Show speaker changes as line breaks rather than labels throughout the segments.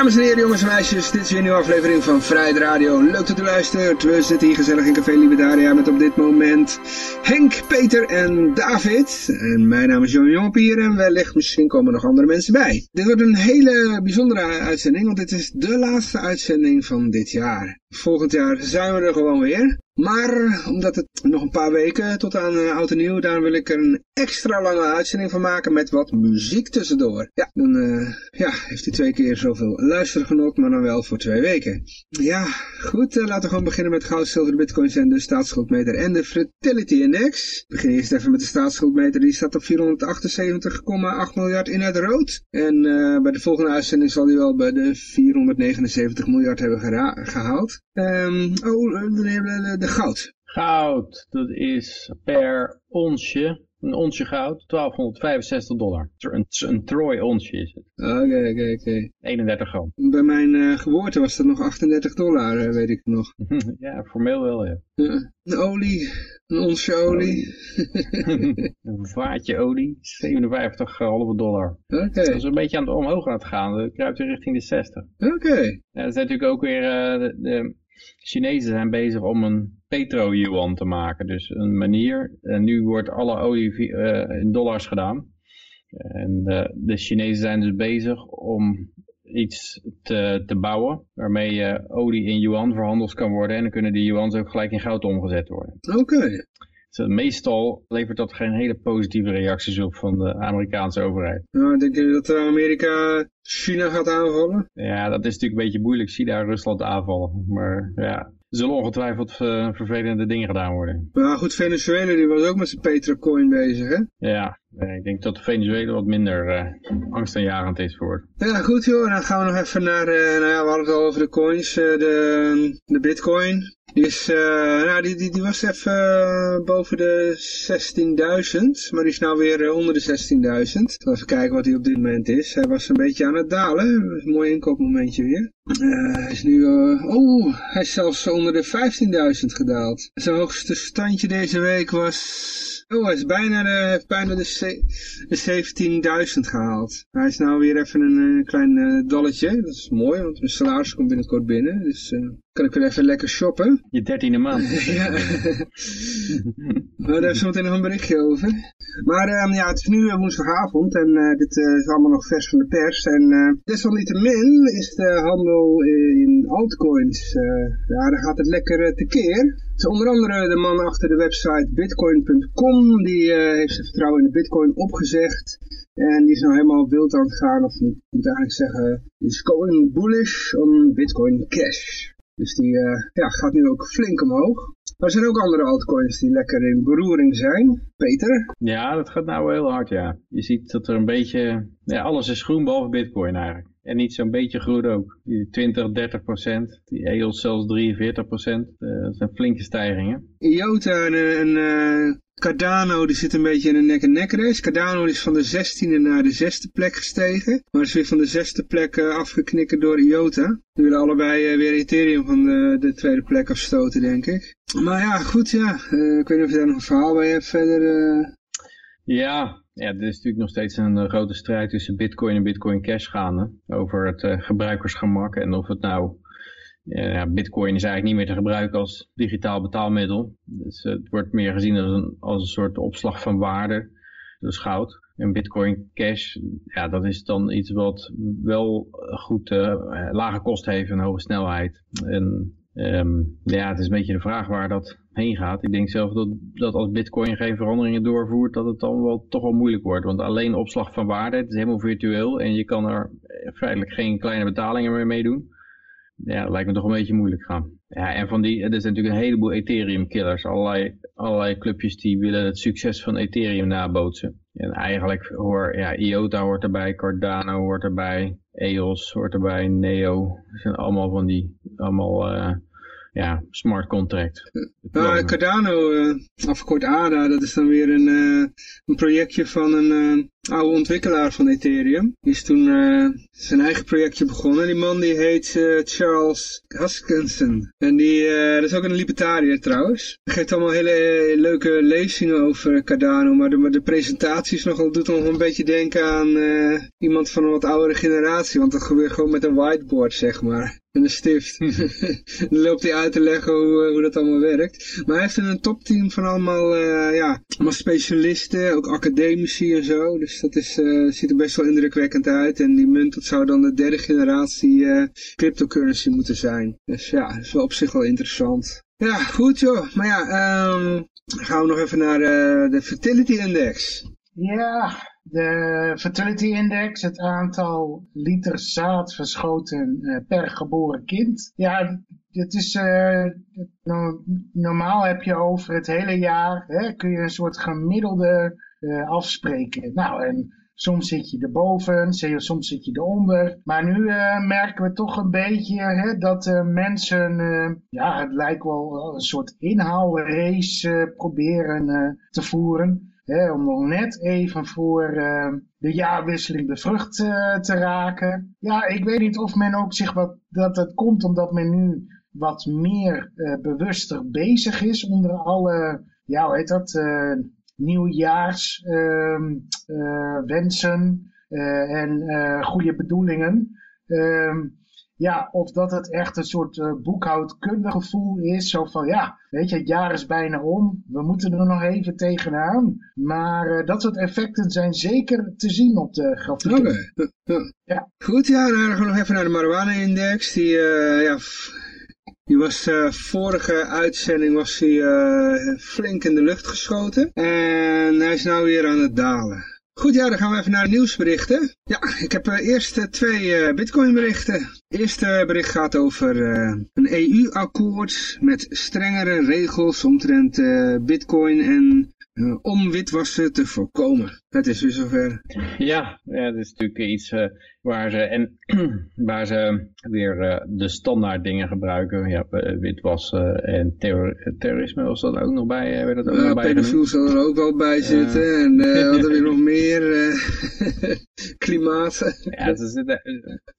Dames en heren, jongens en meisjes, dit is weer een nieuwe aflevering van Vrijheid Radio. Leuk dat u luistert. We zitten hier gezellig in Café Libertaria met op dit moment Henk, Peter en David. En mijn naam is Johan Jongepier en wellicht misschien komen er nog andere mensen bij. Dit wordt een hele bijzondere uitzending, want dit is de laatste uitzending van dit jaar. Volgend jaar zijn we er gewoon weer. Maar omdat het nog een paar weken tot aan uh, oud en nieuw, daar wil ik er een extra lange uitzending van maken met wat muziek tussendoor. Ja, dan uh, ja, heeft hij twee keer zoveel luistergenot, maar dan wel voor twee weken. Ja, goed, uh, laten we gewoon beginnen met goud, zilver, bitcoins en de staatsschuldmeter en de fertility index. We beginnen eerst even met de staatsschuldmeter, die staat op 478,8 miljard in het rood. En bij de volgende uitzending zal die wel bij de 479 miljard hebben gehaald. Um, oh, de, de goud.
Goud, dat is per onsje, een onsje goud, 1265 dollar. Een, een troy onsje is het.
Oké, oké, oké.
31 gram.
Bij mijn uh, geboorte was dat nog 38 dollar, uh, weet ik nog.
ja, formeel wel, ja.
Een olie, een onsje olie.
een vaatje olie, 57 halve dollar.
Oké. Okay.
Dat is een beetje aan het omhoog aan het gaan, dat kruipt weer richting de 60.
Oké. Okay.
Ja, dat is natuurlijk ook weer de, de Chinezen zijn bezig om een petro-yuan te maken. Dus een manier, en nu wordt alle olie uh, in dollars gedaan. En de, de Chinezen zijn dus bezig om iets te, te bouwen waarmee uh, olie in yuan verhandeld kan worden. En dan kunnen die yuans ook gelijk in goud omgezet worden.
Oké.
Meestal levert dat geen hele positieve reacties op van de Amerikaanse overheid.
Nou, denk je dat Amerika China gaat aanvallen?
Ja, dat is natuurlijk een beetje moeilijk, China Rusland aanvallen. Maar ja, er zullen ongetwijfeld uh, vervelende dingen gedaan worden.
Maar goed, Venezuela die was ook met zijn Petrocoin bezig, hè?
Ja, ik denk dat Venezuela wat minder uh, angstaanjagend is voor.
Ja, goed joh, dan gaan we nog even naar, uh, nou ja, we hadden het al over de coins, de, de bitcoin. Die, is, nou, die, die, die was even boven de 16.000, maar die is nou weer onder de 16.000. Even kijken wat hij op dit moment is. Hij was een beetje aan het dalen, mooi inkoopmomentje weer. hij is nu, oh, hij is zelfs onder de 15.000 gedaald. Zijn hoogste standje deze week was Oh, hij is bijna de, heeft bijna de, de 17.000 gehaald. Hij is nou weer even een, een klein uh. Dat is mooi, want mijn salaris komt binnenkort binnen. Dus uh, kan ik weer even lekker shoppen.
Je dertiende maand.
ja. nou, daar is zometeen nog een berichtje over. Maar um, ja, het is nu woensdagavond en uh, dit is allemaal nog vers van de pers. En desalniettemin is de handel in altcoins, ja, daar gaat het lekker tekeer. Dus onder andere de man achter de website bitcoin.com, die uh, heeft zijn vertrouwen in de bitcoin opgezegd. En die is nou helemaal wild aan het gaan, of ik moet eigenlijk zeggen, is going bullish on bitcoin cash. Dus die uh, ja, gaat nu ook flink omhoog. Maar er zijn ook andere altcoins die lekker in beroering zijn. Peter?
Ja, dat gaat nou heel hard, ja. Je ziet dat er een beetje... Ja, alles is groen behalve bitcoin eigenlijk. En niet zo'n beetje groen ook. Die 20, 30 procent. Die EOS zelfs 43 procent. Uh, dat zijn flinke stijgingen.
IOTA en, en uh, Cardano die zit een beetje in een nek-en-nek race. Cardano is van de 16e naar de zesde plek gestegen. Maar is weer van de zesde plek uh, afgeknikken door IOTA. Die willen allebei weer Ethereum van de, de, tweede plek afstoten, denk ik. Maar ja, goed ja. Ik weet niet of je daar nog een verhaal bij hebt verder.
Ja, ja, er is natuurlijk nog steeds een uh, grote strijd tussen Bitcoin en Bitcoin Cash gaande. Over het uh, gebruikersgemak en of het nou... Ja, Bitcoin is eigenlijk niet meer te gebruiken als digitaal betaalmiddel. Dus het wordt meer gezien als een, als een soort opslag van waarde. Dus goud. En Bitcoin Cash, ja, dat is dan iets wat wel goed lage kosten heeft en hoge snelheid. En Um, ja, het is een beetje de vraag waar dat heen gaat. Ik denk zelf dat, dat als bitcoin geen veranderingen doorvoert, dat het dan wel toch wel moeilijk wordt. Want alleen opslag van waarde, het is helemaal virtueel en je kan er feitelijk geen kleine betalingen meer mee doen. Ja, lijkt me toch een beetje moeilijk gaan. Ja, en van die, er zijn natuurlijk een heleboel Ethereum killers. Allerlei, allerlei clubjes die willen het succes van Ethereum nabootsen. En eigenlijk hoor, ja, IOTA hoort erbij, Cardano hoort erbij, EOS hoort erbij, Neo. Dat zijn allemaal van die, allemaal uh, ja, smart contract.
Uh, Cardano, uh, afgekort ADA, dat is dan weer een, uh, een projectje van een oude ontwikkelaar van Ethereum. Die is toen zijn eigen projectje begonnen. Die man die heet Charles Huskinson. En die dat is ook een libertariër trouwens. Hij geeft allemaal hele leuke lezingen over Cardano. Maar de, de presentaties nogal, doet nog een beetje denken aan iemand van een wat oudere generatie. Want dat gebeurt gewoon met een whiteboard, zeg maar en een stift. dan loopt hij uit te leggen hoe, eh, hoe dat allemaal werkt. Maar hij heeft een topteam van allemaal, uh, ja, allemaal specialisten, ook academici en zo. Dus dat is, uh, ziet er best wel indrukwekkend uit. En die munt, dat zou dan de derde generatie cryptocurrency moeten zijn. Dus ja, dat is wel op zich wel interessant. Ja, goed joh. Maar ja, um, gaan we nog even naar de Fertility Index.
Ja, de fertility index, het aantal liter zaad verschoten uh, per geboren kind. Ja, het is, uh, normaal heb je over het hele jaar, hè, kun je een soort gemiddelde uh, afspreken. Nou, en soms zit je erboven, soms zit je eronder. Maar nu merken we toch een beetje hè, dat mensen, ja, het lijkt wel een soort inhaalrace proberen te voeren om nog net even voor uh, de jaarwisseling bevrucht uh, te raken. Ja, ik weet niet of men ook zich wat, dat het komt omdat men nu wat meer uh, bewuster bezig is onder alle, ja, hoe heet dat, nieuwjaarswensen en goede bedoelingen. Um, ja, of dat het echt een soort uh, boekhoudkundig gevoel is. Zo van, ja, weet je, het jaar is bijna om. We moeten er nog even tegenaan. Maar uh, dat soort effecten zijn zeker te zien op de grafiek.
Oké. Ja. Goed, ja, dan gaan we nog even naar de marijuana-index. Die, uh, ja, die was vorige uitzending was die, flink in de lucht geschoten. En hij is nou weer aan het dalen. Goed, ja, dan gaan we even naar de nieuwsberichten. Ja, ik heb uh, eerst uh, twee uh, bitcoin berichten. Het eerste bericht gaat over een EU-akkoord met strengere regels omtrent bitcoin en om witwassen te voorkomen. Het is weer zover.
Ja, ja dat is natuurlijk iets uh, waar, ze, en, waar ze weer uh, de standaard dingen gebruiken. Ja, witwassen en terror, terrorisme was dat ook nog bij. Werd dat ook nog bij
pedofiel zal er ook wel bij zitten. En wat er weer nog meer? klimaat.
ja, ze zitten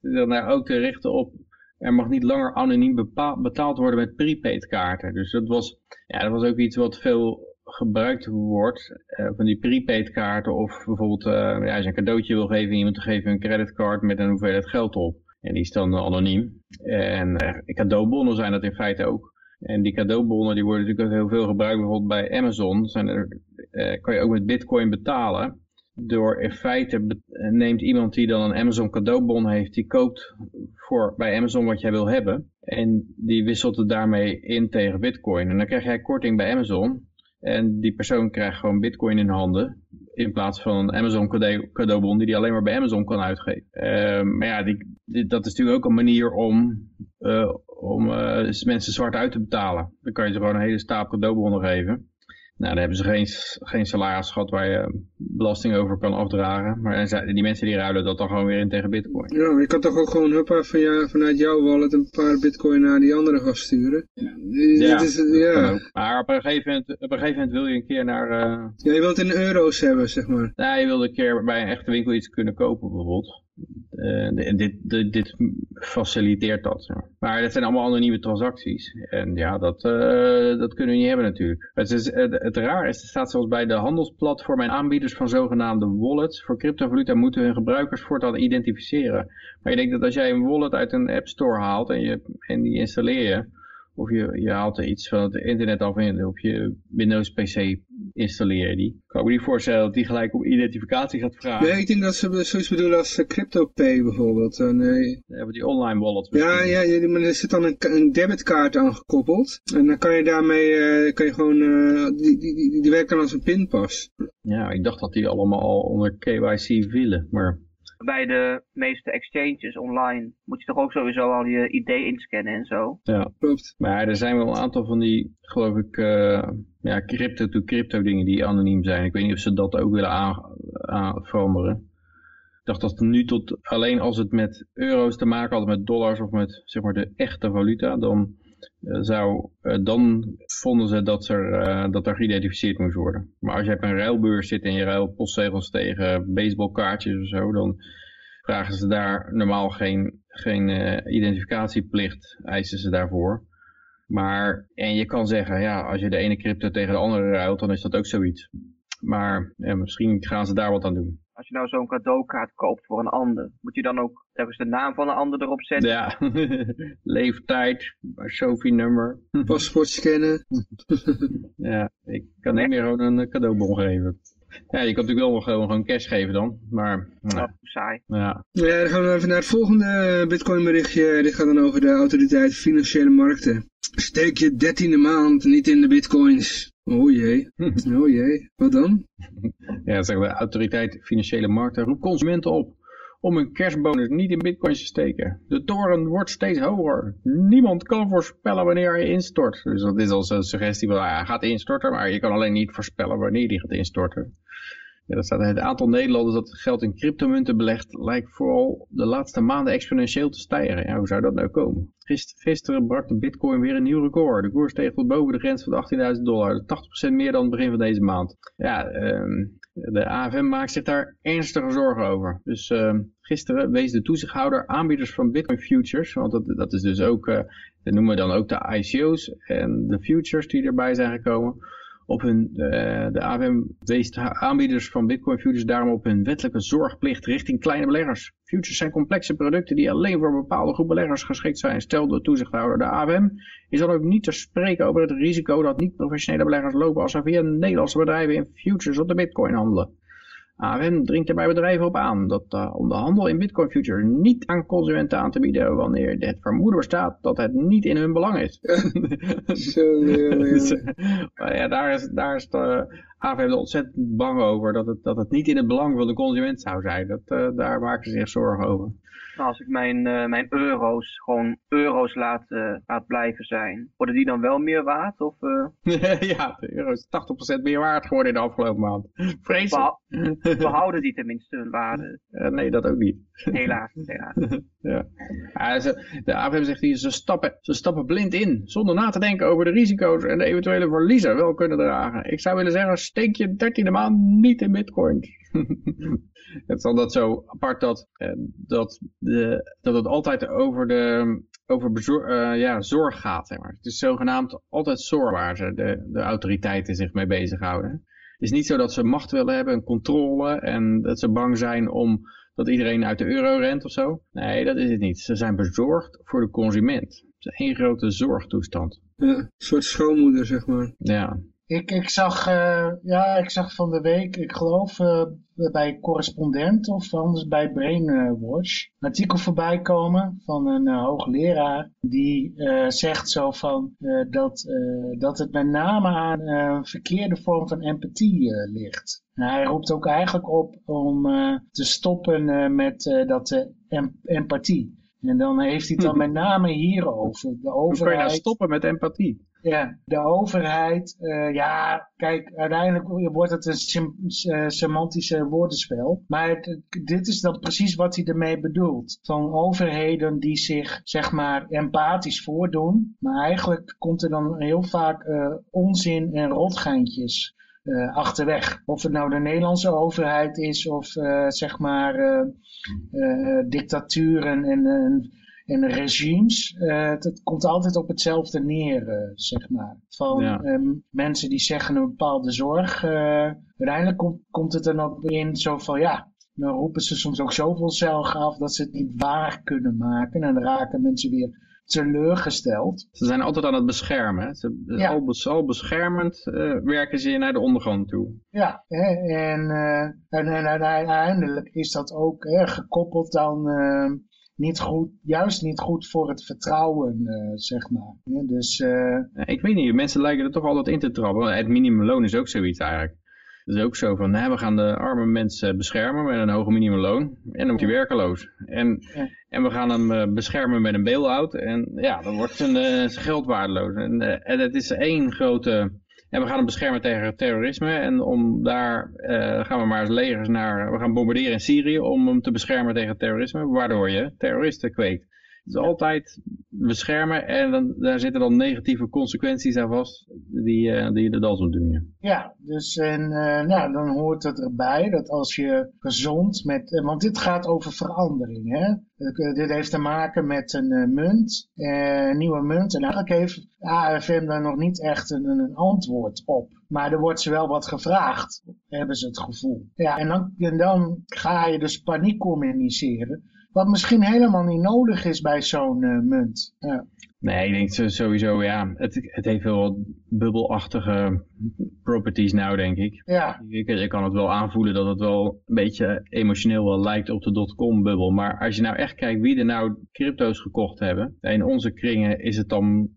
er nou ook te richten op er mag niet langer anoniem betaald worden met prepaid kaarten. Dus dat was, ja, dat was ook iets wat veel gebruikt wordt uh, van die prepaid kaarten of bijvoorbeeld uh, ja, als je een cadeautje wil geven iemand te geven een creditcard met een hoeveelheid geld op. En die is dan anoniem. En uh, cadeaubonnen zijn dat in feite ook. En die cadeaubonnen die worden natuurlijk ook heel veel gebruikt. Bijvoorbeeld bij Amazon zijn kan je ook met bitcoin betalen. Door in feite neemt iemand die dan een Amazon cadeaubon heeft, die koopt voor, bij Amazon wat jij wil hebben. En die wisselt het daarmee in tegen bitcoin. En dan krijg jij korting bij Amazon. En die persoon krijgt gewoon bitcoin in handen. In plaats van een Amazon cadeaubon die hij alleen maar bij Amazon kan uitgeven. Uh, maar ja, die, dat is natuurlijk ook een manier om, uh, om uh, mensen zwart uit te betalen. Dan kan je ze gewoon een hele stapel cadeaubonnen geven. Nou, daar hebben ze geen, geen salaris gehad waar je belasting over kan afdragen. Maar die mensen die ruilen dat dan gewoon weer in tegen bitcoin.
Ja, je kan toch ook gewoon huppa van jou, vanuit jouw wallet een paar bitcoin naar die andere gaan sturen.
Ja, ja, is, ja. Maar op een, gegeven moment, op een gegeven moment wil je een keer naar... Uh...
Ja, je wilt in euro's hebben, zeg maar.
Nou, je wil een keer bij een echte winkel iets kunnen kopen bijvoorbeeld. Uh, dit, dit, dit, faciliteert dat. Maar dat zijn allemaal anonieme transacties. En ja, dat, uh, dat kunnen we niet hebben natuurlijk. Het, is, het, raar is, het staat zelfs bij de handelsplatformen en aanbieders van zogenaamde wallets. Voor cryptovaluta moeten hun gebruikers voortaan identificeren. Maar je denkt dat als jij een wallet uit een app store haalt en, je, en die installeer je of je, je haalt er iets van het internet af en op je Windows PC installeer die. Ik kan me niet voorstellen dat die gelijk om identificatie gaat vragen.
Nee, ik denk dat ze zoiets bedoelen als uh, CryptoPay bijvoorbeeld. Nee.
Ja, die online wallet.
Ja, ja, maar er zit dan een, een debitkaart aan gekoppeld. En dan kan je daarmee, uh, kan je gewoon, uh, die, die, die, die werkt dan als een pinpas.
Ja, ik dacht dat die allemaal al onder KYC willen, maar
bij de meeste exchanges online moet je toch ook sowieso al je ID inscannen en zo.
Ja, klopt. Maar er zijn wel een aantal van die, geloof ik, uh, ja, crypto-to-crypto dingen die anoniem zijn. Ik weet niet of ze dat ook willen aan, veranderen. Ik dacht dat nu tot, alleen als het met euro's te maken had, met dollars of met zeg maar de echte valuta, dan eh, zou, eh, dan vonden ze dat er, eh, dat er geïdentificeerd moest worden. Maar als je op een ruilbeurs zit en je ruilt postzegels tegen baseballkaartjes of zo, dan vragen ze daar normaal geen, geen identificatieplicht, eisen ze daarvoor. Maar, en je kan zeggen, ja, als je de ene crypto tegen de andere ruilt, dan is dat ook zoiets. Maar misschien gaan ze daar wat aan doen.
Als je nou zo'n cadeaukaart koopt voor een ander, moet je dan ook telkens de naam van een ander erop zetten?
Ja, leeftijd, Sophie-nummer.
Paspoort scannen.
ja, ik kan niet meer gewoon een cadeaubon geven. Ja, je kan natuurlijk wel gewoon, gewoon cash geven dan, maar...
Nou, saai.
Ja.
ja, dan gaan we even naar het volgende Bitcoin berichtje. Dit gaat dan over de autoriteit financiële markten. Steek je dertiende maand niet in de bitcoins. Oh jee, oh jee, wat dan?
Ja, zeg de autoriteit financiële markten roept consumenten op om hun kerstbonus niet in bitcoins te steken. De toren wordt steeds hoger. Niemand kan voorspellen wanneer hij instort. Dus dat is als een suggestie van hij gaat instorten, maar je kan alleen niet voorspellen wanneer hij gaat instorten. Ja, staat, het aantal Nederlanders dat geld in cryptomunten belegt lijkt vooral de laatste maanden exponentieel te stijgen. Hoe zou dat nou komen? Gisteren brak de bitcoin weer een nieuw record. De koers steeg tot boven de grens van 18.000 dollar. 80% meer dan het begin van deze maand. Ja, ehm, de AFM maakt zich daar ernstige zorgen over. Dus ehm, gisteren wees de toezichthouder aanbieders van bitcoin futures. Want dat, dat is dus ook, uh, dat noemen we dan ook de ICO's en de futures die erbij zijn gekomen op hun, uh, de AFM wees aanbieders van Bitcoin futures daarom op hun wettelijke zorgplicht richting kleine beleggers. Futures zijn complexe producten die alleen voor bepaalde groep beleggers geschikt zijn, stelde de toezichthouder. De AFM is dan ook niet te spreken over het risico dat niet-professionele beleggers lopen als er via Nederlandse bedrijven in futures op de Bitcoin handelen. AFM dringt er bij bedrijven op aan dat uh, om de handel in bitcoin futures niet aan consumenten aan te bieden wanneer het vermoeden bestaat dat het niet in hun belang is.
Zo,
dus, ja, daar is, daar is de AFM ontzettend bang over dat het, dat het niet in het belang van de consument zou zijn. Dat, uh, daar maken ze zich zorgen over.
Nou, als ik mijn, uh, mijn euro's gewoon euro's laat, uh, laat blijven zijn, worden die dan wel meer waard? Of,
ja, de euro is 80% meer waard geworden in de afgelopen maand. Vreselijk.
Behouden die tenminste hun waarde?
nee, dat ook niet.
Helaas, helaas.
ja. de AFM zegt hier, ze stappen, ze stappen blind in, zonder na te denken over de risico's en de eventuele verliezen wel kunnen dragen. Ik zou willen zeggen, steek je dertiende maand niet in bitcoin. het is altijd zo apart dat, dat, de, dat het altijd over, de, over uh, ja, zorg gaat. Maar. Het is zogenaamd altijd zorg waar ze de, de autoriteiten zich mee bezighouden. Het is niet zo dat ze macht willen hebben en controle en dat ze bang zijn om dat iedereen uit de euro rent of zo. Nee, dat is het niet. Ze zijn bezorgd voor de consument. Het is één grote zorgtoestand.
Ja, een soort schoonmoeder, zeg maar.
Ja,
ik, ik, zag, uh, ja, ik zag van de week, ik geloof uh, bij Correspondent of anders bij Brainwatch, een artikel voorbij komen van een uh, hoogleraar die zegt zo van dat, dat het met name aan een verkeerde vorm van empathie ligt. En hij roept ook eigenlijk op om te stoppen met dat em empathie. En dan heeft hij het dan met name hierover. De overheid...
Hoe kan je nou stoppen met empathie?
Ja, de overheid, uh, ja, kijk, uiteindelijk wordt het een sem uh, semantische woordenspel. Maar dit is dan precies wat hij ermee bedoelt. Van overheden die zich, zeg maar, empathisch voordoen. Maar eigenlijk komt er dan heel vaak uh, onzin en rotgeintjes uh, achterweg. Of het nou de Nederlandse overheid is of zeg maar dictaturen en, en, en regimes. het komt altijd op hetzelfde neer, zeg maar. Van ja. um, mensen die zeggen een bepaalde zorg. uiteindelijk komt, komt het er nog in zo van ja, dan roepen ze soms ook zoveel zelf af dat ze het niet waar kunnen maken. En dan raken mensen weer teleurgesteld.
Ze zijn altijd aan het beschermen. Ze, ja. al, bes, al beschermend uh, werken ze naar de ondergang toe.
Ja, hè, en, uh, en, en, uiteindelijk is dat ook hè, gekoppeld dan uh, niet goed, juist niet goed voor het vertrouwen, zeg maar. Ja, dus,
ik weet niet, mensen lijken er toch altijd in te trappen. Het minimumloon is ook zoiets eigenlijk. Het is ook zo van, nou, we gaan de arme mensen beschermen met een hoge minimumloon. En dan wordt hij werkeloos. En, ja. en we gaan hem uh, beschermen met een bail-out. En ja, dan wordt zijn, uh, zijn geld waardeloos. En, en het is één grote... En we gaan hem beschermen tegen terrorisme. En om daar gaan we maar legers naar... We gaan bombarderen in Syrië om hem te beschermen tegen terrorisme. Waardoor je terroristen kweekt. Het is altijd beschermen en dan, daar zitten dan negatieve consequenties aan vast die, uh, die je de das moet doen. Ja,
ja dus en, uh, nou, dan hoort het erbij dat als je gezond met, uh, want dit gaat over verandering. Hè? dit heeft te maken met een munt, een nieuwe munt. En eigenlijk heeft AFM daar nog niet echt een, een antwoord op. Maar er wordt ze wel wat gevraagd, hebben ze het gevoel. Ja, en dan, en dan ga je dus paniek communiceren. Wat misschien helemaal niet nodig is bij zo'n uh, munt. Ja.
Nee, ik denk sowieso, ja, het, het heeft wel wat bubbelachtige properties nou, denk ik.
Ja.
Je, je kan het wel aanvoelen dat het wel een beetje emotioneel wel lijkt op de dotcom bubbel. Maar als je nou echt kijkt wie er nou crypto's gekocht hebben, in onze kringen is het dan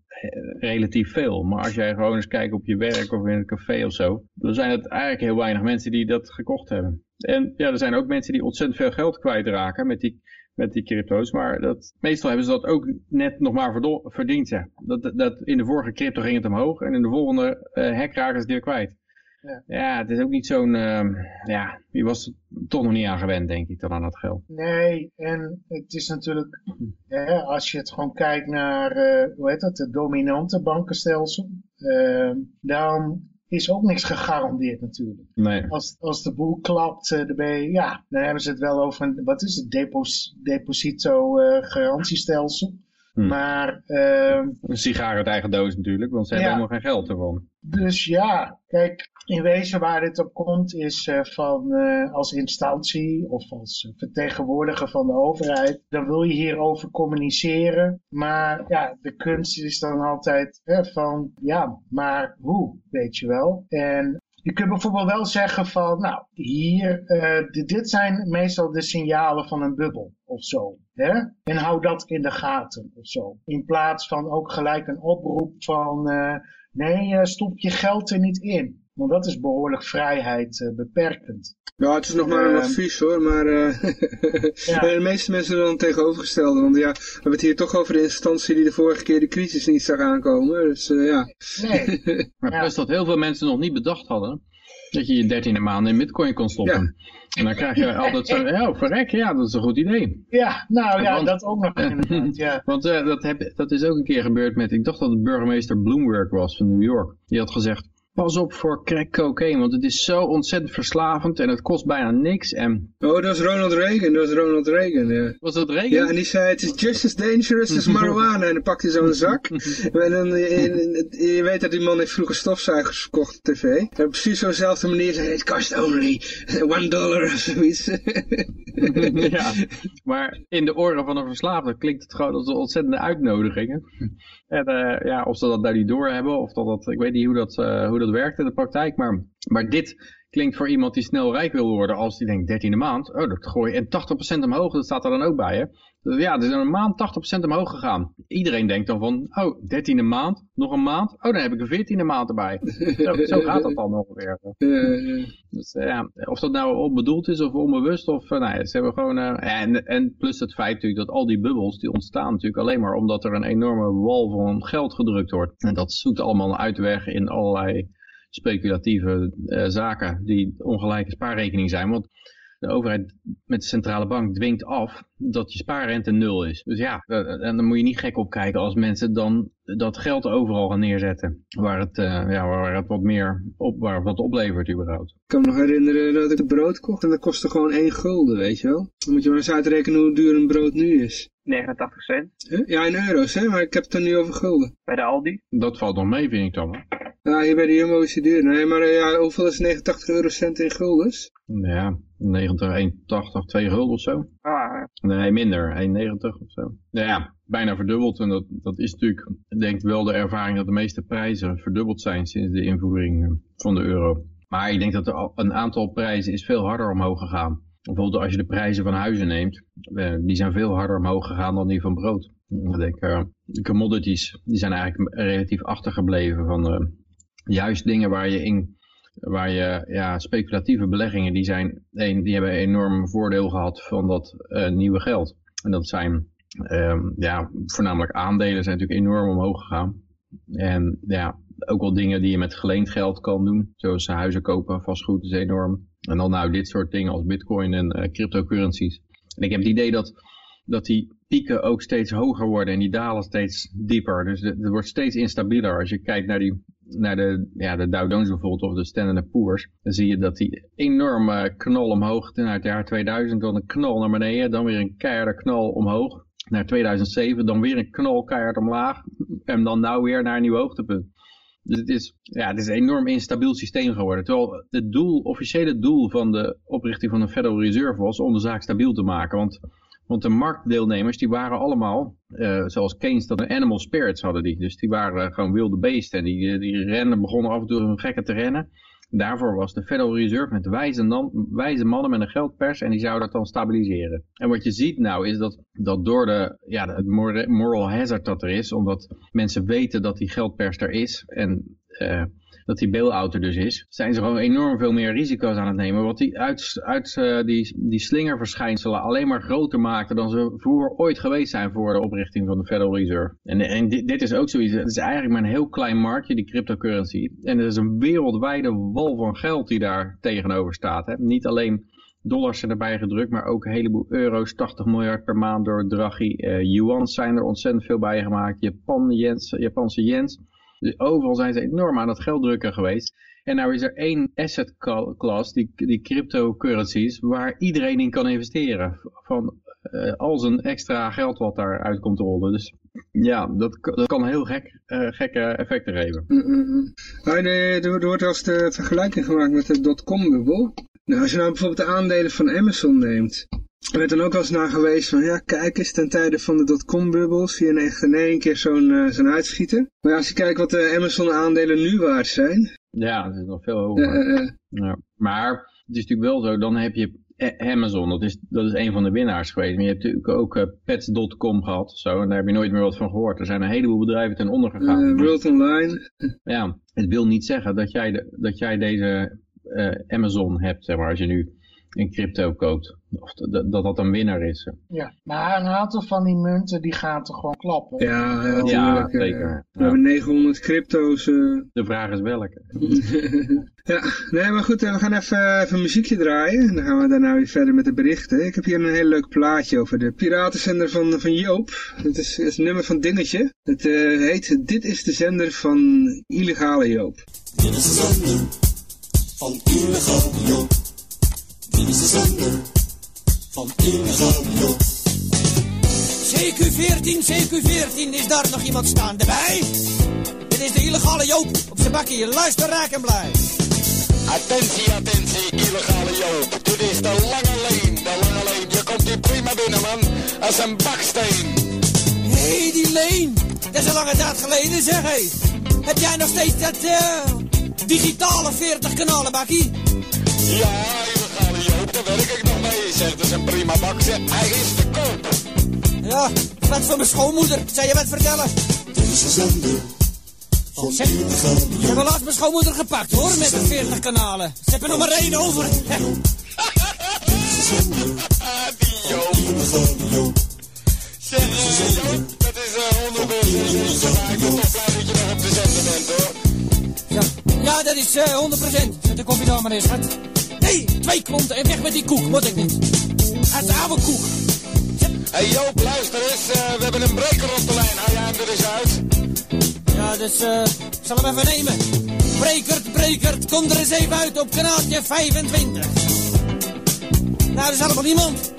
relatief veel. Maar als jij gewoon eens kijkt op je werk of in een café of zo, dan zijn het eigenlijk heel weinig mensen die dat gekocht hebben. En ja, er zijn ook mensen die ontzettend veel geld kwijtraken met die met die crypto's. Maar dat, meestal hebben ze dat ook net nog maar verdiend. Ja. Dat, dat, in de vorige crypto ging het omhoog en in de volgende uh, hack raken ze het weer kwijt. Ja. ja, het is ook niet zo'n, uh, ja, je was toch nog niet aan gewend, denk ik, dan aan dat geld.
Nee, en het is natuurlijk, hè, als je het gewoon kijkt naar, uh, hoe heet dat, het dominante bankenstelsel, uh, dan is ook niks gegarandeerd natuurlijk.
Nee.
Als, als de boel klapt, eh, dan, ben je, ja, dan hebben ze het wel over een, wat is het, depos, deposito uh, garantiestelsel. Hmm. Maar... Uh,
een sigaar uit eigen doos natuurlijk, want ze hebben helemaal geen geld ervan.
Dus ja, kijk, in wezen waar dit op komt is uh, van uh, als instantie of als vertegenwoordiger van de overheid, dan wil je hierover communiceren. Maar ja, de kunst is dan altijd hè, van, ja, maar hoe, weet je wel. En je kunt bijvoorbeeld wel zeggen van, nou, hier, dit zijn meestal de signalen van een bubbel of zo. Hè? En hou dat in de gaten of zo. In plaats van ook gelijk een oproep van, nee, stop je geld er niet in. Want dat is behoorlijk vrijheid uh, beperkend.
Ja, het is nog maar een advies hoor, maar uh, ja. de meeste mensen doen het tegenovergestelde. Want ja, we hebben het hier toch over de instantie die de vorige keer de crisis niet zag aankomen. Dus uh, ja.
Nee.
maar plus dat heel veel mensen nog niet bedacht hadden dat je je dertiende maand in bitcoin kon stoppen. En dan krijg je altijd zo, ja, verrek, ja, dat is een goed idee.
Ja, nou ja, want, dat ook nog inderdaad, ja.
Want uh, dat, heb, dat is ook een keer gebeurd met, ik dacht dat het burgemeester Bloomberg was van New York. Die had gezegd, Pas op voor crack cocaine, want het is zo ontzettend verslavend en het kost bijna niks. En...
Oh, dat was Ronald Reagan, dat was Ronald Reagan, ja.
Was dat Reagan?
Ja, en die zei, het is just as dangerous as marijuana. en dan pakte hij zo'n zak. en dan, je, je weet dat die man heeft vroeger stofzuigers verkocht op tv. En op precies zo'nzelfde manier zei het kost only one dollar of zoiets.
ja, maar in de oren van een verslaafde klinkt het gewoon als een ontzettende uitnodiging. En uh, ja, of ze dat nou niet doorhebben, of dat, dat ik weet niet hoe dat, uh, hoe dat werkt in de praktijk, maar, maar dit klinkt voor iemand die snel rijk wil worden, als die denkt 13e maand, oh dat gooi je, en 80% omhoog, dat staat er dan ook bij hè. Dus ja, het is een maand 80% omhoog gegaan. Iedereen denkt dan van, oh, 13e maand, nog een maand, oh dan heb ik een 14e maand erbij. zo, zo gaat dat dan ongeveer. Dus, ja, of dat nou onbedoeld is of onbewust, of uh, nou, ze hebben gewoon, uh, en, en plus het feit natuurlijk dat al die bubbels, die ontstaan natuurlijk alleen maar omdat er een enorme wal van geld gedrukt wordt. En dat zoekt allemaal een uitweg in allerlei speculatieve uh, zaken die ongelijke spaarrekening zijn. Want de overheid met de centrale bank dwingt af dat je spaarrente nul is. Dus ja, en dan moet je niet gek opkijken als mensen dan dat geld overal gaan neerzetten. Waar het, uh, ja, waar het wat meer op, waar het wat oplevert überhaupt. Ik
kan me nog herinneren dat ik het brood kocht en dat kostte gewoon 1 gulden, weet je wel. Dan moet je maar eens uitrekenen hoe duur een brood nu is.
89 cent.
Ja, in euro's, hè, maar ik heb het dan nu over gulden.
Bij de Aldi?
Dat valt nog mee, vind ik dan. Hè?
Ja, hier bij de Jumbo is het duur. Nee, maar ja, hoeveel is 89 eurocent in guldens?
Ja, 90, 1,80, 2 gulden of zo.
Ah,
Nee, minder, 1,90 of zo. Nou ja, bijna verdubbeld. En dat, dat is natuurlijk, ik denk wel de ervaring dat de meeste prijzen verdubbeld zijn sinds de invoering van de euro. Maar ik denk dat er een aantal prijzen is veel harder omhoog gegaan. Bijvoorbeeld als je de prijzen van huizen neemt, die zijn veel harder omhoog gegaan dan die van brood. Ik denk, uh, de commodities, die zijn eigenlijk relatief achtergebleven van uh, juist dingen waar je in, waar je, ja, speculatieve beleggingen, die zijn, die hebben een enorm voordeel gehad van dat uh, nieuwe geld. En dat zijn, um, ja, voornamelijk aandelen zijn natuurlijk enorm omhoog gegaan. En ja, ook wel dingen die je met geleend geld kan doen, zoals huizen kopen, vastgoed is enorm. En dan nou dit soort dingen als bitcoin en uh, cryptocurrencies. En ik heb het idee dat dat die pieken ook steeds hoger worden en die dalen steeds dieper. Dus het wordt steeds instabieler. Als je kijkt naar, die, naar de, ja, de Dow Jones bijvoorbeeld of de Standard Poor's, dan zie je dat die enorme knal omhoog naar het jaar 2000, dan een knal naar beneden, dan weer een keiharde knal omhoog naar 2007, dan weer een knal keihard omlaag en dan nou weer naar een nieuw hoogtepunt. Dus het is, ja, het is een enorm instabiel systeem geworden. Terwijl het doel, officiële doel van de oprichting van de Federal Reserve was om de zaak stabiel te maken. Want, want de marktdeelnemers die waren allemaal, uh, zoals Keynes dat animal spirits hadden die. Dus die waren gewoon wilde beesten. Die, die rennen, begonnen af en toe een gekke te rennen. Daarvoor was de Federal Reserve met wijze, wijze, mannen met een geldpers en die zou dat dan stabiliseren. En wat je ziet nou is dat, dat door de, ja, het moral hazard dat er is, omdat mensen weten dat die geldpers er is en uh, dat die bail-out er dus is, zijn ze gewoon enorm veel meer risico's aan het nemen. Wat die, uit, uit uh, die, die slingerverschijnselen alleen maar groter maakten dan ze vroeger ooit geweest zijn voor de oprichting van de Federal Reserve. En, en dit, dit, is ook zoiets, het is eigenlijk maar een heel klein marktje, die cryptocurrency. En er is een wereldwijde wal van geld die daar tegenover staat. Hè. Niet alleen dollars zijn erbij gedrukt, maar ook een heleboel euro's, 80 miljard per maand door Draghi. Uh, yuan zijn er ontzettend veel bij gemaakt, Japan, Jens, Japanse yens. Overal zijn ze enorm aan het geld drukken geweest. En nou is er één asset class, die, die cryptocurrencies, waar iedereen in kan investeren. Van uh, al zijn extra geld wat daaruit komt rollen. Dus ja, dat, dat kan heel gek, uh, gekke effecten geven.
Mm -mm. er, wordt als de vergelijking gemaakt met de dotcom-bubbel. Nou, als je nou bijvoorbeeld de aandelen van Amazon neemt, er werd dan ook wel eens naar geweest van, ja, kijk eens, ten tijde van de dotcom-bubbel zie je echt in één keer zo'n uh, zo'n uitschieten. Maar als je kijkt wat de Amazon-aandelen nu waard zijn.
Ja, dat is nog veel hoger. Uh, uh, ja. Maar het is natuurlijk wel zo, dan heb je Amazon, dat is, dat is een van de winnaars geweest. Maar je hebt natuurlijk ook pets.com gehad, zo, en daar heb je nooit meer wat van gehoord. Er zijn een heleboel bedrijven ten onder gegaan.
World Online.
Ja, het wil niet zeggen dat jij, de, dat jij deze Amazon hebt, zeg maar, als je nu in crypto koopt. Of dat, dat dat een winnaar is.
Ja, maar een aantal van die munten die gaan toch gewoon klappen.
Ja, ja,
ja zeker.
We hebben 900 crypto's. Uh...
De vraag is welke.
ja, nee, maar goed, we gaan even, even een muziekje draaien. En dan gaan we daarna weer verder met de berichten. Ik heb hier een heel leuk plaatje over de piratenzender van, van Joop. Het is, is een nummer van Dingetje. Het uh, heet Dit is de zender van Illegale Joop.
Dit is de zender van Illegale Joop. Dit is de zender van Illegale
CQ14, CQ14, is daar nog iemand staande bij? Dit is de illegale Joop op zijn bakkie, luister raak en blij.
Attentie, attentie, illegale Joop. Dit is de lange leen, de lange leen. Je komt hier prima binnen, man. Als een baksteen.
Hé, hey, die leen. Dat is een lange tijd geleden, zeg hé. Hey. Heb jij nog steeds dat uh, digitale 40 kanalen bakkie?
Ja, daar werk ik nog mee. Zegt, dat is een prima bak. Hij is te koop.
Ja, wat voor mijn schoonmoeder. Zou je wat vertellen?
Dit is de zender van
Zeg, Ze hebben laatst mijn schoonmoeder gepakt hoor, met de 40 kanalen. Ze hebben nog maar één over.
Die Joop. Zeg, Joop, dat is uh, 100% Ik ben toch blij dat je nog op de zender bent hoor.
Ja, ja dat is uh, 100%. Zet de koffie dan maar eens, schat. Nee, twee klonten en weg met die koek, moet ik niet. Uit de oude koek.
Hé hey Joop, luister eens, uh, we hebben een breker op de lijn. Hou jij hem er eens uit?
Ja, dus uh, ik zal hem even nemen. Brekert, brekert, kom er eens even uit op kanaaltje 25. Nou, er is allemaal niemand.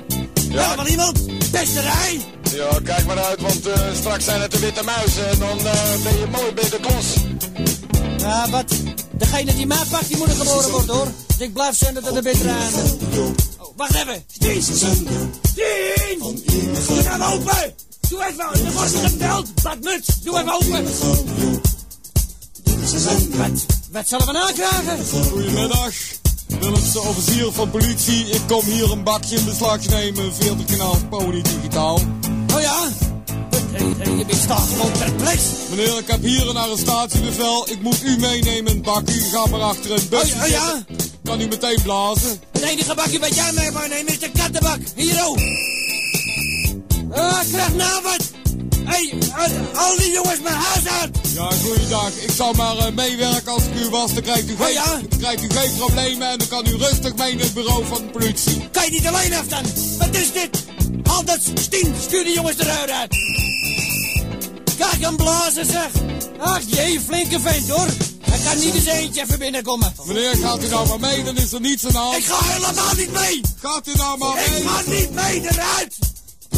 Ja. Allemaal niemand. Testerij.
Ja, kijk maar uit, want uh, straks zijn het de witte muizen en dan ben je mooi bij de klos.
Ja, wat? Degene die mij pakt, die moet er geboren worden, hoor. Dus ik blijf zenden tot de betere aan. Oh, wacht even. Stien! Stien! Doe even open! Doe even, er wordt gebeld. Badmuts, doe even open. Wat, wat zullen we nou krijgen?
Goedemiddag. Willemse officier van politie. Ik kom hier een bakje in beslag nemen. 40 kanaal Pony Digitaal.
Oh ja? Je bent staan gewoon perplex.
Meneer, ik heb hier een arrestatiebevel. Ik moet u meenemen bakje. Ga maar achter een busje
oh, oh ja?
Kan u meteen blazen?
Het enige bakje wat jij mee mag nemen is de kattenbak. Hier ook. Ah, ik krijg nou wat. Hé, hey, al die jongens mijn huis uit.
Ja, goeiedag. Ik zal maar uh, meewerken als ik u was. Dan krijgt u, geen,
oh, ja?
krijgt u geen problemen en dan kan u rustig mee in het bureau van de politie.
Kan je niet alleen af dan? Wat is dit? Altijd stien, stuur die jongens eruit uit. Kijk hem blazen zeg. Ach jee, flinke vent hoor. Hij kan niet eens eentje even binnenkomen.
Meneer, gaat u nou maar mee, dan is er niets aan de hand.
Ik ga helemaal niet mee.
Gaat u nou maar
Ik
mee.
ga niet mee eruit.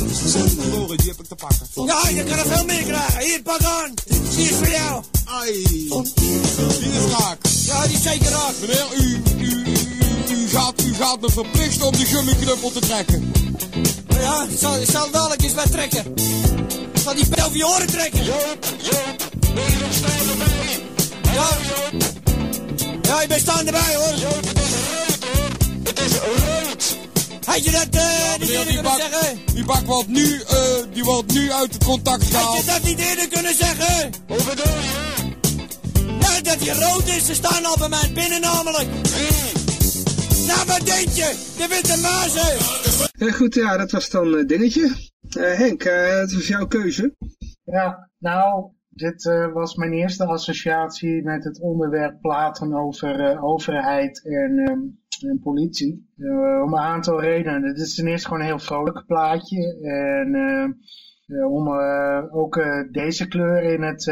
Verloren, die heb ik te pakken.
Ja, je kan er veel meer krijgen. Hier, pak aan. Die is voor jou.
Ai, die is raak.
Ja, die is zeker raak.
Meneer, u, u, u, u, gaat, u gaat me verplichten om die gummiknuppel te trekken.
Ja, ik zal, ik zal dadelijk eens wat trekken. Ik zal die pijl over je oren trekken.
Joop, Joop, ben je nog staan erbij?
Ja. Ja, ik ben staan erbij hoor.
Joop, het is rood hoor. Het is rood.
Had je dat eh niet eerder
die
kunnen zeggen?
die bak wordt nu, eh, die wordt nu uit het contact
Had je
gehaald.
dat niet eerder kunnen zeggen?
Hoe bedoel je?
Ja, dat hij rood is. Ze staan al bij mij binnen namelijk. Nou, wat denk je? De witte muizen.
Eh, goed, ja, dat was dan eh, dingetje. Eh, Henk, het was jouw keuze.
Ja, nou, dit eh, was mijn eerste associatie met het onderwerp praten over eh, overheid en, ehm, en politie. Eh, om een aantal redenen. Het is ten eerste gewoon een heel vrolijk plaatje. En eh, eh, om ook deze kleur in het,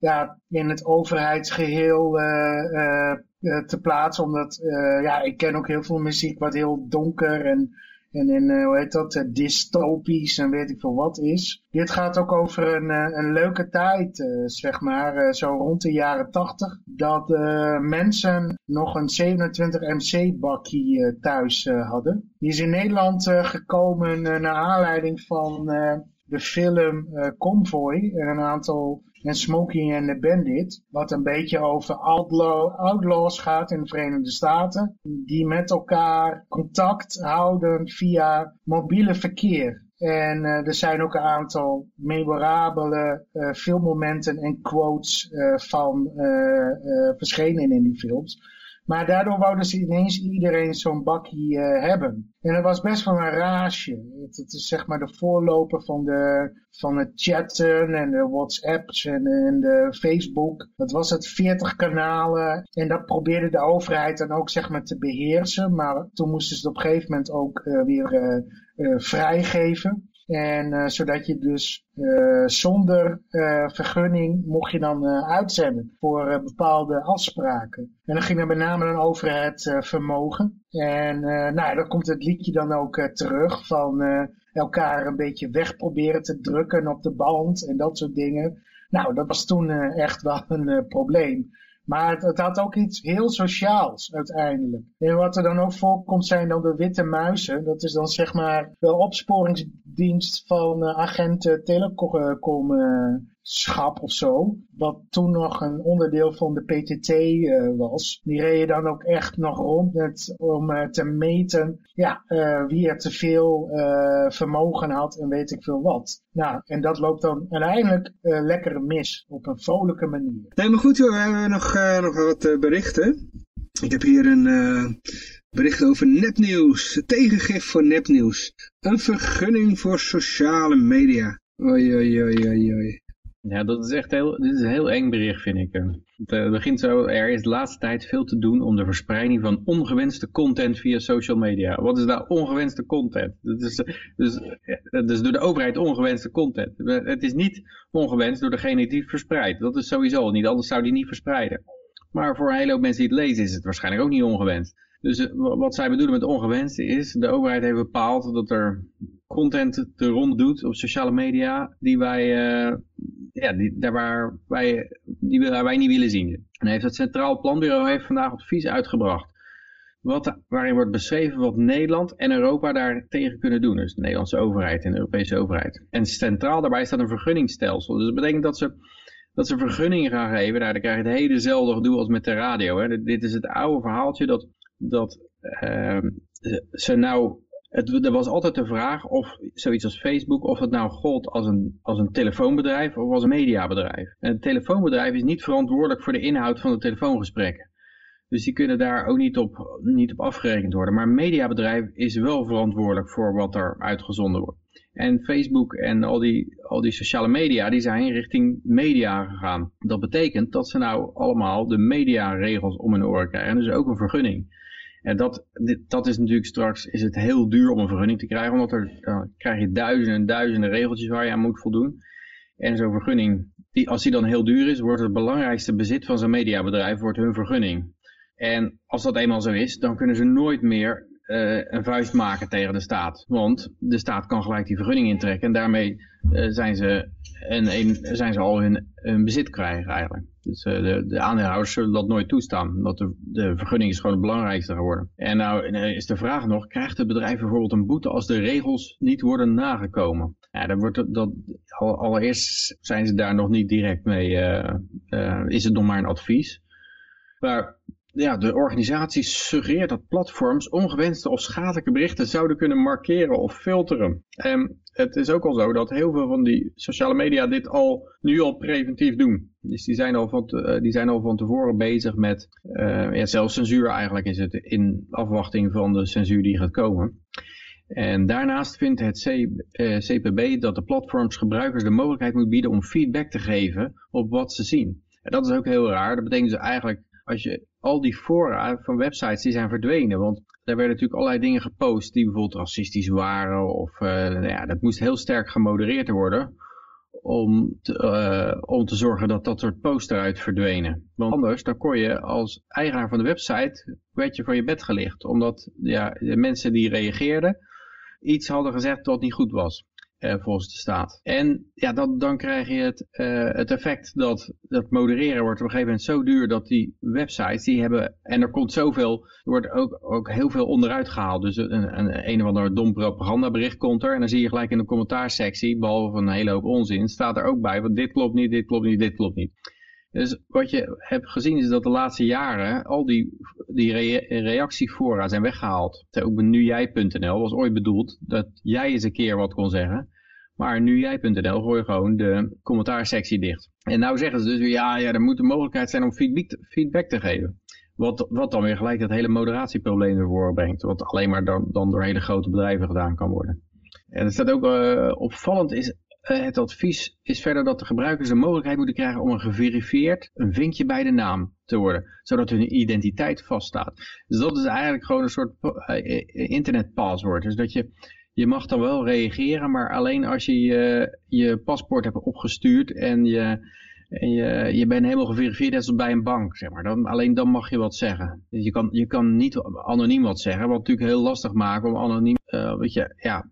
ja, in het overheidsgeheel eh, eh, eh, te plaatsen. Omdat ja, ik ken ook heel veel muziek wat heel donker en en, en eh, hoe heet dat, eh, dystopisch en weet ik veel wat is. Dit gaat ook over een, eh, een leuke tijd, zeg maar, zo rond de jaren tachtig. Dat mensen nog een 27 MC bakkie eh, thuis hadden. Die is in Nederland gekomen naar aanleiding van de film Convoy en een aantal en Smokey and the Bandit, wat een beetje over outlaw, outlaws gaat in de Verenigde Staten, die met elkaar contact houden via mobiele verkeer. En eh, er zijn ook een aantal memorabele eh, filmmomenten en quotes eh, van verschenen in die films. Maar daardoor wouden ze ineens iedereen zo'n bakkie eh, hebben. En het was best wel een raasje. Het, is zeg maar de voorloper van, de, van het chatten en de WhatsApps en, de Facebook. Dat was het 40 kanalen. En dat probeerde de overheid dan ook zeg maar te beheersen. Maar toen moesten ze het op een gegeven moment ook eh, weer eh, vrijgeven. En uh, zodat je dus uh, zonder uh, vergunning mocht je dan uitzenden voor bepaalde afspraken. En dan ging er met name dan over het vermogen. En nou, dan komt het liedje dan ook terug van elkaar een beetje weg proberen te drukken op de band en dat soort dingen. Nou, dat was toen echt wel een probleem. Maar het, had ook iets heel sociaals uiteindelijk. En wat er dan ook voorkomt zijn dan de witte muizen. Dat is dan zeg maar de opsporingsdienst van uh, agenten telecomschap of zo. Wat toen nog een onderdeel van de PTT uh, was. Die reden dan ook echt nog rond om uh, te meten ja, wie er te veel vermogen had en weet ik veel wat. Nou, en dat loopt dan uiteindelijk lekker mis op een vrolijke manier.
Nee, maar goed joh, we hebben nog, nog wat berichten. Ik heb hier een bericht over nepnieuws. Tegengif voor nepnieuws. Een vergunning voor sociale media. Oei, oei, oei, oei, oei.
Ja, dat is echt heel, dit is een heel eng bericht, vind ik. Het uh, begint zo, er is de laatste tijd veel te doen om de verspreiding van ongewenste content via social media. Wat is daar ongewenste content? Dat is, dus, dat is door de overheid ongewenste content. Het is niet ongewenst door degene die het verspreidt. Dat is sowieso niet, anders zou die niet verspreiden. Maar voor een hele hoop mensen die het lezen is het waarschijnlijk ook niet ongewenst. Dus uh, wat zij bedoelen met ongewenst is, de overheid heeft bepaald dat er content te rond doet op sociale media die wij, uh, ja, die, daar waar wij, die wij, niet willen zien. En heeft het Centraal Planbureau heeft vandaag advies uitgebracht. Wat, waarin wordt beschreven wat Nederland en Europa daar tegen kunnen doen. Dus de Nederlandse overheid en de Europese overheid. En centraal daarbij staat een vergunningsstelsel. Dus dat betekent dat ze, dat ze vergunningen gaan geven. Nou, dan krijg je het hele dezelfde gedoe als met de radio. Hè. Dit is het oude verhaaltje dat dat uh, ze nou, het, er was altijd de vraag of zoiets als Facebook, of het nou gold als een, als een telefoonbedrijf of als een mediabedrijf. En telefoonbedrijf is niet verantwoordelijk voor de inhoud van de telefoongesprekken. Dus die kunnen daar ook niet op, niet op afgerekend worden. Maar een mediabedrijf is wel verantwoordelijk voor wat er uitgezonden wordt. En Facebook en al die, al die sociale media, die zijn richting media gegaan. Dat betekent dat ze nou allemaal de mediaregels om hun oren krijgen. Dus ook een vergunning. En dat, dat is natuurlijk straks is het heel duur om een vergunning te krijgen, omdat er, krijg je duizenden en duizenden regeltjes waar je aan moet voldoen. En zo'n vergunning, die, als die dan heel duur is, wordt het belangrijkste bezit van zo'n mediabedrijf wordt hun vergunning. En als dat eenmaal zo is, dan kunnen ze nooit meer een vuist maken tegen de staat. Want de staat kan gelijk die vergunning intrekken en daarmee uh, zijn, ze en een, zijn ze al hun, hun bezit krijgen eigenlijk. Dus uh, de, de aandeelhouders zullen dat nooit toestaan. Omdat de, de vergunning is gewoon het belangrijkste geworden. En nou is de vraag nog, krijgt het bedrijf bijvoorbeeld een boete als de regels niet worden nagekomen? Ja, dan wordt dat, allereerst zijn ze daar nog niet direct mee, is het nog maar een advies. Maar ja, de organisatie suggereert dat platforms ongewenste of schadelijke berichten zouden kunnen markeren of filteren. En het is ook al zo dat heel veel van die sociale media dit al nu al preventief doen. Dus die zijn al van, te, die zijn al van tevoren bezig met uh, ja, zelfcensuur eigenlijk is het in afwachting van de censuur die gaat komen. En daarnaast vindt het CPB dat de platforms gebruikers de mogelijkheid moet bieden om feedback te geven op wat ze zien. En dat is ook heel raar. Dat betekent dus eigenlijk als je al die fora van websites die zijn verdwenen. Want daar werden natuurlijk allerlei dingen gepost die bijvoorbeeld racistisch waren. Of uh, ja, dat moest heel sterk gemodereerd worden. Om te, uh, om te zorgen dat dat soort posts eruit verdwenen. Want anders dan kon je als eigenaar van de website, werd je van je bed gelicht. Omdat ja, de mensen die reageerden iets hadden gezegd wat niet goed was. Uh, volgens de staat. En ja, dan, krijg je het, uh, het effect dat dat modereren wordt op een gegeven moment zo duur dat die websites die hebben, en er komt zoveel, er wordt ook, ook heel veel onderuit gehaald. Dus een, een, een of ander dom propagandabericht komt er en dan zie je gelijk in de commentaarsectie, behalve een hele hoop onzin, staat er ook bij, want dit klopt niet, dit klopt niet, dit klopt niet. Dus wat je hebt gezien is dat de laatste jaren al die, die re reactiefora zijn weggehaald. Ook nujij.nl was ooit bedoeld dat jij eens een keer wat kon zeggen. Maar nujij.nl gooi je gewoon de commentaarsectie dicht. En nou zeggen ze dus weer, ja, ja er moet een mogelijkheid zijn om feedback, te geven. Wat, wat dan weer gelijk dat hele moderatieprobleem ervoor brengt. Wat alleen maar dan, door hele grote bedrijven gedaan kan worden. En het staat ook uh, opvallend is het advies is verder dat de gebruikers de mogelijkheid moeten krijgen om een geverifieerd een vinkje bij de naam te worden, zodat hun identiteit vaststaat. Dus dat is eigenlijk gewoon een soort uh, internetpaswoord. Dus dat je, je mag dan wel reageren, maar alleen als je je, paspoort hebt opgestuurd en je, en je, je bent helemaal geverifieerd als bij een bank, zeg maar. Dan, alleen dan mag je wat zeggen. Je kan, je kan niet anoniem wat zeggen, wat natuurlijk heel lastig maakt om anoniem, uh, weet je, ja,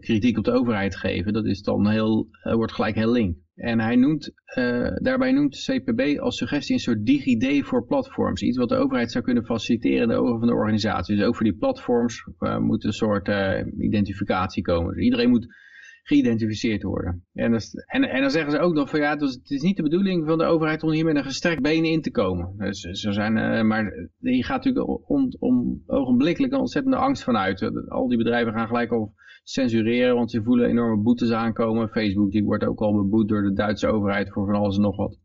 kritiek op de overheid geven. Dat is dan heel, uh, wordt gelijk heel link. En hij noemt, uh, daarbij noemt CPB als suggestie een soort DigiD voor platforms. Iets wat de overheid zou kunnen faciliteren in de ogen van de organisatie. Dus ook voor die platforms moet een soort identificatie komen. Dus iedereen moet geïdentificeerd worden. En, dat, en, en dan zeggen ze ook nog van ja, het is niet de bedoeling van de overheid om hier met een gestrekt been in te komen. Dus, ze zijn, uh, maar hier gaat natuurlijk om, om ogenblikkelijk ontzettende angst vanuit. Al die bedrijven gaan gelijk al censureren, want ze voelen enorme boetes aankomen. Facebook die wordt ook al beboet door de Duitse overheid voor van alles en nog wat.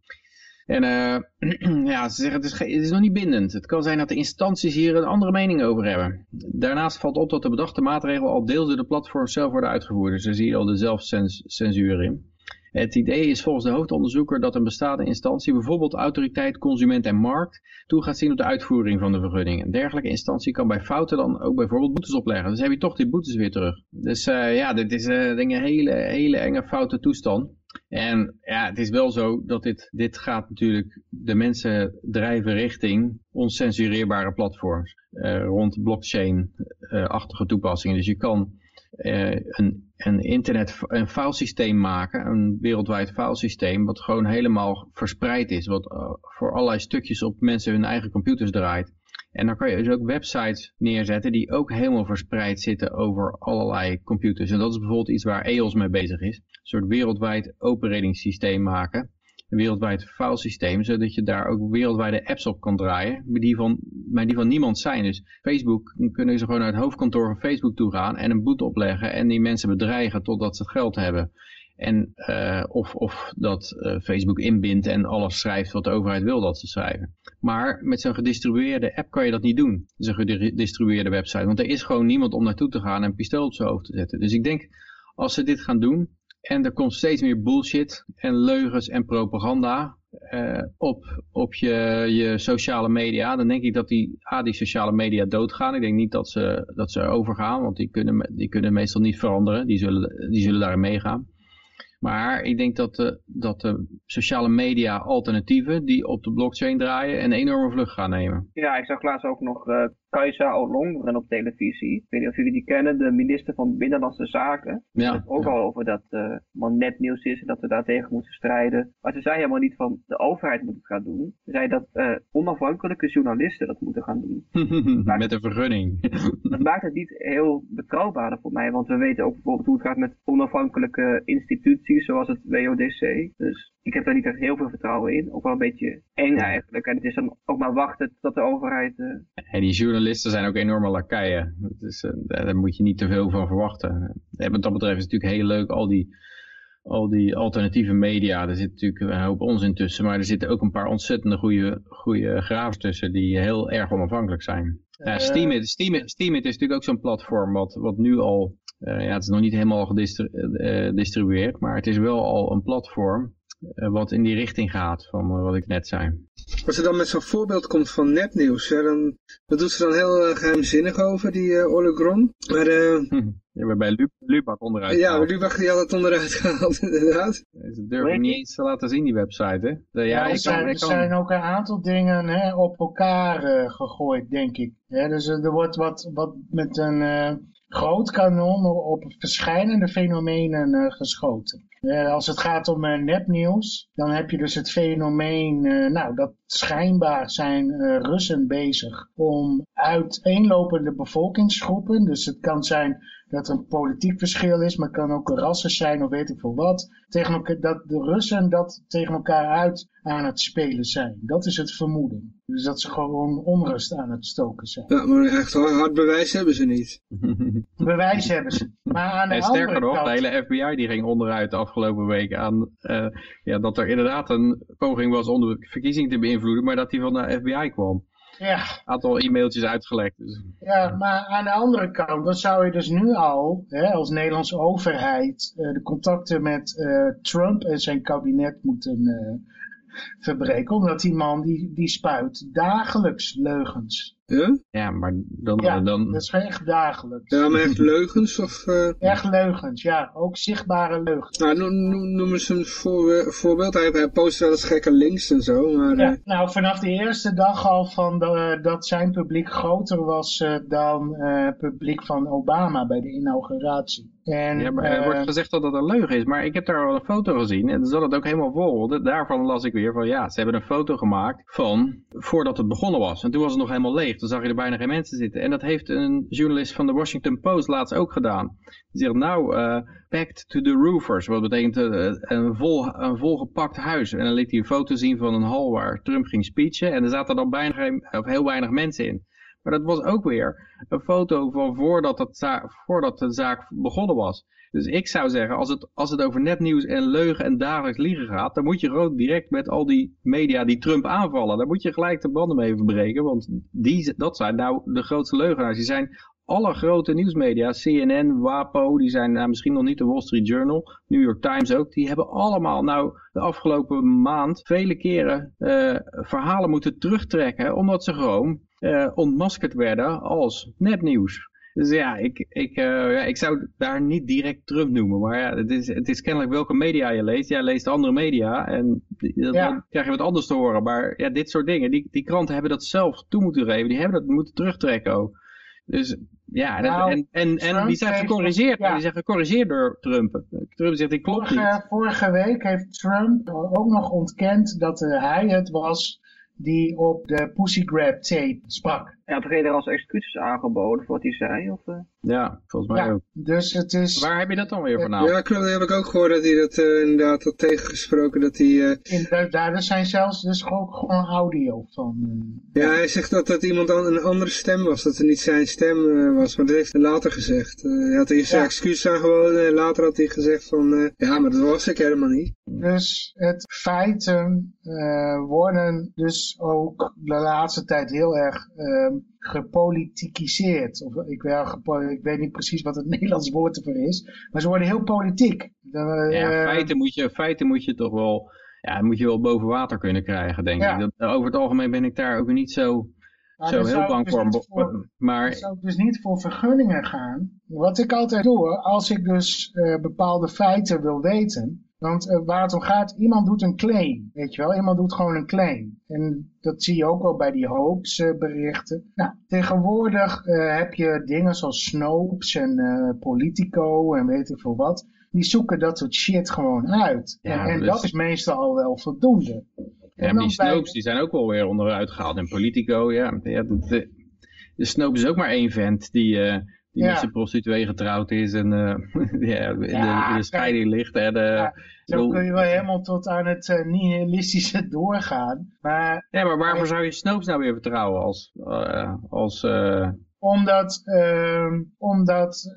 En uh, ja, ze zeggen het is, het is nog niet bindend. Het kan zijn dat de instanties hier een andere mening over hebben. Daarnaast valt op dat de bedachte maatregelen al deels door de platforms zelf worden uitgevoerd. Dus daar zie je al de zelfcensuur in. Het idee is volgens de hoofdonderzoeker dat een bestaande instantie, bijvoorbeeld autoriteit, consument en markt, toe gaat zien op de uitvoering van de vergunning. Een dergelijke instantie kan bij fouten dan ook bijvoorbeeld boetes opleggen. Dus heb je toch die boetes weer terug. Dus uh, ja, dit is ik een hele, hele enge foute toestand. En ja, het is wel zo dat dit, dit gaat natuurlijk de mensen drijven richting oncensureerbare platforms. Uh, rond blockchain-achtige toepassingen. Dus je kan uh, een, een internet een filesysteem maken, een wereldwijd filesysteem, wat gewoon helemaal verspreid is, wat voor allerlei stukjes op mensen hun eigen computers draait. En dan kan je dus ook websites neerzetten die ook helemaal verspreid zitten over allerlei computers. En dat is bijvoorbeeld iets waar EOS mee bezig is. Een soort wereldwijd operating maken. Een wereldwijd filesysteem, zodat je daar ook wereldwijde apps op kan draaien, maar die van, die van niemand zijn. Dus Facebook, kunnen ze gewoon naar het hoofdkantoor van Facebook toe gaan en een boete opleggen en die mensen bedreigen totdat ze het geld hebben. En, uh, of, of dat uh, Facebook inbindt en alles schrijft wat de overheid wil dat ze schrijven. Maar met zo'n gedistribueerde app kan je dat niet doen. Zo'n gedistribueerde website. Want er is gewoon niemand om naartoe te gaan en een pistool op zijn hoofd te zetten. Dus ik denk, als ze dit gaan doen, en er komt steeds meer bullshit en leugens en propaganda. eh, op, op je, je sociale media, dan denk ik dat die, die sociale media doodgaan. Ik denk niet dat ze, dat ze overgaan, want die kunnen, die kunnen meestal niet veranderen. Die zullen, die zullen daarin meegaan. Maar ik denk dat de, dat de sociale media alternatieven die op de blockchain draaien een enorme vlucht gaan nemen.
Ja, ik zag laatst ook nog uh, Kajsa Ollongren op televisie. Ik weet niet of jullie die kennen, de minister van Binnenlandse Zaken.
Ja.
Het ook al over dat uh, man netnieuws is en dat we daar tegen moeten strijden. Maar ze zei helemaal niet van de overheid moet het gaan doen. Ze zei dat uh, onafhankelijke journalisten dat moeten gaan doen.
met een vergunning.
dat maakt het niet heel betrouwbaarder voor mij, want we weten ook bijvoorbeeld hoe het gaat met onafhankelijke instituties zoals het WODC. Dus ik heb daar niet echt heel veel vertrouwen in. Ook wel een beetje eng eigenlijk. En het is dan ook maar wachten tot de overheid... Uh...
En die journalisten zijn ook enorme lakaien. Dus uh, daar moet je niet te veel van verwachten. En wat dat betreft is het natuurlijk heel leuk, al die, al die alternatieve media. Er zit natuurlijk een hoop onzin tussen. Maar er zitten ook een paar ontzettende goede, goede tussen die heel erg onafhankelijk zijn. Uh, ja, Steemit, Steemit, Steemit is natuurlijk ook zo'n platform wat, wat nu al... ja, het is nog niet helemaal gedistribueerd, maar het is wel al een platform wat in die richting gaat van uh, wat ik net zei.
Als er dan met zo'n voorbeeld komt van nepnieuws, ja, dan dat doet ze dan heel uh, geheimzinnig over, die uh, Olegron. Maar,
je bent bij Lub Lubach onderuit
Ja, Lubach die had het onderuit gehaald, inderdaad.
Ze durven niet eens te laten zien, die website, hè?
Ja, ja, er, zijn, kan, er kan... zijn ook een aantal dingen hè, op elkaar gegooid, denk ik. Ja, dus er wordt wat, wat met een groot kanon op verschillende fenomenen uh, geschoten. Uh, als het gaat om uh, nepnieuws, dan heb je dus het fenomeen, nou, dat schijnbaar zijn Russen bezig om uiteenlopende bevolkingsgroepen, dus het kan zijn dat er een politiek verschil is, maar het kan ook rassen zijn of weet ik veel wat, tegen elkaar, dat de Russen dat tegen elkaar uit aan het spelen zijn. Dat is het vermoeden. Dus dat ze gewoon onrust aan het stoken zijn.
Ja, maar echt hard bewijs hebben ze niet.
bewijs hebben ze. Maar aan de
en
andere
sterker nog,
kant...
de hele FBI die ging onderuit de afgelopen weken aan uh, ja, dat er inderdaad een poging was om de verkiezing te beïnvloeden, maar dat die van de FBI kwam.
Ja.
Aantal e-mailtjes uitgelekt. Dus.
Ja, maar aan de andere kant, dan zou je dus nu al, hè, als Nederlandse overheid, uh, de contacten met uh, Trump en zijn kabinet moeten uh, verbreken. Omdat die man, die, die spuit dagelijks leugens.
Ja?
Ja, maar dan...
Ja,
dan...
dat is echt dagelijks.
Ja, maar echt leugens? Of, uh...
Echt leugens, ja. Ook zichtbare leugens.
Nou, no, no, noem eens een voor, voorbeeld. Hij, hij post wel eens gekke links en zo, maar...
Ja,
uh...
nou, vanaf de eerste dag al van de, dat zijn publiek groter was uh, dan het publiek van Obama bij de inauguratie. En,
ja, maar er wordt gezegd dat dat een leugen is, maar ik heb daar wel een foto gezien en zat het ook helemaal vol. Daarvan las ik weer van ja, ze hebben een foto gemaakt van voordat het begonnen was. En toen was het nog helemaal leeg, toen zag je er bijna geen mensen zitten. En dat heeft een journalist van de Washington Post laatst ook gedaan. Die zegt nou, uh, packed to the roofers, wat betekent uh, een, vol, een volgepakt huis. En dan liet hij een foto zien van een hal waar Trump ging speechen en er zaten dan bijna geen, of heel weinig mensen in. Maar dat was ook weer een foto van voordat, het voordat de zaak begonnen was. Dus ik zou zeggen, als het, als het over nepnieuws en leugen en dagelijks liegen gaat, dan moet je gewoon direct met al die media die Trump aanvallen, daar moet je gelijk de banden mee verbreken, want die, dat zijn nou de grootste leugenaars. Die zijn alle grote nieuwsmedia, CNN, WAPO, die zijn nou, misschien nog niet de Wall Street Journal, New York Times ook, die hebben allemaal nou de afgelopen maand vele keren uh, verhalen moeten terugtrekken, omdat ze gewoon uh, ontmaskerd werden als nepnieuws. Dus ja, ik, ik, uh, ja, ik zou daar niet direct Trump noemen. Maar ja, het is, het is kennelijk welke media je leest. Jij leest andere media en dan ja. krijg je wat anders te horen. Maar ja, dit soort dingen, die, die kranten hebben dat zelf toe moeten geven. Die hebben dat moeten terugtrekken ook. Dus ja, dat,
nou,
en, en, en die zijn gecorrigeerd. Ja. Die zijn gecorrigeerd door Trump. Trump zegt, dit klopt
vorige,
niet.
Vorige week heeft Trump ook nog ontkend dat uh, hij het was die op de Pussy Grab tape sprak.
Ja, had er als excuses aangeboden voor wat hij zei? Of, uh...
Ja, volgens mij
ja,
ook.
Dus het is...
Waar heb je dat dan weer vandaan?
Ja, klopt, dat heb ik ook gehoord dat hij dat uh, inderdaad had tegengesproken. Dat hij, uh...
In, daar zijn zelfs dus ook gewoon audio van.
ja, hij zegt dat dat iemand an een andere stem was. Dat het niet zijn stem was, maar dat heeft hij later gezegd. hij had eerst ja. excuses aangeboden en later had hij gezegd van... ja, maar dat was ik helemaal niet.
Dus het feiten worden dus ook de laatste tijd heel erg gepolitikiseerd. Of, ik, ik weet niet precies wat het Nederlands woord ervoor is. Maar ze worden heel politiek.
Uh, ja, feiten moet, je, feiten moet je toch wel... ja, moet je wel boven water kunnen krijgen, denk
Ja.
ik. Dat, over het algemeen ben ik daar ook niet zo,
Maar
zo heel bang
dus
voor.
voor-
Maar
zou ik dus niet voor vergunningen gaan. Wat ik altijd doe, als ik dus eh, bepaalde feiten wil weten. Want eh, waar het om gaat, iemand doet een claim. Weet je wel, iemand doet gewoon een claim. En dat zie je ook wel bij die hoax eh, berichten. Nou, tegenwoordig eh, heb je dingen zoals Snopes en eh, Politico en weet ik veel wat. Die zoeken dat soort shit gewoon uit.
Ja,
en en
dus-
dat is meestal al wel voldoende.
Ja,
En
die
bij-
Snopes die zijn ook wel weer onderuit gehaald. En Politico, ja. ja de, de, de Snopes is ook maar één vent die, die
Ja.
met zijn prostituee getrouwd is en eh, ja, in, de, in de scheiding ligt. En,
Ja, Zo kun je wel helemaal tot aan het eh, nihilistische doorgaan. Maar
ja, maar waarvoor zou je Snopes nou weer vertrouwen als... eh, als
Omdat, ehm, omdat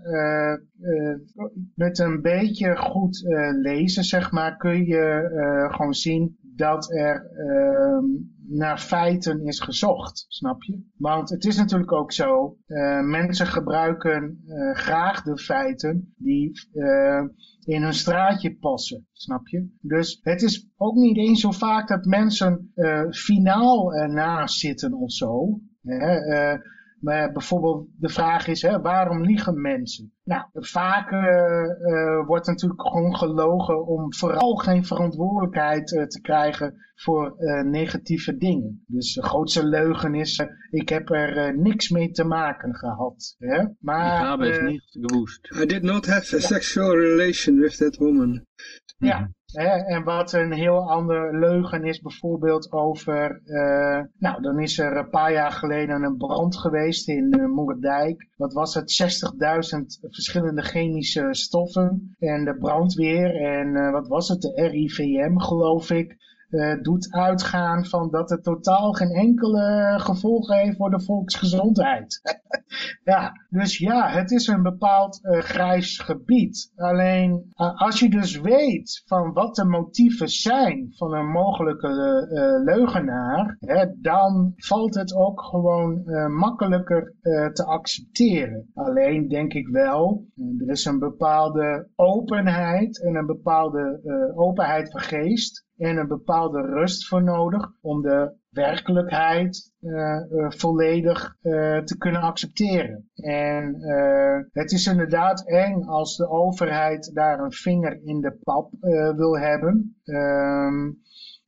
met een beetje goed lezen, zeg maar, kun je gewoon zien dat er ehm, naar feiten is gezocht, snap je? Want het is natuurlijk ook zo, eh, mensen gebruiken eh, graag de feiten die eh, in hun straatje passen, snap je? Dus het is ook niet eens zo vaak dat mensen finaal ernaast zitten of zo. Hè? Maar bijvoorbeeld de vraag is, hè, waarom liegen mensen? Nou, vaak eh, eh, wordt natuurlijk gewoon gelogen om vooral geen verantwoordelijkheid eh, te krijgen voor eh, negatieve dingen. Dus de grootste leugen is, ik heb er eh, niks mee te maken gehad. Hè? Maar,
Gabe is niet gewoest.
I did not have a sexual relation with that woman.
Ja, hè, en wat een heel ander leugen is bijvoorbeeld over, eh, nou dan is er een paar jaar geleden een brand geweest in eh, Moerdijk. Wat was het? 60.000 verschillende chemische stoffen en de brandweer en eh, wat was het? De RIVM geloof ik. Eh, doet uitgaan van dat het totaal geen enkele gevolgen heeft voor de volksgezondheid. Ja, dus ja, het is een bepaald eh, grijs gebied. Alleen eh, als je dus weet van wat de motieven zijn van een mogelijke leugenaar, hè, dan valt het ook gewoon makkelijker te accepteren. Alleen denk ik wel, er is een bepaalde openheid en een bepaalde openheid van geest en een bepaalde rust voor nodig om de werkelijkheid eh, eh, volledig eh, te kunnen accepteren. En het is inderdaad eng als de overheid daar een vinger in de pap wil hebben. Ehm,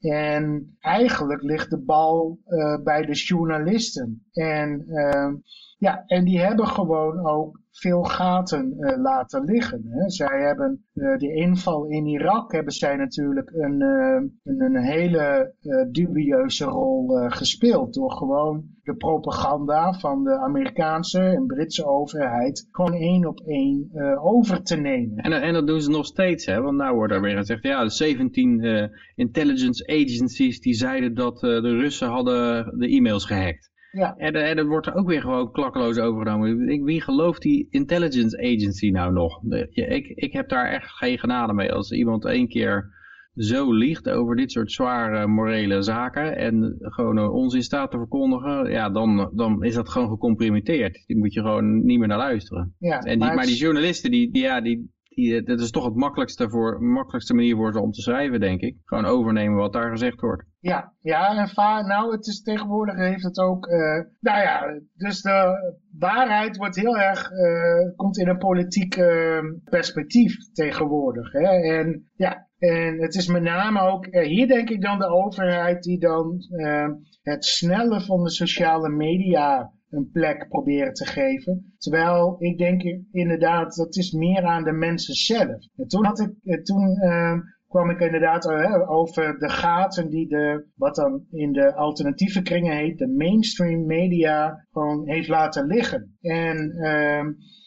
en eigenlijk ligt de bal bij de journalisten. En, ehm, ja, en die hebben gewoon ook veel gaten eh, laten liggen. Hè. Zij hebben eh, de inval in Irak hebben zij natuurlijk een, eh, een, hele dubieuze rol gespeeld. Door gewoon de propaganda van de Amerikaanse en Britse overheid gewoon één op één over te nemen.
En, en dat doen ze nog steeds, hè? want nou wordt er weer gezegd, ja, de 17 eh, intelligence agencies die zeiden dat de Russen hadden de e-mails gehackt.
Ja.
En, eh, en dat wordt er ook weer gewoon klakkeloos overgenomen. Ik, wie gelooft die intelligence agency nou nog? Ik, ik heb daar echt geen genade mee. Als iemand één keer zo liegt over dit soort zware morele zaken en gewoon een onzin staat te verkondigen, ja, dan, dan is dat gewoon gecompromitteerd. Die moet je gewoon niet meer naar luisteren.
Ja,
En die,
maar
die journalisten, die, die, ja, die, die, eh, dat is toch het makkelijkste, voor, makkelijkste manier voor ze om te schrijven, denk ik. Gewoon overnemen wat daar gezegd wordt.
Ja, ja, en va nou, het is tegenwoordig heeft het ook, eh, nou ja, dus de waarheid wordt heel erg, eh, komt in een politiek eh, perspectief tegenwoordig. Hè? En ja, en het is met name ook, eh, hier denk ik dan de overheid die dan eh, het snelle van de sociale media een plek proberen te geven. Terwijl ik denk inderdaad, dat is meer aan de mensen zelf. En toen had ik, toen eh, kwam ik inderdaad eh, over de gaten die de, wat dan in de alternatieve kringen heet, de mainstream media gewoon heeft laten liggen. En, ehm,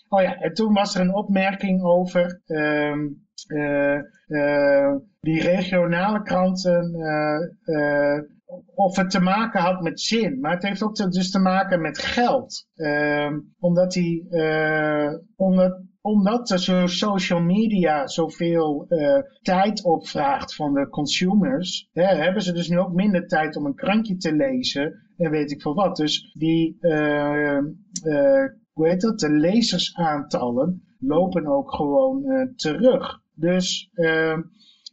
oh ja, en toen was er een opmerking over, ehm, eh, eh, die regionale kranten, of het te maken had met zin. Maar het heeft ook te- dus te maken met geld. Ehm, omdat die, omdat, omdat so- social media zoveel eh, tijd opvraagt van de consumers, hè, hebben ze dus nu ook minder tijd om een krantje te lezen en weet ik veel wat. Dus die, eh, hoe heet dat, de lezersaantallen lopen ook gewoon terug. Dus,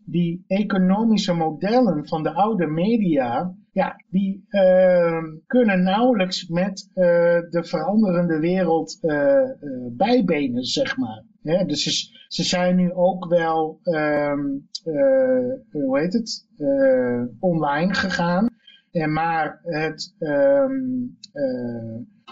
die economische modellen van de oude media, ja, die uh, kunnen nauwelijks met uh, de veranderende wereld uh, bijbenen, zeg maar. Dus ze, ze, zijn nu ook wel, um, hoe heet het, online gegaan. En maar het, um,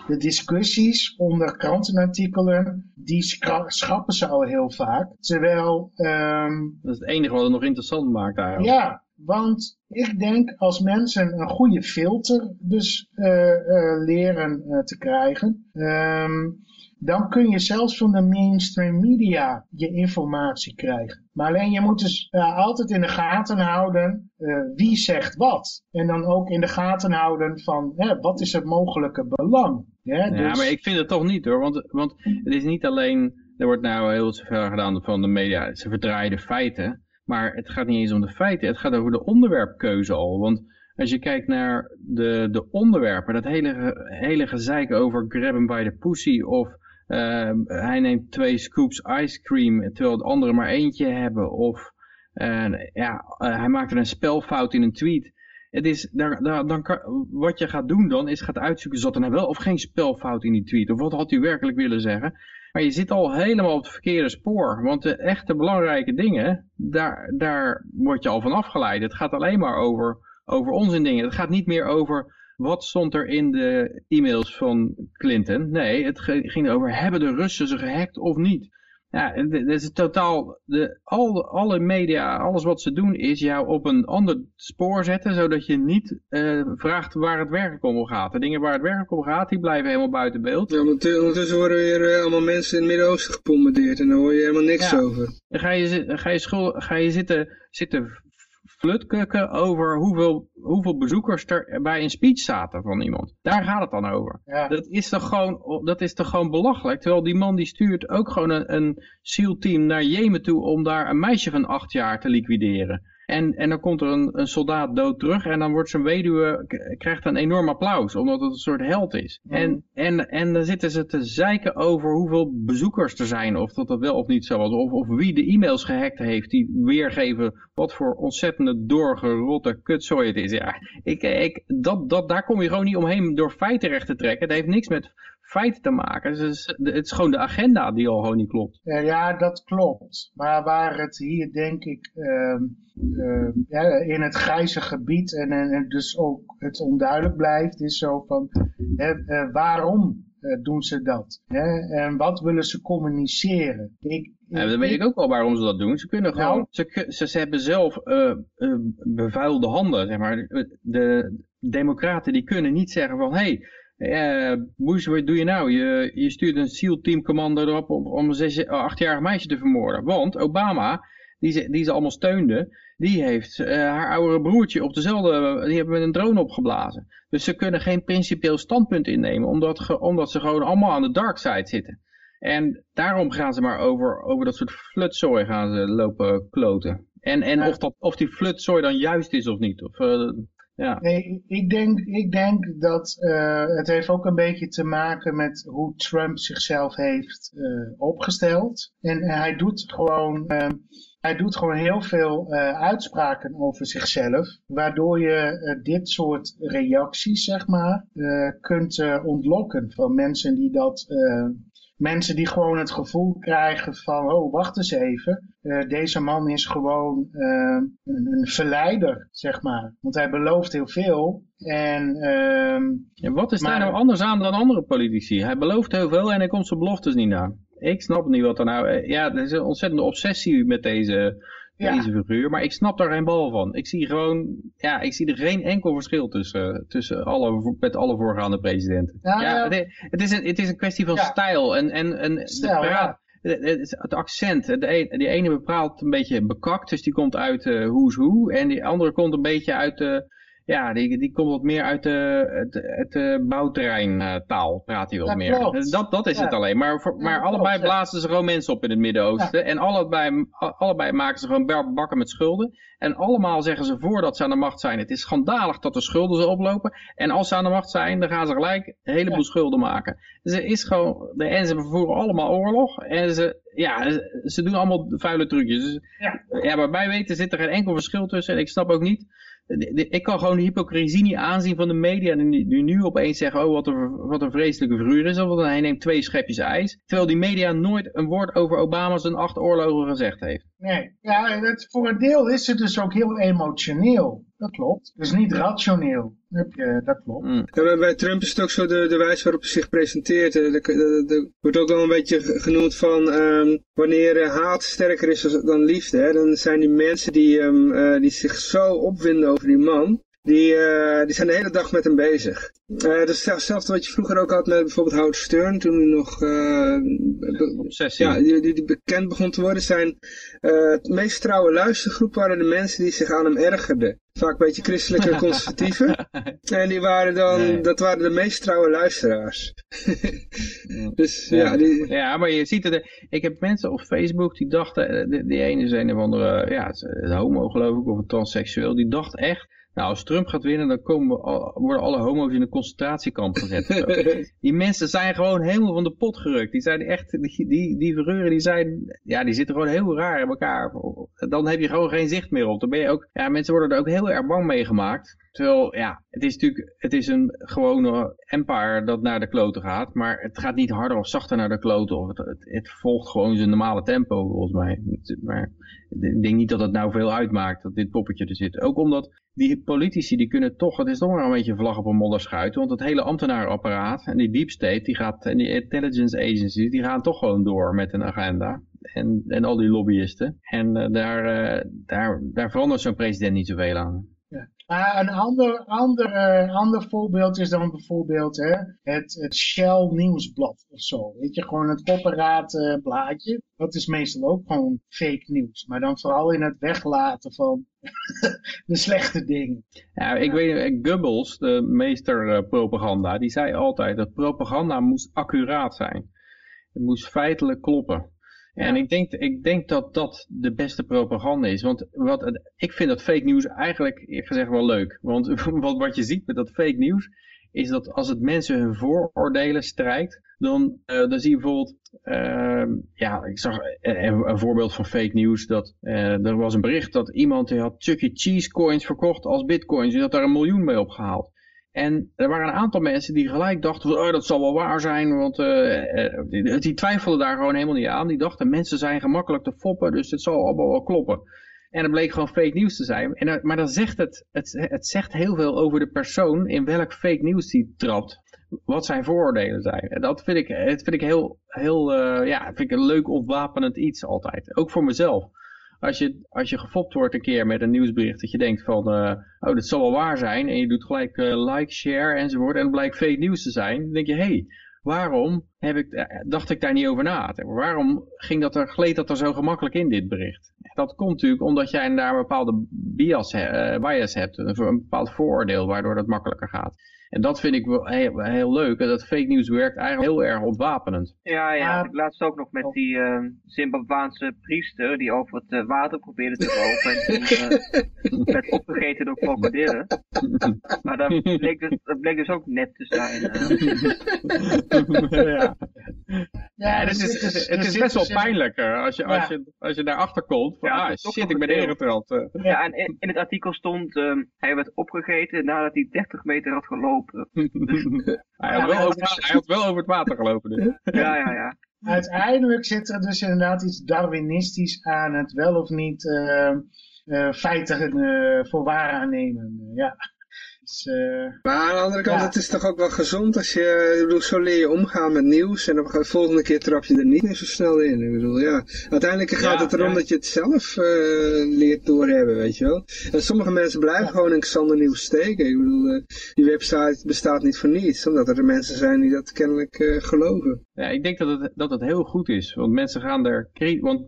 de discussies onder krantenartikelen, die schrappen ze al heel vaak. Terwijl... Um,
dat is het enige wat het nog interessant maakt eigenlijk.
Ja, want ik denk als mensen een goede filter dus uh, uh, leren uh, te krijgen, um, dan kun je zelfs van de mainstream media je informatie krijgen. Maar alleen je moet dus uh, altijd in de gaten houden uh, wie zegt wat. En dan ook in de gaten houden van hè, wat is het mogelijke belang.
Ja, dus... ja, maar ik vind het toch niet hoor. Want, want het is niet alleen, er wordt nou heel veel gedaan van de media, ze verdraaien de feiten. Maar het gaat niet eens om de feiten, het gaat over de onderwerpkeuze al. Want als je kijkt naar de, de onderwerpen, dat hele, hele gezeik over grab him by the pussy of uh, hij neemt twee scoops ice cream terwijl de anderen maar eentje hebben. Of uh, ja, uh, hij maakt er een spelfout in een tweet. Het is, daar, daar, dan wat je gaat doen dan is gaat uitzoeken, zat er nou wel of geen spelfout in die tweet? Of wat had hij werkelijk willen zeggen? Maar je zit al helemaal op het verkeerde spoor. Want de echte belangrijke dingen, daar, daar word je al van afgeleid. Het gaat alleen maar over, over onzin dingen. Het gaat niet meer over wat stond er in de e-mails van Clinton. Nee, het ging over hebben de Russen ze gehackt of niet. Ja, dat is totaal, de, al, alle media, alles wat ze doen is jou op een ander spoor zetten, zodat je niet uh, vraagt waar het werkelijk om gaat. De dingen waar het werkelijk om gaat, die blijven helemaal buiten beeld.
Ja, ondertussen worden weer uh, allemaal mensen in het Midden-Oosten gebombardeerd en daar hoor je helemaal niks ja. over.
Dan ga je, ga je, school, ga je zitten, zitten flutkukken over hoeveel, hoeveel bezoekers er bij een speech zaten van iemand. Daar gaat het dan over. Ja. Dat, is toch gewoon, dat is toch gewoon belachelijk. Terwijl die man die stuurt ook gewoon een, een SEAL-team naar Jemen toe om daar een meisje van acht jaar te liquideren. En, en dan komt er een, een soldaat dood terug en dan wordt zijn weduwe, krijgt een enorm applaus, omdat het een soort held is. Mm. En, en, en dan zitten ze te zeiken over hoeveel bezoekers er zijn, of dat dat wel of niet zo was, of, of wie de e-mails gehackt heeft, die weergeven wat voor ontzettende doorgerotte kutzooi het is. Ja, ik, ik, dat, dat, daar kom je gewoon niet omheen door feiten recht te trekken. Het heeft niks met feiten te maken. Het is, het is gewoon de agenda die al gewoon niet klopt.
Ja, dat klopt. Maar waar het hier denk ik uh, uh, ja, in het grijze gebied en, en, dus ook het onduidelijk blijft, is zo van uh, waarom doen ze dat? Hè? En wat willen ze communiceren?
Ik, ja, dan weet ik ook wel waarom ze dat doen. Ze kunnen gewoon, nou, ze, ze, ze, hebben zelf bevuilde handen, zeg maar. De democraten die kunnen niet zeggen van, hé, hey, uh, Bush, wat doe je nou? Je, je stuurt een SEAL-team commando erop om, om een zes, achtjarig meisje te vermoorden. Want Obama, die ze, die ze allemaal steunde, die heeft uh, haar oudere broertje op dezelfde, die hebben met een drone opgeblazen. Dus ze kunnen geen principieel standpunt innemen, omdat, omdat ze gewoon allemaal aan de dark side zitten. En daarom gaan ze maar over, over dat soort flutzooi gaan ze lopen kloten. En, en of, dat, of die flutzooi dan juist is of niet. Of, uh, ja.
Ik denk, ik denk dat uh, het heeft ook een beetje te maken met hoe Trump zichzelf heeft uh, opgesteld. En hij doet gewoon... hij doet gewoon heel veel uitspraken over zichzelf, waardoor je dit soort reacties, zeg maar, kunt ontlokken van mensen die dat mensen die gewoon het gevoel krijgen van, oh wacht eens even, uh, deze man is gewoon uh, een, een, verleider, zeg maar. Want hij belooft heel veel. En, uh,
ja, wat is maar... daar nou anders aan dan andere politici? Hij belooft heel veel en hij komt zijn beloftes niet na. Ik snap niet wat er nou... Eh, ja, er is een ontzettende obsessie met deze ja. deze figuur. Maar ik snap daar geen bal van. Ik zie gewoon, ja, ik zie er geen enkel verschil tussen, tussen alle, met alle voorgaande presidenten. Ja, ja het, het, is een, het is een kwestie van stijl en, en, en
stijl,
praat, het, het, accent. De, een, die ene bepaalt een beetje bekakt, dus die komt uit uh, Who's Who. En die andere komt een beetje uit de ja, die, die komt wat meer uit de, het, het eh, bouwterreintaal, praat hij wat
Dat
meer.
klopt.
Dat, dat is
Ja.
het alleen. Maar, voor- maar allebei
klopt,
blazen ze gewoon mensen op in het Midden-Oosten. En allebei, allebei maken ze gewoon bakken met schulden. En allemaal zeggen ze voordat ze aan de macht zijn, het is schandalig dat de schulden zo oplopen. En als ze aan de macht zijn, dan gaan ze gelijk een heleboel schulden maken. Dus er is gewoon, en ze vervoeren allemaal oorlog. En ze, ja, ze, ze doen allemaal vuile trucjes. Dus,
Ja.
ja, bij mij weten zit er geen enkel verschil tussen. En ik snap ook niet, ik kan gewoon de hypocrisie niet aanzien van de media. Die, nu opeens zeggen, oh wat een, wat een vreselijke verhuur is. Of hij neemt twee schepjes ijs. Terwijl die media nooit een woord over Obama zijn acht oorlogen gezegd heeft.
Nee, ja, voor een deel is het dus ook heel emotioneel. Dat klopt. Dus niet rationeel. Heb je, dat klopt.
Mm.
Ja, maar bij Trump is het ook zo de, de wijze waarop hij zich presenteert. Er wordt ook wel een beetje ge- genoemd van ehm, wanneer eh, haat sterker is dan liefde. Hè, dan zijn die mensen die, ehm, eh, die zich zo opwinden over die man. Die, eh, die zijn de hele dag met hem bezig. Dat is hetzelfde wat je vroeger ook had met bijvoorbeeld Howard Stern. Toen hij nog
Obsessie.
ja, die, die, bekend begon te worden. Zijn het meest trouwe luistergroep waren de mensen die zich aan hem ergerden. Vaak een beetje christelijke conservatieven. En die waren dan,
Nee.
dat waren de meest trouwe luisteraars. dus ja,
Ja.
die,
Ja, maar je ziet het. Ik heb mensen op Facebook die dachten, die, die ene is een of andere, ja, homo geloof ik, of een transseksueel. Die dacht echt, nou als Trump gaat winnen, dan komen we al- worden alle homo's in een concentratiekamp gezet. die mensen zijn gewoon helemaal van de pot gerukt. Die zijn echt, die, die, die verreuren, die zijn, ja, die zitten gewoon heel raar in elkaar. Dan heb je gewoon geen zicht meer op. Dan ben je ook, ja, mensen worden er ook heel erg bang mee gemaakt. Terwijl, ja, het is natuurlijk, het is een gewone empire dat naar de kloten gaat. Maar het gaat niet harder of zachter naar de kloten. Of het, het, volgt gewoon zijn normale tempo, volgens mij. Maar ik denk niet dat het nou veel uitmaakt dat dit poppetje er zit. Ook omdat die politici, die kunnen toch, het is toch maar een beetje vlag op een modderschuit. Want het hele ambtenarenapparaat en die deep state, die gaat, en die intelligence agencies, die gaan toch gewoon door met een agenda. En, en al die lobbyisten. En eh, daar, eh, daar, daar verandert zo'n president niet zoveel aan.
Maar een ander, ander, eh, ander voorbeeld is dan bijvoorbeeld hè, het, het Shell nieuwsblad of zo. Weet je, gewoon het corporaat eh. Dat is meestal ook gewoon fake nieuws. Maar dan vooral in het weglaten van de slechte dingen.
Ja, ik weet, eh, Goebbels, de meester propaganda, die zei altijd dat propaganda moest accuraat zijn. Het moest feitelijk kloppen. En ik denk, ik denk dat dat de beste propaganda is. Want wat, ik vind dat fake nieuws eigenlijk gezegd wel leuk. Want wat, wat je ziet met dat fake nieuws, is dat als het mensen hun vooroordelen strijkt, dan, eh, dan zie je bijvoorbeeld, ehm, ja, ik zag een, voorbeeld van fake nieuws, dat eh, er was een bericht dat iemand die had Chuck E. Cheese coins verkocht als bitcoins, die had daar een miljoen mee opgehaald. En er waren een aantal mensen die gelijk dachten, oh, dat zal wel waar zijn, want eh, eh, die, die twijfelden daar gewoon helemaal niet aan. Die dachten, mensen zijn gemakkelijk te foppen, dus het zal allemaal wel kloppen. En het bleek gewoon fake nieuws te zijn. En, maar dan zegt het, het, het zegt heel veel over de persoon in welk fake nieuws die trapt. Wat zijn vooroordelen zijn. En dat vind ik, dat vind ik heel, heel eh, ja, vind ik een leuk ontwapenend iets altijd. Ook voor mezelf. Als je, als je gefopt wordt een keer met een nieuwsbericht dat je denkt van, eh, oh dit zal wel waar zijn. En je doet gelijk eh, like, share enzovoort. En het blijkt fake nieuws te zijn. Dan denk je, hé, hey, waarom heb ik, eh, dacht ik daar niet over na? Waarom ging dat er, gleed dat er zo gemakkelijk in dit bericht? Dat komt natuurlijk omdat jij daar een bepaalde bias, bias hebt. Een bepaald vooroordeel waardoor dat makkelijker gaat. En dat vind ik wel heel, heel leuk. En dat fake news werkt eigenlijk heel erg ontwapenend.
Ja, ja.
Ah.
Ik laatst ook nog met die eh Zimbabwaanse priester die over het eh, water probeerde te lopen. en toen eh, werd opgegeten door krokodillen. Maar dat bleek, dus, dat bleek dus ook net te zijn. eh.
ja. Ja, het is,
dus-
het is best wel
dus-
pijnlijk eh, als je, als je, als je daarachter komt. Van,
Ja,
ah shit, ik ben ingetrapt.
Ja, en in, in het artikel stond, ehm, hij werd opgegeten nadat hij 30 meter had gelopen.
hij, had wel over, hij had wel over het water gelopen. Dus.
Ja, ja, ja.
Uiteindelijk zit er dus inderdaad iets Darwinistisch aan het wel of niet eh, eh, feiten eh, voor waar aannemen. Ja. Dus, eh,
Maar aan de andere kant,
Ja.
het is toch ook wel gezond als je, ik bedoel, zo leer je omgaan met nieuws en de volgende keer trap je er niet meer zo snel in. Ik bedoel, ja, uiteindelijk gaat
Ja,
het erom
ja.
dat je het zelf eh, leert doorhebben, weet je wel. En sommige mensen blijven gewoon in Xander Nieuws steken. Ik bedoel, eh, die website bestaat niet voor niets, omdat er mensen zijn die dat kennelijk eh, geloven.
Ja, ik denk dat het, dat het heel goed is. Want mensen gaan er... cri- Want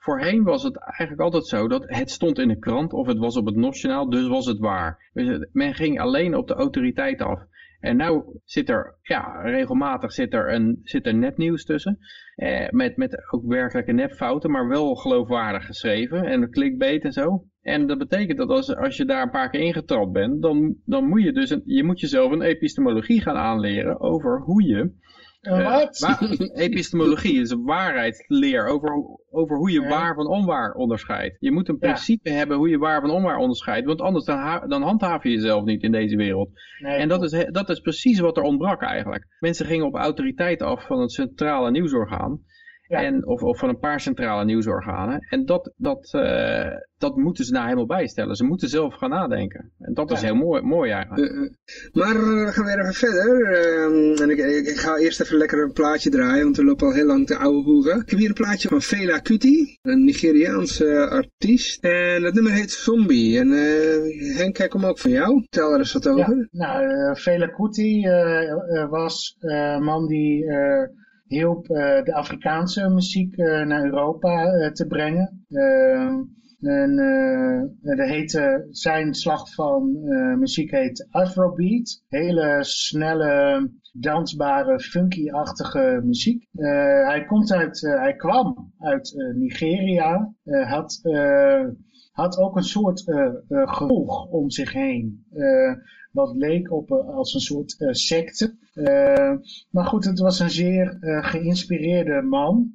voorheen was het eigenlijk altijd zo dat het stond in de krant of het was op het nationaal, dus was het waar. Dus men ging alleen op de autoriteit af. En nou zit er, ja, regelmatig zit er, een, zit er nepnieuws tussen. Eh, met, met ook werkelijke nepfouten, maar wel geloofwaardig geschreven. En clickbait en zo. En dat betekent dat als, als je daar een paar keer ingetrapt bent, dan, dan moet je dus, je moet jezelf een epistemologie gaan aanleren over hoe je
wat?
wa- epistemologie is een waarheidsleer over, hoe- over hoe je waar van onwaar onderscheidt. Je moet een
Ja.
principe hebben hoe je waar van onwaar onderscheidt, want anders dan, dan handhaaf je jezelf niet in deze wereld.
Nee,
En dat is, dat is precies wat er ontbrak eigenlijk. Mensen gingen op autoriteit af van het centrale nieuwsorgaan.
Ja.
En, of, of van een paar centrale nieuwsorganen. En dat, dat, eh, dat moeten ze nou helemaal bijstellen. Ze moeten zelf gaan nadenken. En dat is heel mooi, mooi eigenlijk.
Eh, eh. Maar we gaan weer even verder. Ehm, en ik, ik, ik ga eerst even lekker een plaatje draaien, want we lopen al heel lang te ouwe hoeren. Ik heb hier een plaatje van Fela Kuti, een Nigeriaanse artiest. En dat nummer heet Zombie. En eh, Henk, kijk hem ook van jou. Vertel er eens wat over.
Ja, nou, eh Fela Kuti eh, eh, was eh, een man die eh, hielp eh, de Afrikaanse muziek eh, naar Europa eh, te brengen. Eh, en dat heette, zijn slag van muziek heet Afrobeat. Hele snelle, dansbare, funky-achtige muziek. Hij, komt uit, hij kwam uit Nigeria. Had had ook een soort gevolg om zich heen. Wat leek op, eh, als een soort eh, secte. Eh, maar goed, het was een zeer geïnspireerde man.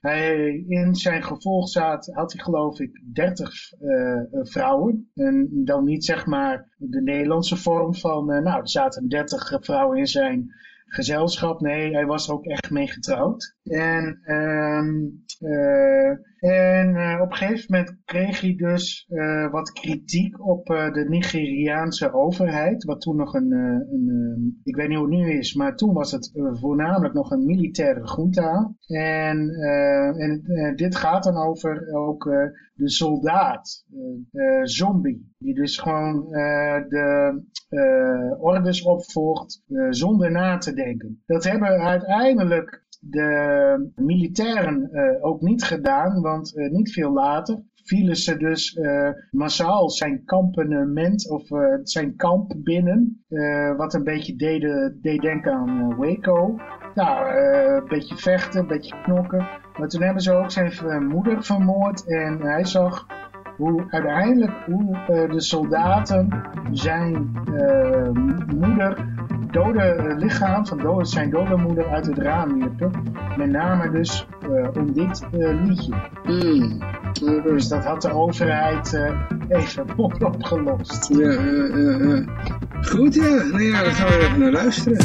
Hij, in zijn gevolgzaad had hij geloof ik 30 eh, eh, vrouwen. En dan niet zeg maar de Nederlandse vorm van, nou er zaten 30 vrouwen in zijn gezelschap. Nee, hij was ook echt mee getrouwd. En, ehm, eh, en eh, op een gegeven moment kreeg hij dus eh, wat kritiek op de Nigeriaanse overheid. Wat toen nog een, een ik weet niet hoe het nu is, maar toen was het voornamelijk nog een militaire junta. En, en dit gaat dan over ook de soldaat, eh, eh, zombie. Die dus gewoon eh, de eh, orders opvolgt zonder na te denken. Dat hebben uiteindelijk de militairen ook niet gedaan, want niet veel later vielen ze dus massaal zijn kampenement of zijn kamp binnen. wat een beetje deed, deed denken aan Waco. Nou, een beetje vechten, een beetje knokken. Maar toen hebben ze ook zijn eh, moeder vermoord en hij zag hoe uiteindelijk hoe eh, de soldaten zijn eh, moeder, dode lichaam van dode, zijn dode moeder uit het raam wierpen. Met name dus om dit liedje.
Hmm.
Dus dat had de overheid even opgelost.
Ja. Goed, ja. Nou ja, dan gaan we even naar luisteren.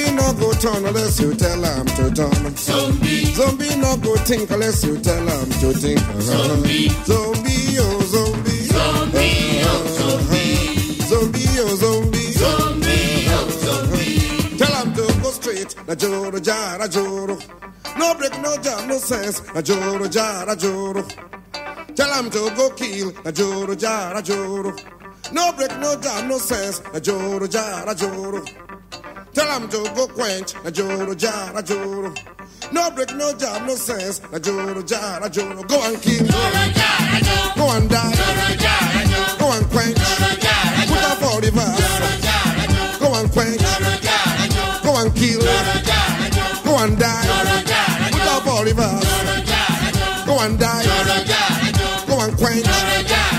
turn unless you tell him to turn. Zombie. Zombie not go think unless you tell him to think. Zombie. Zombie, oh zombie. Zombie, oh zombie. Zombie, oh zombie. Zombie, oh zombie. Tell him to go straight. Na joro jara joro. No break, no jam, no sense. Na joro jara joro. Tell him to go kill. Na joro jara joro. No break, no jam, no sense. Na joro jara joro. Tell him to go quench. Na joro jara joro. No break, no jam, no sense. Na joro jara joro. Go and kill. Go and die. Go and quench. Put up all the verse. Go and quench. Go and kill. Go and die. Put up all the verse. Go and die. Go and quench. Go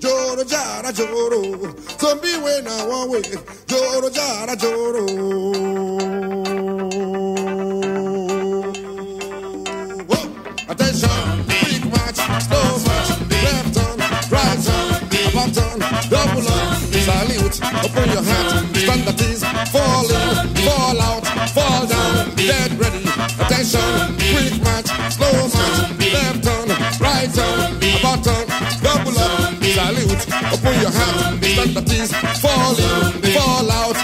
Joro jara joro. Zombie when I one way. Joro jara joro. up on your hands. Stop the things falling, fall out.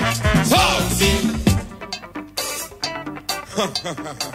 Halt!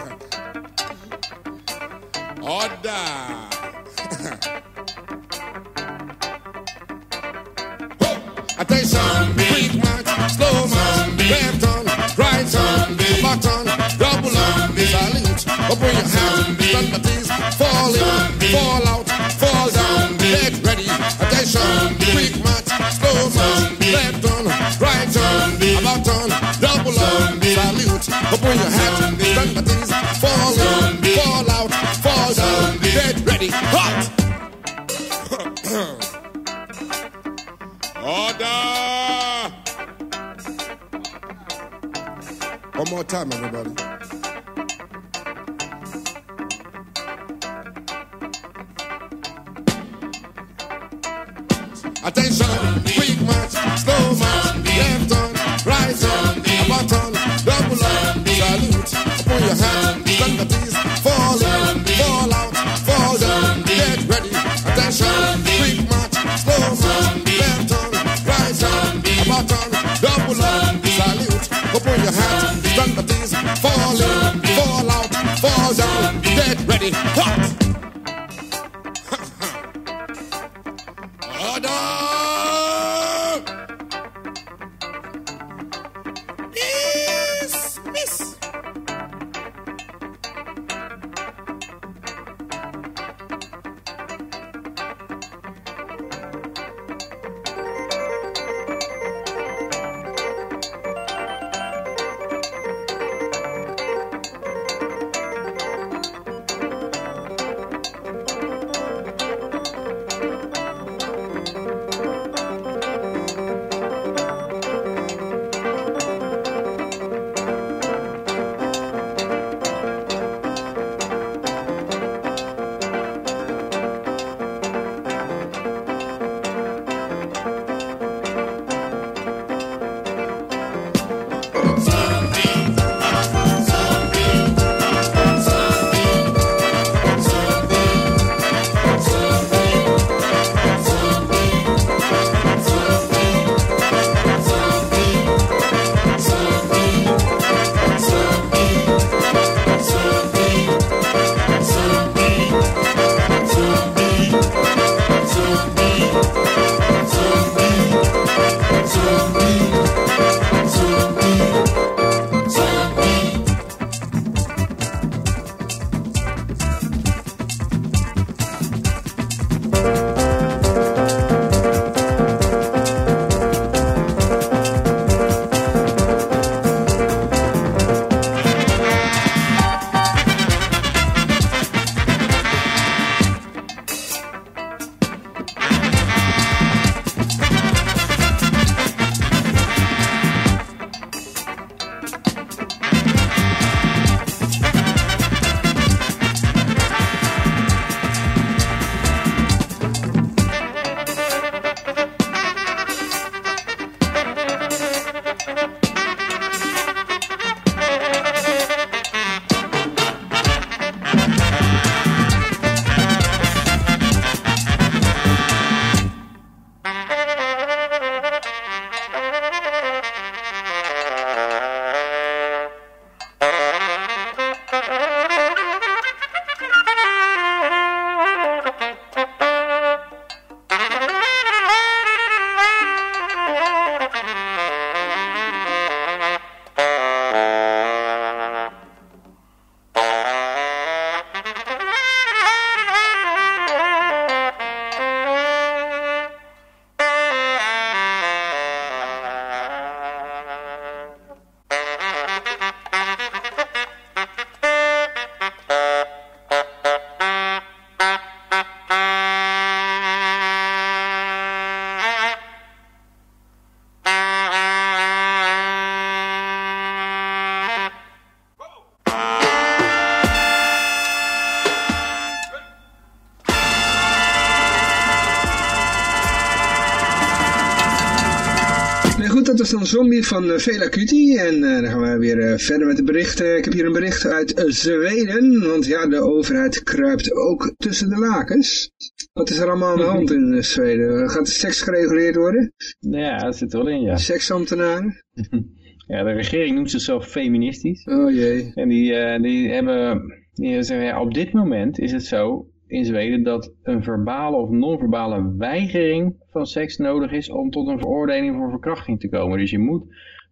was dan Zombie van uh, Vela Cutie. En uh, dan gaan we weer uh, verder met de berichten. Ik heb hier een bericht uit Zweden. Want ja, de overheid kruipt ook tussen de lakens. Wat is er allemaal aan de hand in Zweden? Gaat de seks gereguleerd worden?
Ja, dat zit er wel in, ja.
Seksambtenaren?
ja, de regering noemt zichzelf feministisch.
Oh jee.
En die, die hebben... Die zeggen, ja, op dit moment is het zo in Zweden dat een verbale of non-verbale weigering van seks nodig is om tot een veroordeling voor verkrachting te komen. Dus je moet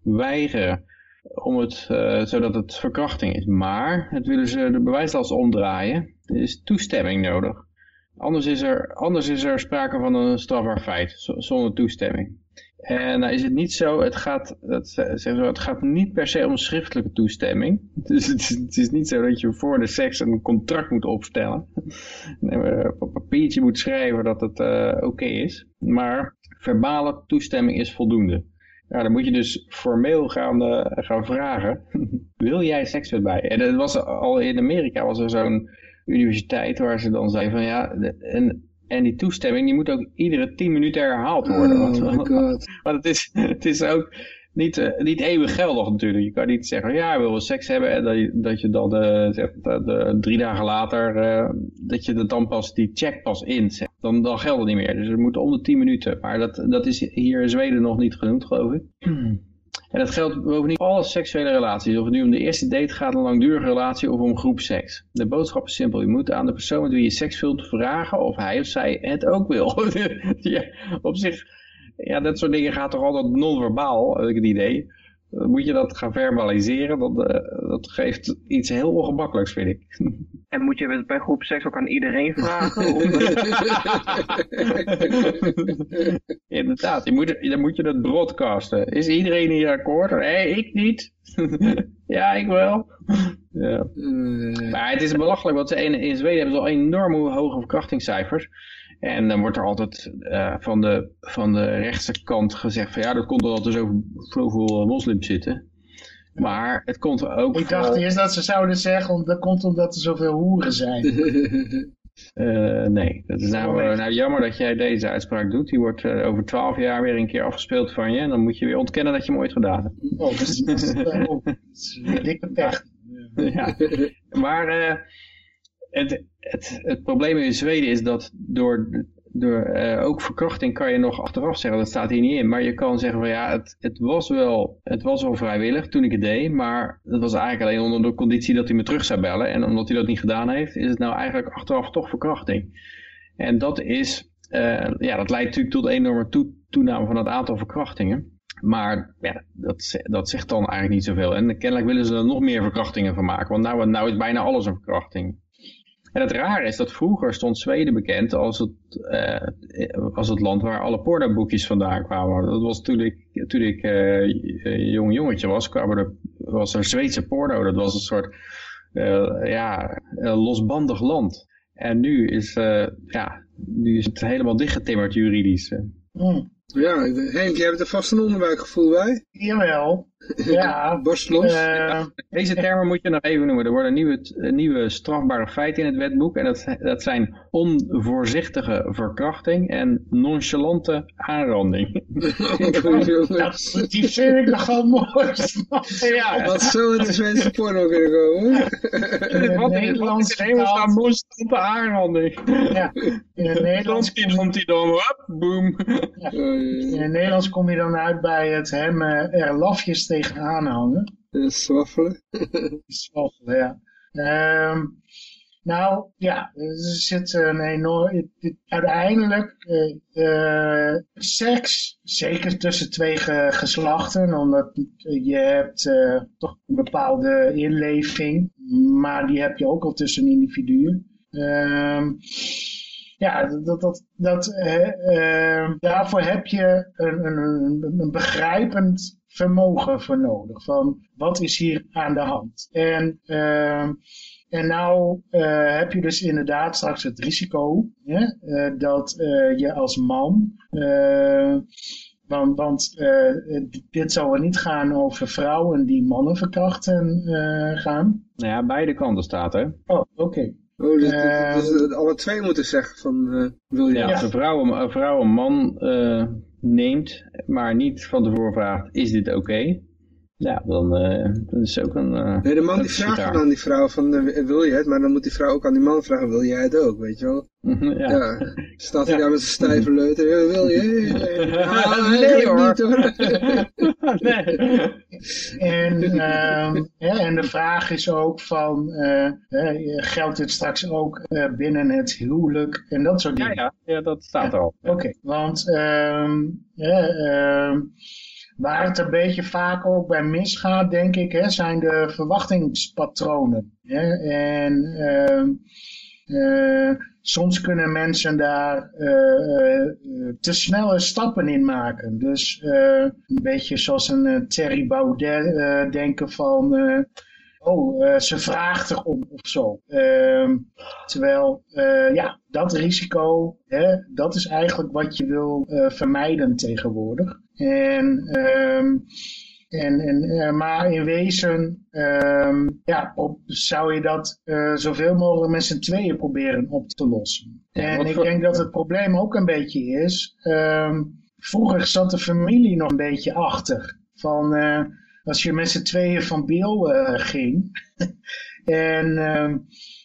weigeren om het, uh, zodat het verkrachting is. Maar het willen ze de bewijslast omdraaien. Er is toestemming nodig. Anders is er, anders is er sprake van een strafbaar feit, zonder toestemming. En nou is het niet zo, het gaat, het gaat niet per se om schriftelijke toestemming. Dus het is, niet zo dat je voor de seks een contract moet opstellen. op een papiertje moet schrijven dat het uh, oké is. Maar verbale toestemming is voldoende. Ja, dan moet je dus formeel gaan, uh, gaan vragen. Wil jij seks met mij? En dat was al in Amerika was er zo'n universiteit waar ze dan zei van ja, en en die toestemming die moet ook iedere tien minuten herhaald worden.
Oh want, my god.
Want het is, het is ook niet, uh, niet eeuwig geldig natuurlijk. Je kan niet zeggen, ja, we willen seks hebben. En dat je, dat je dan uh, zegt, uh, de, drie dagen later, dat je dan pas die check pas inzet. Dan, dan geldt het niet meer. Dus het moet om de tien minuten. Maar dat, dat is hier in Zweden nog niet genoemd, geloof ik. En dat geldt bovendien voor alle seksuele relaties. Of het nu om de eerste date gaat, een langdurige relatie of om groepseks. De boodschap is simpel. Je moet aan de persoon met wie je seks wilt vragen of hij of zij het ook wil. op zich, ja, dat soort dingen gaat toch altijd non-verbaal, heb ik het idee. Dan moet je dat gaan verbaliseren. Dat, uh, dat geeft iets heel ongemakkelijks, vind ik.
En moet je bij groep seks ook aan iedereen vragen?
Inderdaad, je moet, dan moet je dat broadcasten. Is iedereen hier akkoord? Nee, ik niet. ja, ik wel. ja. Maar het is belachelijk, want in, in Zweden hebben ze al enorm hoge verkrachtingscijfers. En dan wordt er altijd uh, van, de, van de rechtse kant gezegd van ja, dat komt omdat er zoveel, zoveel moslims zitten. Maar het komt ook
Ik dacht eerst dat ze zouden zeggen, dat komt omdat er zoveel hoeren zijn.
uh, nee, dat is nou, nou jammer dat jij deze uitspraak doet. Die wordt uh, over twaalf jaar weer een keer afgespeeld van je. En dan moet je weer ontkennen dat je hem ooit gedaan hebt.
Oh, dat is, dat is, oh, dat is een dikke pech.
ja, maar uh, het, het, het probleem in Zweden is dat door door uh, ook verkrachting kan je nog achteraf zeggen, dat staat hier niet in. Maar je kan zeggen van ja, het, het, was wel, het was wel vrijwillig toen ik het deed. Maar het was eigenlijk alleen onder de conditie dat hij me terug zou bellen. En omdat hij dat niet gedaan heeft, is het nou eigenlijk achteraf toch verkrachting. En dat is, uh, ja, dat leidt natuurlijk tot een enorme toe, toename van het aantal verkrachtingen. Maar ja, dat, dat zegt dan eigenlijk niet zoveel. En kennelijk willen ze er nog meer verkrachtingen van maken. Want nou, nou is bijna alles een verkrachting. En het rare is dat vroeger stond Zweden bekend als het, uh, als het land waar alle pornoboekjes vandaan kwamen. Dat was toen ik, toen ik uh, jong jongetje was, kwamen er, was er Zweedse porno. Dat was een soort uh, ja, losbandig land. En nu is, ja, nu is het helemaal dichtgetimmerd juridisch.
Mm.
Ja, Henk, jij hebt er vast een onderbuikgevoel bij.
Jawel. Ja.
Borstlos.
Uh, Deze termen moet je nog even noemen. Er worden nieuwe, nieuwe strafbare feiten in het wetboek. En dat, dat zijn onvoorzichtige verkrachting en nonchalante aanranding.
dat, die vind ik nogal mooi.
ja. Wat zo in de Zweedse porno kunnen komen.
Wat Nederlands in hemelsnaam nonchalante aanranding.
Ja. In het Nederlands
komt hij dan op. Boom.
Ja. In het Nederlands kom je dan uit bij het hem er lafjes tegenaan hangen.
Zwaffelen.
Zwaffelen, ja. Um, nou, ja, er zit een enorm... Uiteindelijk, uh, uh, seks, zeker tussen twee ge geslachten, omdat je hebt uh, toch een bepaalde inleving, maar die heb je ook al tussen individuen. Um, ja, dat, dat, dat, uh, daarvoor heb je een, een, een begrijpend vermogen voor nodig. Van wat is hier aan de hand? En, uh, en nou uh, heb je dus inderdaad straks het risico hè, uh, dat je als man... want want dit zal er niet gaan over vrouwen die mannen verkrachten gaan.
Nou ja, beide kanten staat hè.
Oh, oké. Okay.
Oh, dus, uh, dus, alle twee moeten zeggen van, uh, wil je...
Ja, als een vrouw, een, vrouw, een man uh, neemt, maar niet van tevoren vraagt, is dit oké? Ja, dan, uh, dat is ook een... Uh,
nee, de man die vraagt dan aan die vrouw van, uh, wil je het? Maar dan moet die vrouw ook aan die man vragen, wil jij het ook, weet je wel?
ja.
ja. Staat hij ja. daar met zijn stijve leuter, wil je?
Ja, nee hoor. Niet, hoor.
nee. En, uh, ja, en de vraag is ook van, geldt dit straks ook binnen het huwelijk en dat soort dingen?
Ja, ja. ja dat staat er al.
Oké, okay. want... Um, Waar het een beetje vaak ook bij misgaat, denk ik, hè, zijn de verwachtingspatronen. Hè? En uh, uh, soms kunnen mensen daar uh, te snelle stappen in maken. Dus een beetje zoals een Terry Baudet denken van oh, ze vraagt erom of zo. Uh, terwijl, ja, dat risico, hè, dat is eigenlijk wat je wil vermijden tegenwoordig. En, um, en, en, maar in wezen um, ja, op, zou je dat zoveel mogelijk met z'n tweeën proberen op te lossen. Ja, en ik denk dat het probleem ook een beetje is, um, vroeger zat de familie nog een beetje achter. Van, als je met z'n tweeën van Biel uh, ging en,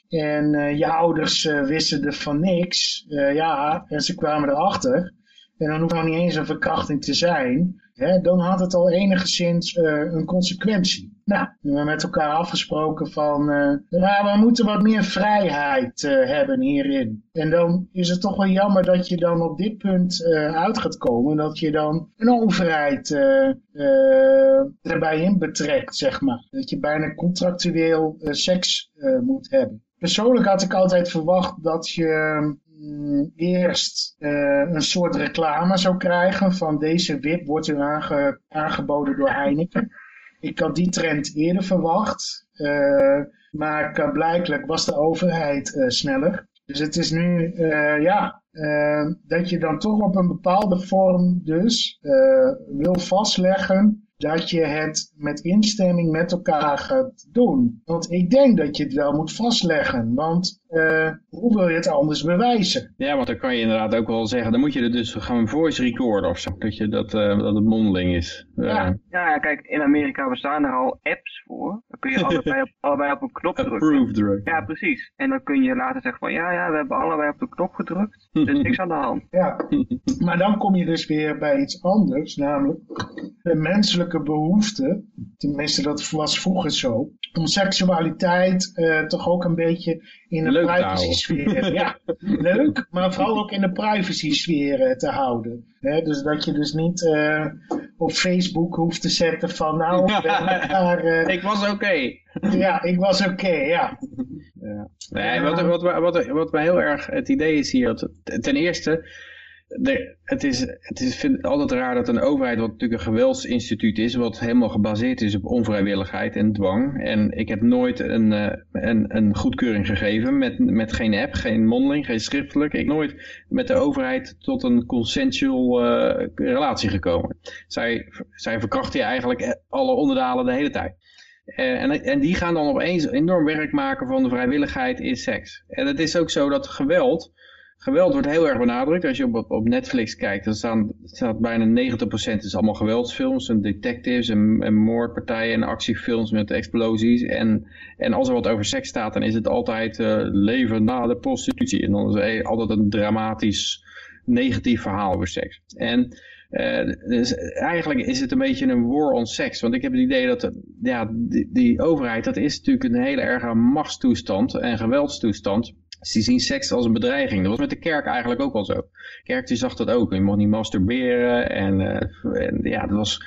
en je ouders wisten er van niks, ja, en ze kwamen erachter, en dan hoeft nog niet eens een verkrachting te zijn, hè, dan had het al enigszins een consequentie. Nou, we hebben met elkaar afgesproken van, uh, nou, we moeten wat meer vrijheid uh, hebben hierin. En dan is het toch wel jammer dat je dan op dit punt uh, uit gaat komen, dat je dan een overheid erbij in betrekt, zeg maar. Dat je bijna contractueel seks moet hebben. Persoonlijk had ik altijd verwacht dat je mm, eerst een soort reclame zou krijgen van deze wip wordt u aange aangeboden door Heineken. Ik had die trend eerder verwacht, uh, maar blijkelijk was de overheid sneller. Dus het is nu, ja, dat je dan toch op een bepaalde vorm dus wil vastleggen dat je het met instemming met elkaar gaat doen. Want ik denk dat je het wel moet vastleggen, want uh, hoe wil je het anders bewijzen?
Ja, want dan kan je inderdaad ook wel zeggen, dan moet je er dus gaan voice recorden of zo, dat, je dat, uh, dat het mondeling is.
Ja. ja. ja, kijk, in Amerika bestaan er al apps voor. Dan kun je allebei op, allebei op een knop drukken.
Drukken.
Ja, precies. En dan kun je later zeggen van, ja, ja, we hebben allebei op de knop gedrukt, er is niks aan de hand.
Ja, maar dan kom je dus weer bij iets anders, namelijk de menselijke behoefte, tenminste dat was vroeger zo, om seksualiteit uh, toch ook een beetje in de privacy sfeer. ja, leuk, maar vooral ook in de privacy sfeer te houden. dus dat je dus niet uh, op Facebook hoeft te zetten van nou,
ja, uh, ik was oké. Okay.
ja, ik was oké, okay, ja.
ja. Nee, wat, wat, wat, wat mij heel erg het idee is hier, dat ten eerste het is, het is altijd raar dat een overheid, wat natuurlijk een geweldsinstituut is, wat helemaal gebaseerd is op onvrijwilligheid en dwang. En ik heb nooit een, uh, een, goedkeuring gegeven met, met geen app, geen mondeling, geen schriftelijk. Ik nooit met de overheid tot een consensual uh, relatie gekomen. Zij, verkrachten je eigenlijk alle onderdelen de hele tijd. Uh, en, en die gaan dan opeens enorm werk maken van de vrijwilligheid in seks. En het is ook zo dat geweld Geweld wordt heel erg benadrukt. Als je op, op Netflix kijkt, dan staan, staat bijna 90% is allemaal geweldsfilms. En detectives en, en, moordpartijen en actiefilms met explosies. En, en als er wat over seks staat, dan is het altijd uh, leven na de prostitutie. En dan is er altijd een dramatisch negatief verhaal over seks. En uh, dus eigenlijk is het een beetje een war on sex. Want ik heb het idee dat ja, die, die overheid, dat is natuurlijk een hele erge machtstoestand en geweldstoestand. Die zien seks als een bedreiging. Dat was met de kerk eigenlijk ook al zo. De kerk die zag dat ook. Je mocht niet masturberen. En, uh, en ja, het was,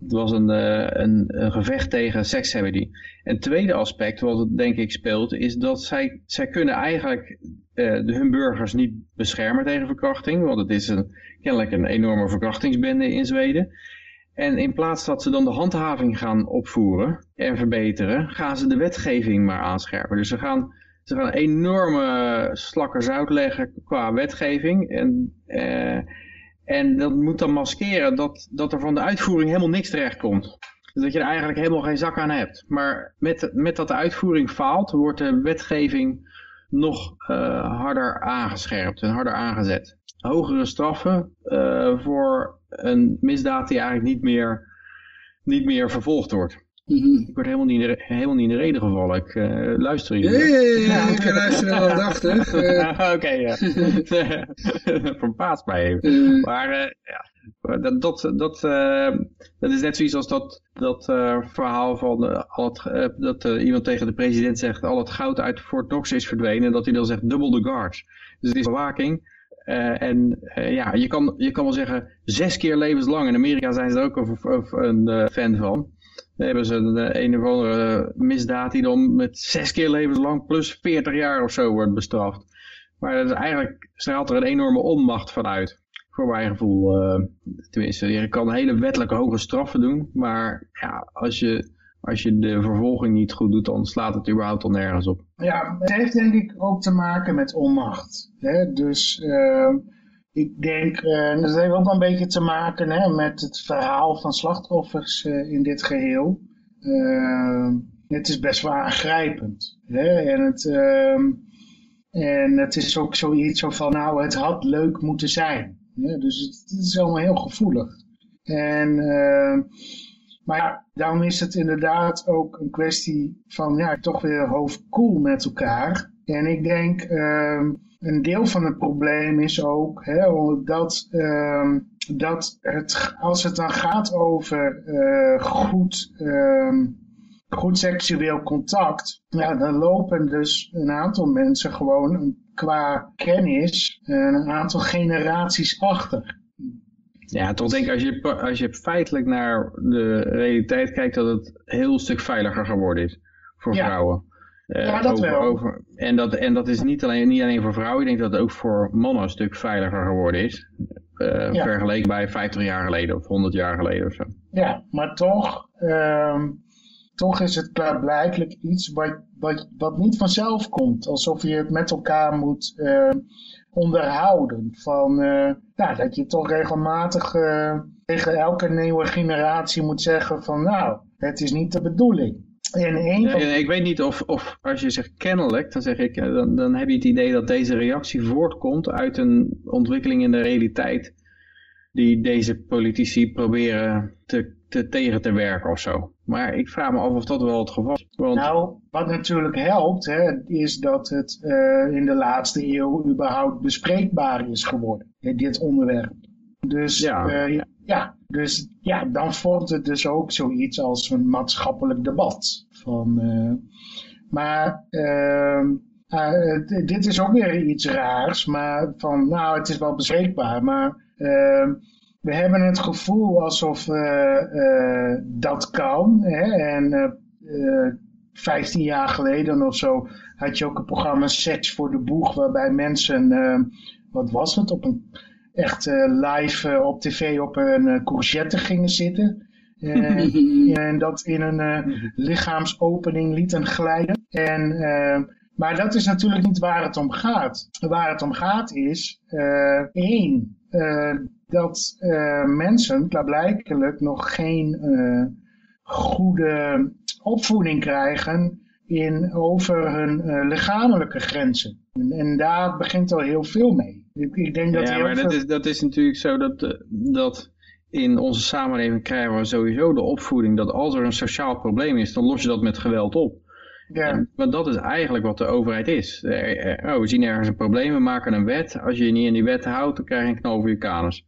het was een, uh, een, een, gevecht tegen seks hebben die. En tweede aspect wat het denk ik speelt. Is dat zij, zij kunnen eigenlijk uh, de, hun burgers niet beschermen tegen verkrachting. Want het is een, kennelijk een enorme verkrachtingsbende in Zweden. En in plaats dat ze dan de handhaving gaan opvoeren en verbeteren, gaan ze de wetgeving maar aanscherpen. Dus ze gaan ze gaan enorme slakker zout leggen qua wetgeving. En, uh, en dat moet dan maskeren dat, dat er van de uitvoering helemaal niks terecht komt. Dus dat je er eigenlijk helemaal geen zak aan hebt. Maar met, met dat de uitvoering faalt, wordt de wetgeving nog uh, harder aangescherpt en harder aangezet. hogere straffen eh, voor een misdaad die eigenlijk niet meer, niet meer vervolgd wordt.
Mhm.
Ik word helemaal niet in de, helemaal niet in de reden gevallen. Ik eh, luister hier.
Ja, ja, ja, ik luister wel aandachtig.
Oké, ja. Verbaast mij even.
Eh.
Maar eh, ja, dat, dat, dat, eh, dat is net zoiets als dat, dat verhaal van al het, dat iemand tegen de president zegt al het goud uit Fort Knox is verdwenen en dat hij dan zegt double the guards. Dus het is bewaking. Eh, en ja, je kan, je kan wel zeggen zes keer levenslang. In Amerika zijn ze er ook een, een, een fan van. Dan hebben ze een, eh, een of andere misdaad die dan met zes keer levenslang plus 40 jaar of zo wordt bestraft. Maar dat is eigenlijk straalt er een enorme onmacht vanuit. Voor mijn gevoel. eh, tenminste, je kan hele wettelijke hoge straffen doen. Maar ja, als je, als je de vervolging niet goed doet, dan slaat het überhaupt al nergens op.
Ja, het heeft denk ik ook te maken met onmacht. Hè? Dus eh, ik denk, eh, dat heeft ook wel een beetje te maken hè, met het verhaal van slachtoffers eh, in dit geheel. Eh, het is best wel aangrijpend. Hè? En, het, ehm, en het is ook zoiets zo van, nou, het had leuk moeten zijn. Hè? Dus het, is allemaal heel gevoelig. En... eh, maar ja, daarom is het inderdaad ook een kwestie van ja, toch weer hoofdkoel met elkaar. En ik denk, ehm, een deel van het probleem is ook hè, dat, ehm, dat het, als het dan gaat over eh, goed, ehm, goed seksueel contact, ja, dan lopen dus een aantal mensen gewoon qua kennis een aantal generaties achter.
Ja, toch denk ik als je, als je feitelijk naar de realiteit kijkt, dat het een heel stuk veiliger geworden is voor
Ja.
vrouwen. Eh,
Ja, dat
over-
wel.
over- en, dat, en dat is niet alleen, niet alleen voor vrouwen, ik denk dat het ook voor mannen een stuk veiliger geworden is.
Ja.
Vergeleken bij 50 jaar geleden of 100 jaar geleden of zo.
Ja, maar toch, ehm, toch is het klaarblijkelijk iets wat, wat, wat niet vanzelf komt. Alsof je het met elkaar moet ehm, onderhouden. Van, eh, nou, dat je toch regelmatig tegen elke nieuwe generatie moet zeggen van nou, het is niet de bedoeling.
Ik weet niet of, of als je zegt kennelijk, dan zeg ik, eh, dan, dan heb je het idee dat deze reactie voortkomt uit een ontwikkeling in de realiteit die deze politici proberen te, te tegen te werken of zo. Maar ik vraag me af of dat wel het geval is. Want
Nou, wat natuurlijk helpt, hè, is dat het eh, in de laatste eeuw überhaupt bespreekbaar is geworden, dit onderwerp. Dus
Ja.
eh, ja, dus ja, dan vormt het dus ook zoiets als een maatschappelijk debat. Van, eh, maar ehm, eh, dit is ook weer iets raars, maar van, nou, het is wel bespreekbaar, maar ehm, we hebben het gevoel alsof eh, dat kan. Hè? En eh, eh, 15 jaar geleden of zo had je ook een programma Seks voor de Boeg, waarbij mensen, eh, wat was het, op een echt eh, live eh, op tv op een eh, courgette gingen zitten. En dat in een lichaamsopening lieten glijden. En, maar dat is natuurlijk niet waar het om gaat. Waar het om gaat is, één, dat mensen klaarblijkelijk nog geen goede opvoeding krijgen in, over hun lichamelijke grenzen. En, en daar begint al heel veel mee. Ik, ik denk dat
ja, maar dat is, dat is natuurlijk zo dat, eh, dat in onze samenleving krijgen we sowieso de opvoeding dat als er een sociaal probleem is, dan los je dat met geweld op.
ja.
Want dat is eigenlijk wat de overheid is. Eh, eh, Oh, we zien ergens een probleem, we maken een wet. Als je je niet in die wet houdt, dan krijg je een knal voor je kanus.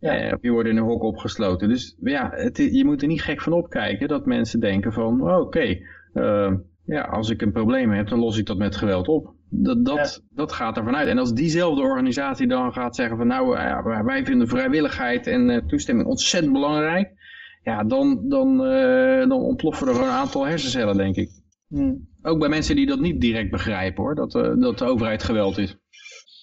Ja.
Eh, of je wordt in een hok opgesloten. Dus ja, het, je moet er niet gek van opkijken dat mensen denken van, oh, oké, ja, als ik een probleem heb, dan los ik dat met geweld op. Dat, dat, dat gaat ervan uit. En als diezelfde organisatie dan gaat zeggen van, nou, eh, ja, wij- vinden vrijwilligheid en eh, toestemming ontzettend belangrijk. Ja, dan, dan, eh, dan ontploffen er een aantal hersencellen, denk ik.
Hm.
Ook bij mensen die dat niet direct begrijpen hoor, dat, dat de overheid geweld is.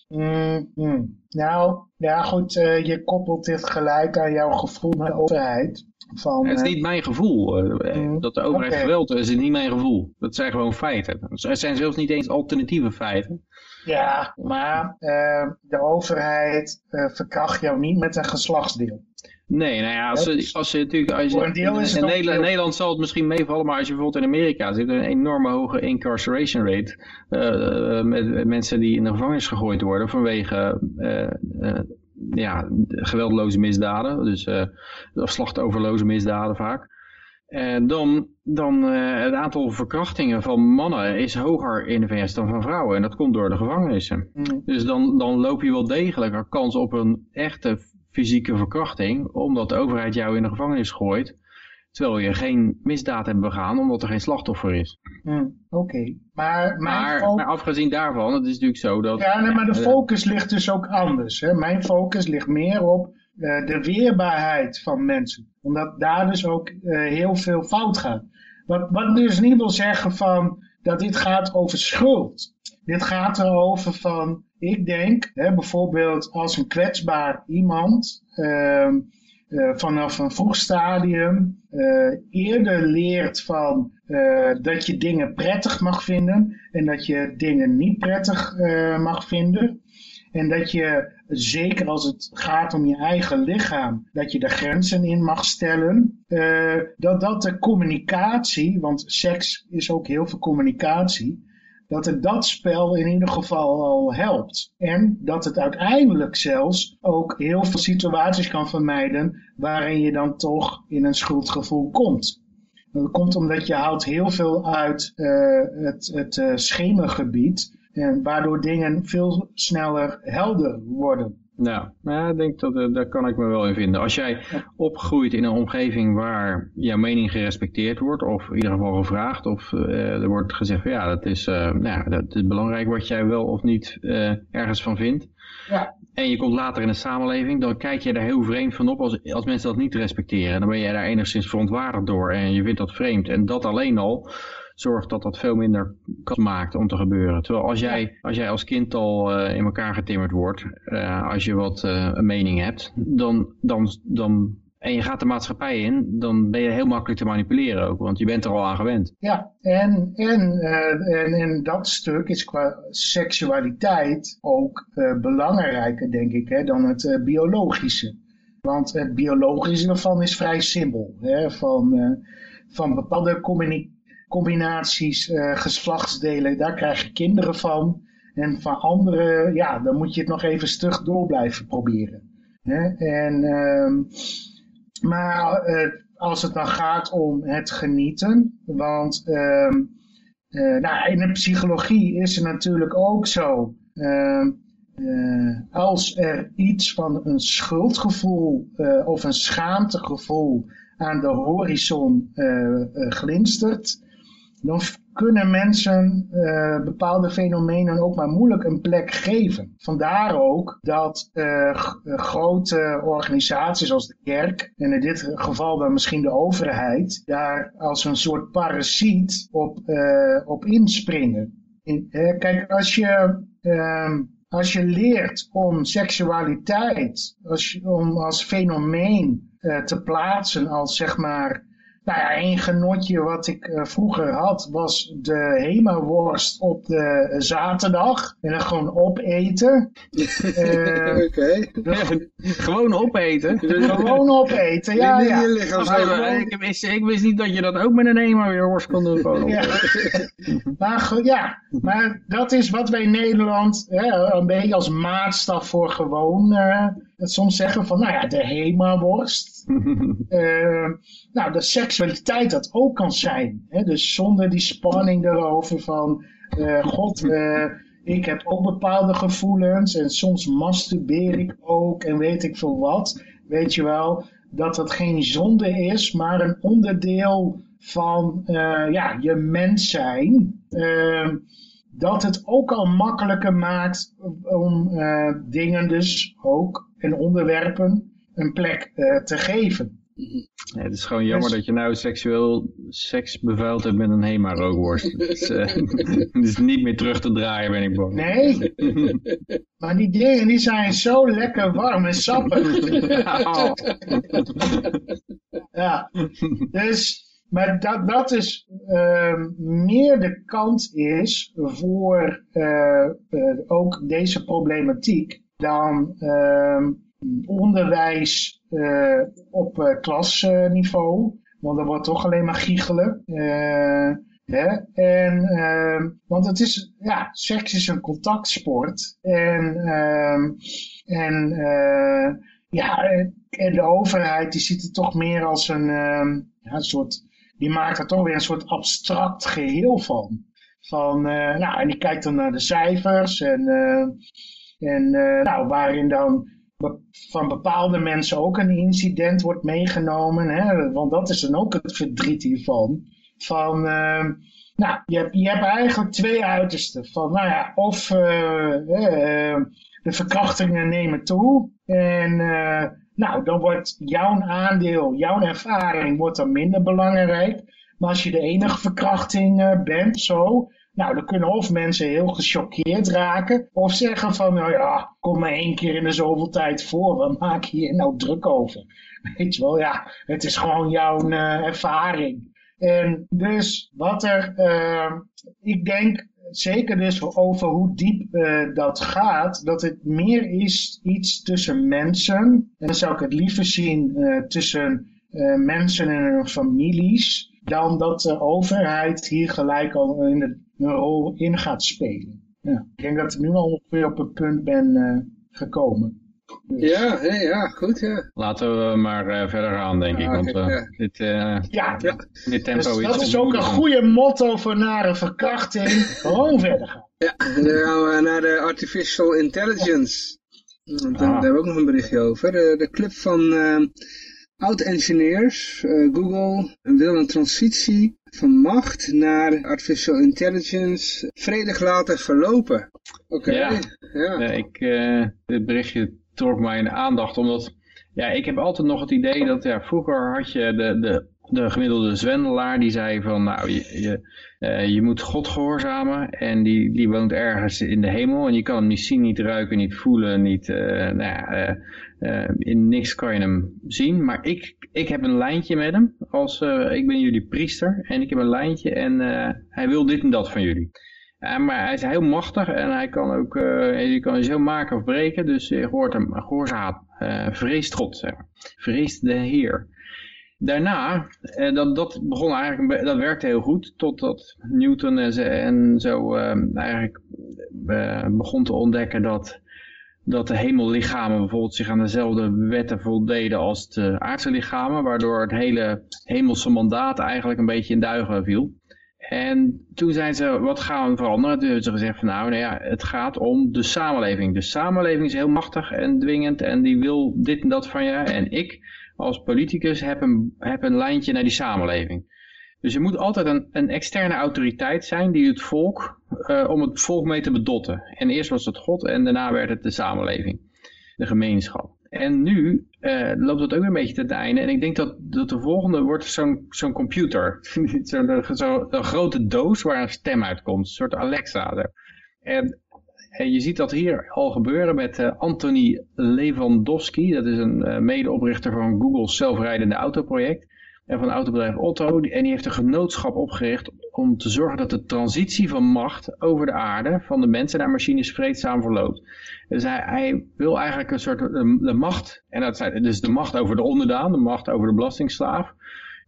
Mm, mm. Nou, ja goed, je koppelt dit gelijk aan jouw gevoel met de overheid. Van,
het is
eh,
niet mijn gevoel. eh,
Mm,
dat de overheid geweld is, is niet mijn gevoel. Dat zijn gewoon feiten. Het zijn zelfs niet eens alternatieve feiten.
ja, maar eh, de overheid eh, verkracht jou niet met een geslachtsdeel.
Nee, nou ja, als, je, als je natuurlijk... Als je, in, Nederland, zal het misschien meevallen, maar als je bijvoorbeeld in Amerika zit, een enorme hoge incarceration rate, eh, eh, met mensen die in de gevangenis gegooid worden vanwege eh, eh, ja, geweldloze misdaden, dus eh, of slachtofferloze misdaden vaak. En dan, dan eh, het aantal verkrachtingen van mannen is hoger in de VS dan van vrouwen. En dat komt door de gevangenissen.
Mm.
Dus dan, dan loop je wel degelijk een kans op een echte fysieke verkrachting. Omdat de overheid jou in de gevangenis gooit. Terwijl je geen misdaad hebt begaan omdat er geen slachtoffer is.
Oké, maar
Maar, maar afgezien daarvan, het is natuurlijk zo dat...
Ja, nee, maar de
eh,
focus ligt dus ook anders. Hè. Mijn focus ligt meer op eh, de weerbaarheid van mensen. Omdat daar dus ook eh, heel veel fout gaat. Wat, wat dus niet wil zeggen van dat dit gaat over schuld. Dit gaat erover van, ik denk, hè, bijvoorbeeld als een kwetsbaar iemand ehm, eh, vanaf een vroeg stadium eh, eerder leert van eh, dat je dingen prettig mag vinden en dat je dingen niet prettig mag vinden. En dat je, zeker als het gaat om je eigen lichaam, dat je er grenzen in mag stellen. dat dat de communicatie, want seks is ook heel veel communicatie, dat het dat spel in ieder geval al helpt. En dat het uiteindelijk zelfs ook heel veel situaties kan vermijden waarin je dan toch in een schuldgevoel komt. Dat komt omdat je haalt heel veel uit eh, het, het schemergebied. En waardoor dingen veel sneller helder worden.
Nou, nou ja, ik denk dat eh, daar kan ik me wel in vinden. Als jij opgroeit in een omgeving waar jouw mening gerespecteerd wordt, of in ieder geval gevraagd, of eh, er wordt gezegd van ja, dat is, eh, nou, ja, dat is belangrijk wat jij wel of niet ergens van vindt.
Ja.
En je komt later in een samenleving, dan kijk je daar heel vreemd van op als, als mensen dat niet respecteren. Dan ben jij daar enigszins verontwaardigd door en je vindt dat vreemd. En dat alleen al zorgt dat dat veel minder kans maakt om te gebeuren. Terwijl als jij als, jij als kind al eh, in elkaar getimmerd wordt, eh, als je wat eh, een mening hebt, dan, dan, dan, en je gaat de maatschappij in, dan ben je heel makkelijk te manipuleren ook, want je bent er al aan gewend.
Ja, en, en, en in dat stuk is qua seksualiteit ook belangrijker, denk ik, hè, dan het biologische. Want het biologische ervan is vrij simpel. Hè, van, van bepaalde communi- combinaties eh, geslachtsdelen, daar krijg je kinderen van. En van andere, ja, dan moet je het nog even stug door blijven proberen. Hè? En, ehm, maar eh, als het dan gaat om het genieten, want ehm, eh, nou, in de psychologie is het natuurlijk ook zo. ehm, eh, als er iets van een schuldgevoel of een schaamtegevoel aan de horizon glinstert, dan kunnen mensen eh, bepaalde fenomenen ook maar moeilijk een plek geven. Vandaar ook dat eh, eh, grote organisaties als de kerk, en in dit geval dan misschien de overheid, daar als een soort parasiet op, op inspringen. In, kijk, als je, ehm, als je leert om seksualiteit als om als fenomeen te plaatsen als zeg maar nou ja, één genotje wat ik eh, vroeger had was de Hema-worst op de zaterdag. En dan gewoon opeten. Eh,
Oké.
Gewoon opeten.
gewoon opeten, ja,
je lichaam
ik, wist, ik wist niet dat je dat ook met een eenmaal kon doen.
Ja. maar, ja, maar dat is wat wij in Nederland hè, een beetje als maatstaf voor gewoon eh, soms zeggen van, nou ja, de Hema-worst. Nou, de seksualiteit dat ook kan zijn. Hè? Dus zonder die spanning erover van, eh, god, eh, ik heb ook bepaalde gevoelens en soms masturbeer ik ook en weet ik veel wat. Weet je wel, dat het geen zonde is, maar een onderdeel van eh, ja, je mens zijn. Eh, dat het ook al makkelijker maakt om dingen dus ook en onderwerpen een plek te geven.
Ja, het is gewoon jammer
Dus-
dat je nou seksueel seks bevuild hebt met een Hema-rookworst. Het is, eh, het is niet meer terug te draaien, ben ik bang.
Nee, maar die dingen die zijn zo lekker warm en sappig.
Oh.
ja, dus, maar dat, dat is ehm, meer de kant is voor eh, eh, ook deze problematiek dan, ehm, onderwijs eh, op eh, klasniveau. Want dat wordt toch alleen maar giechelen. Eh, hè? En, ehm, want het is, ja, seks is een contactsport. En, ehm, en ja, en de overheid die ziet het toch meer als een, ehm, een soort, die maakt er toch weer een soort abstract geheel van. Van, nou, en die kijkt dan naar de cijfers en, en nou, waarin dan van bepaalde mensen ook een incident wordt meegenomen. Hè? Want dat is dan ook het verdriet hiervan. Van, ehm, nou, je hebt, je hebt eigenlijk twee uitersten. Van, nou ja, of eh, eh, de verkrachtingen nemen toe. En eh, nou, dan wordt jouw aandeel, jouw ervaring wordt dan minder belangrijk. Maar als je de enige verkrachting eh, bent, zo, nou, dan kunnen of mensen heel gechoqueerd raken, of zeggen van, nou ja, kom maar één keer in de zoveel tijd voor, wat maak je hier nou druk over? Weet je wel, ja, het is gewoon jouw eh, ervaring. En dus wat er, eh, ik denk zeker dus over hoe diep eh, dat gaat, dat het meer is iets tussen mensen. En dan zou ik het liever zien tussen mensen en hun families, dan dat de overheid hier gelijk al in de, een rol in gaat spelen. Ja, ik denk dat ik nu al ongeveer op het punt ben eh, gekomen.
Ja, hé, ja, goed, ja.
Laten we maar eh, verder gaan, denk ik.
Ah,
Want eh,
ja.
dit,
Ja,
dit tempo
dus
is
dat is ook een goede motto voor naar een verkrachting. Gewoon verder gaan.
Ja, en dan gaan we naar de Artificial Intelligence. Want daar,
Ah.
daar hebben we ook nog een berichtje over. De, de club van eh, oud-engineers, eh, Google, wil een transitie van macht naar Artificial Intelligence vredig laten verlopen. Oké,
Ja.
ja.
Ja, ik, eh, dit berichtje trok mijn aandacht omdat ja, ik heb altijd nog het idee dat ja, vroeger had je de, de, de gemiddelde zwendelaar die zei van nou je, je, eh, je moet God gehoorzamen en die, die woont ergens in de hemel en je kan hem niet zien, niet ruiken, niet voelen, niet, nou ja, eh, in niks kan je hem zien. Maar ik, ik heb een lijntje met hem als eh, ik ben jullie priester en ik heb een lijntje en eh, hij wil dit en dat van jullie. Maar hij is heel machtig en hij kan ook, je kan zo maken of breken, dus je hoort hem, gehoorzaam, eh vreest God, zeg maar. Vreest de Heer. Daarna, dat, dat begon eigenlijk, dat werkte heel goed, totdat Newton en, zo eigenlijk begon te ontdekken dat, dat de hemellichamen bijvoorbeeld zich aan dezelfde wetten voldeden als de aardse lichamen, waardoor het hele hemelse mandaat eigenlijk een beetje in duigen viel. En toen zijn ze, wat gaan we veranderen? Toen hebben ze gezegd van nou, nou ja, het gaat om de samenleving. De samenleving is heel machtig en dwingend en die wil dit en dat van je. En ik als politicus heb een, heb een lijntje naar die samenleving. Dus er moet altijd een, een externe autoriteit zijn die het volk, eh, om het volk mee te bedotten. En eerst was het God en daarna werd het de samenleving, de gemeenschap. En nu eh, loopt dat ook een beetje ten einde. En ik denk dat, dat de volgende wordt zo'n zo'n computer. Zo'n zo, een grote doos waar een stem uitkomt. Een soort Alexa. En, en je ziet dat hier al gebeuren met eh, Anthony Lewandowski. Dat is een eh, medeoprichter van Google's zelfrijdende autoproject. En van autobedrijf Otto. En die heeft een genootschap opgericht om te zorgen dat de transitie van macht over de aarde, van de mensen naar machines, vreedzaam verloopt. Dus hij, hij wil eigenlijk een soort de, macht, en dat zijn dus de macht over de onderdaan, de macht over de belastingslaaf,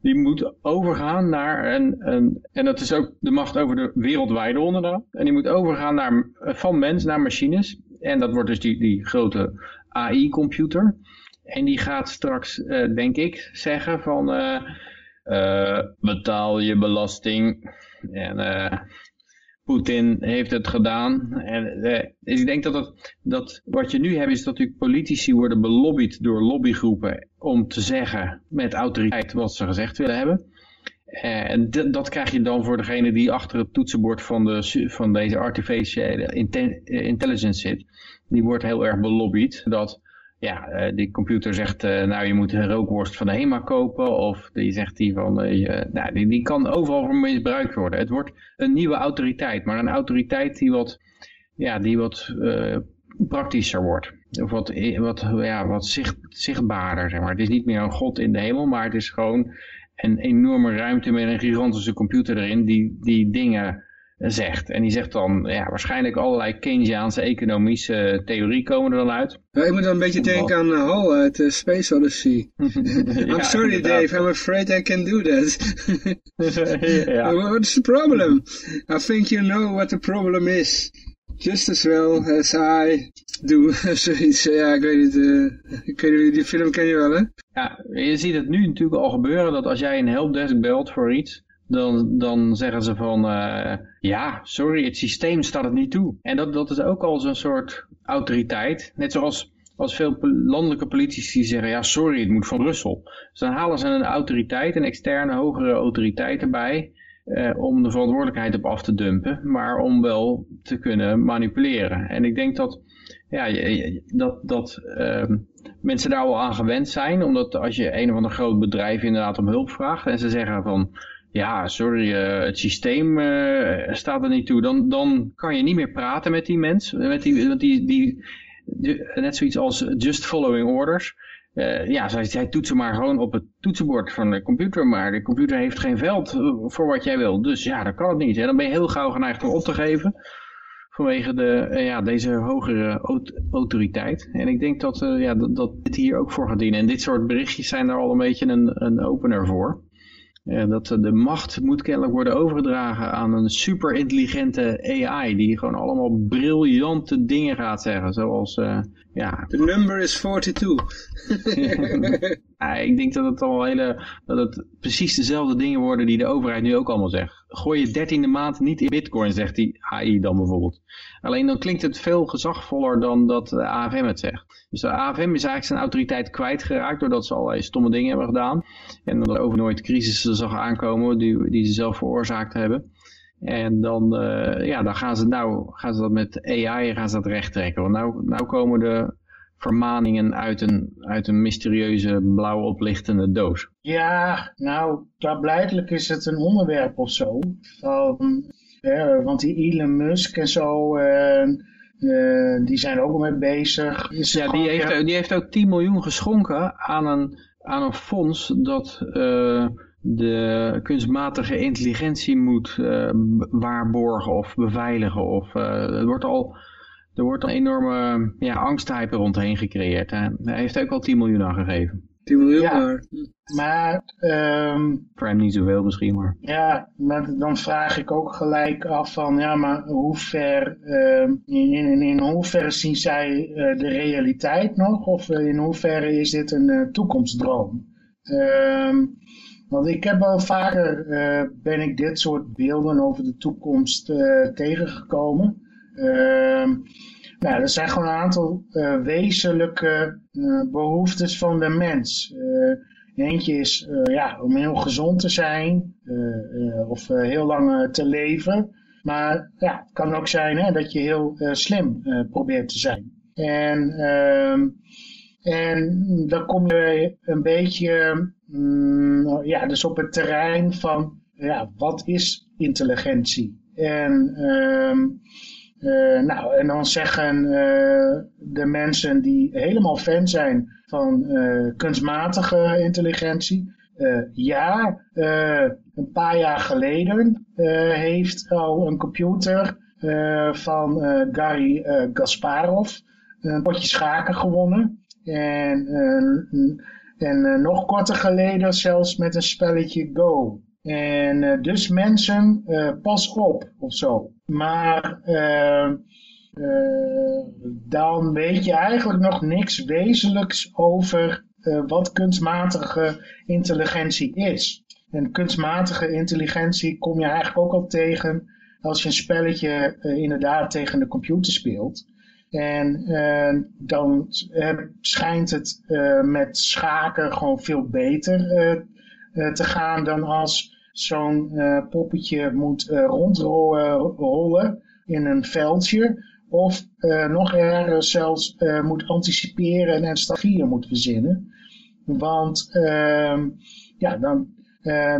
die moet overgaan naar een, een, en dat is ook de macht over de wereldwijde onderdaan, en die moet overgaan naar, van mens naar machines, en dat wordt dus die, die grote AI-computer. En die gaat straks, eh, denk ik, zeggen van eh, eh, betaal je belasting. En Poetin heeft het gedaan. En, dus ik denk dat, dat wat je nu hebt is dat politici worden belobbyd door lobbygroepen om te zeggen met autoriteit wat ze gezegd willen hebben. En dat, krijg je dan voor degene die achter het toetsenbord van, de, van deze artificiële intelligence zit. Die wordt heel erg belobbyd dat ja, eh, die computer zegt, eh, nou je moet een rookworst van de HEMA kopen. Of die zegt die van, eh, nou, die, die kan overal misbruikt worden. Het wordt een nieuwe autoriteit, maar een autoriteit die wat, ja, die wat praktischer wordt. Of wat, wat, ja, wat zicht, zichtbaarder, zeg maar. Het is niet meer een god in de hemel, maar het is gewoon een enorme ruimte met een gigantische computer erin die, die dingen zegt. En die zegt dan, ja, waarschijnlijk allerlei Keynesiaanse economische theorie komen er dan uit.
Ja, ik moet dan een beetje denken aan Hal uit uh, Space Odyssey. I'm sorry
inderdaad.
Dave, I'm afraid I can do that.
ja.
What's the problem? I think you know what the problem is. Just as well as I do. Zoiets, ja, ik weet niet. Uh, ik weet niet, die film ken je wel, hè?
Ja, je ziet het nu natuurlijk al gebeuren dat als jij een helpdesk belt voor iets, dan, dan zeggen ze van, uh, ja, sorry, het systeem staat het niet toe. En dat, dat is ook al zo'n soort autoriteit. Net zoals als veel landelijke politici zeggen, ja, sorry, het moet van Brussel. Dus dan halen ze een autoriteit, een externe hogere autoriteit erbij, uh, om de verantwoordelijkheid op af te dumpen, maar om wel te kunnen manipuleren. En ik denk dat, ja, dat, dat uh, mensen daar al aan gewend zijn, omdat als je een of ander groot bedrijf inderdaad om hulp vraagt en ze zeggen van, ja, sorry, uh, het systeem uh, staat er niet toe. Dan, dan kan je niet meer praten met die mens. Met die, met die, die, net zoiets als just following orders. Ja, zij, zij toetsen maar gewoon op het toetsenbord van de computer. Maar de computer heeft geen veld voor wat jij wil. Dus ja, dat kan het niet. En dan ben je heel gauw geneigd om op te geven. Vanwege de, ja, deze hogere autoriteit. En ik denk dat, ja, dat, dat dit hier ook voor gaat dienen. En dit soort berichtjes zijn daar al een beetje een, een opener voor. Dat de macht moet kennelijk worden overgedragen aan een super intelligente AI die gewoon allemaal briljante dingen gaat zeggen. Zoals, uh, ja...
The number is 42.
ja, ik denk dat het al hele, dat het precies dezelfde dingen worden die de overheid nu ook allemaal zegt. Gooi je dertiende maand niet in bitcoin, zegt die AI dan bijvoorbeeld. Alleen dan klinkt het veel gezagvoller dan dat de AFM het zegt. Dus de AFM is eigenlijk zijn autoriteit kwijtgeraakt doordat ze allerlei stomme dingen hebben gedaan. En dat over nooit crisissen zag aankomen die, die ze zelf veroorzaakt hebben. En dan, uh, ja, dan gaan ze nou gaan ze dat met AI gaan ze dat recht trekken. Want nou, nou komen de vermaningen uit een, uit een mysterieuze blauw oplichtende doos.
Ja, nou, klaarblijkelijk is het een onderwerp of zo. Van, ja, want die Elon Musk en zo, uh, uh, die zijn er ook al mee bezig.
Is ja, die heeft, ja, die heeft ook 10 miljoen geschonken aan een, aan een fonds dat uh, de kunstmatige intelligentie moet waarborgen of beveiligen. Of, het wordt al, er wordt een enorme ja, angsthype rondheen gecreëerd. Hè. Hij heeft ook al 10 miljoen aan gegeven.
10 miljoen
ja,
maar.
Maar, um,
Voor hem niet zoveel misschien, maar...
Ja, maar dan vraag ik ook gelijk af van, ja, maar hoe ver, uh, in, in, in hoeverre zien zij uh, de realiteit nog? Of uh, in hoeverre is dit een uh, toekomstdroom? Um, want ik heb al vaker, ben ik dit soort beelden over de toekomst tegengekomen. Um, nou, er zijn gewoon een aantal uh, wezenlijke uh, behoeftes van de mens. Uh, eentje is ja, om heel gezond te zijn of heel lang te leven. Maar ja, het kan ook zijn hè, dat je heel slim probeert te zijn. En, ehm, en dan kom je een beetje um, ja, dus op het terrein van ja, wat is intelligentie? En... Um, uh, nou, en dan zeggen uh, de mensen die helemaal fan zijn van uh, kunstmatige intelligentie, ja, een paar jaar geleden heeft al een computer van Gary Gasparov een potje schaken gewonnen. En, en nog korter geleden zelfs met een spelletje Go. En uh, dus mensen, uh, pas op of zo. Maar uh, dan weet je eigenlijk nog niks wezenlijks over wat kunstmatige intelligentie is. En kunstmatige intelligentie kom je eigenlijk ook al tegen als je een spelletje inderdaad tegen de computer speelt. En dan schijnt het met schaken gewoon veel beter te gaan dan als zo'n uh, poppetje moet uh, rondrollen in een veldje. Of uh, nog erger zelfs moet anticiperen en strategieën moet verzinnen. Want ehm, ja, dan,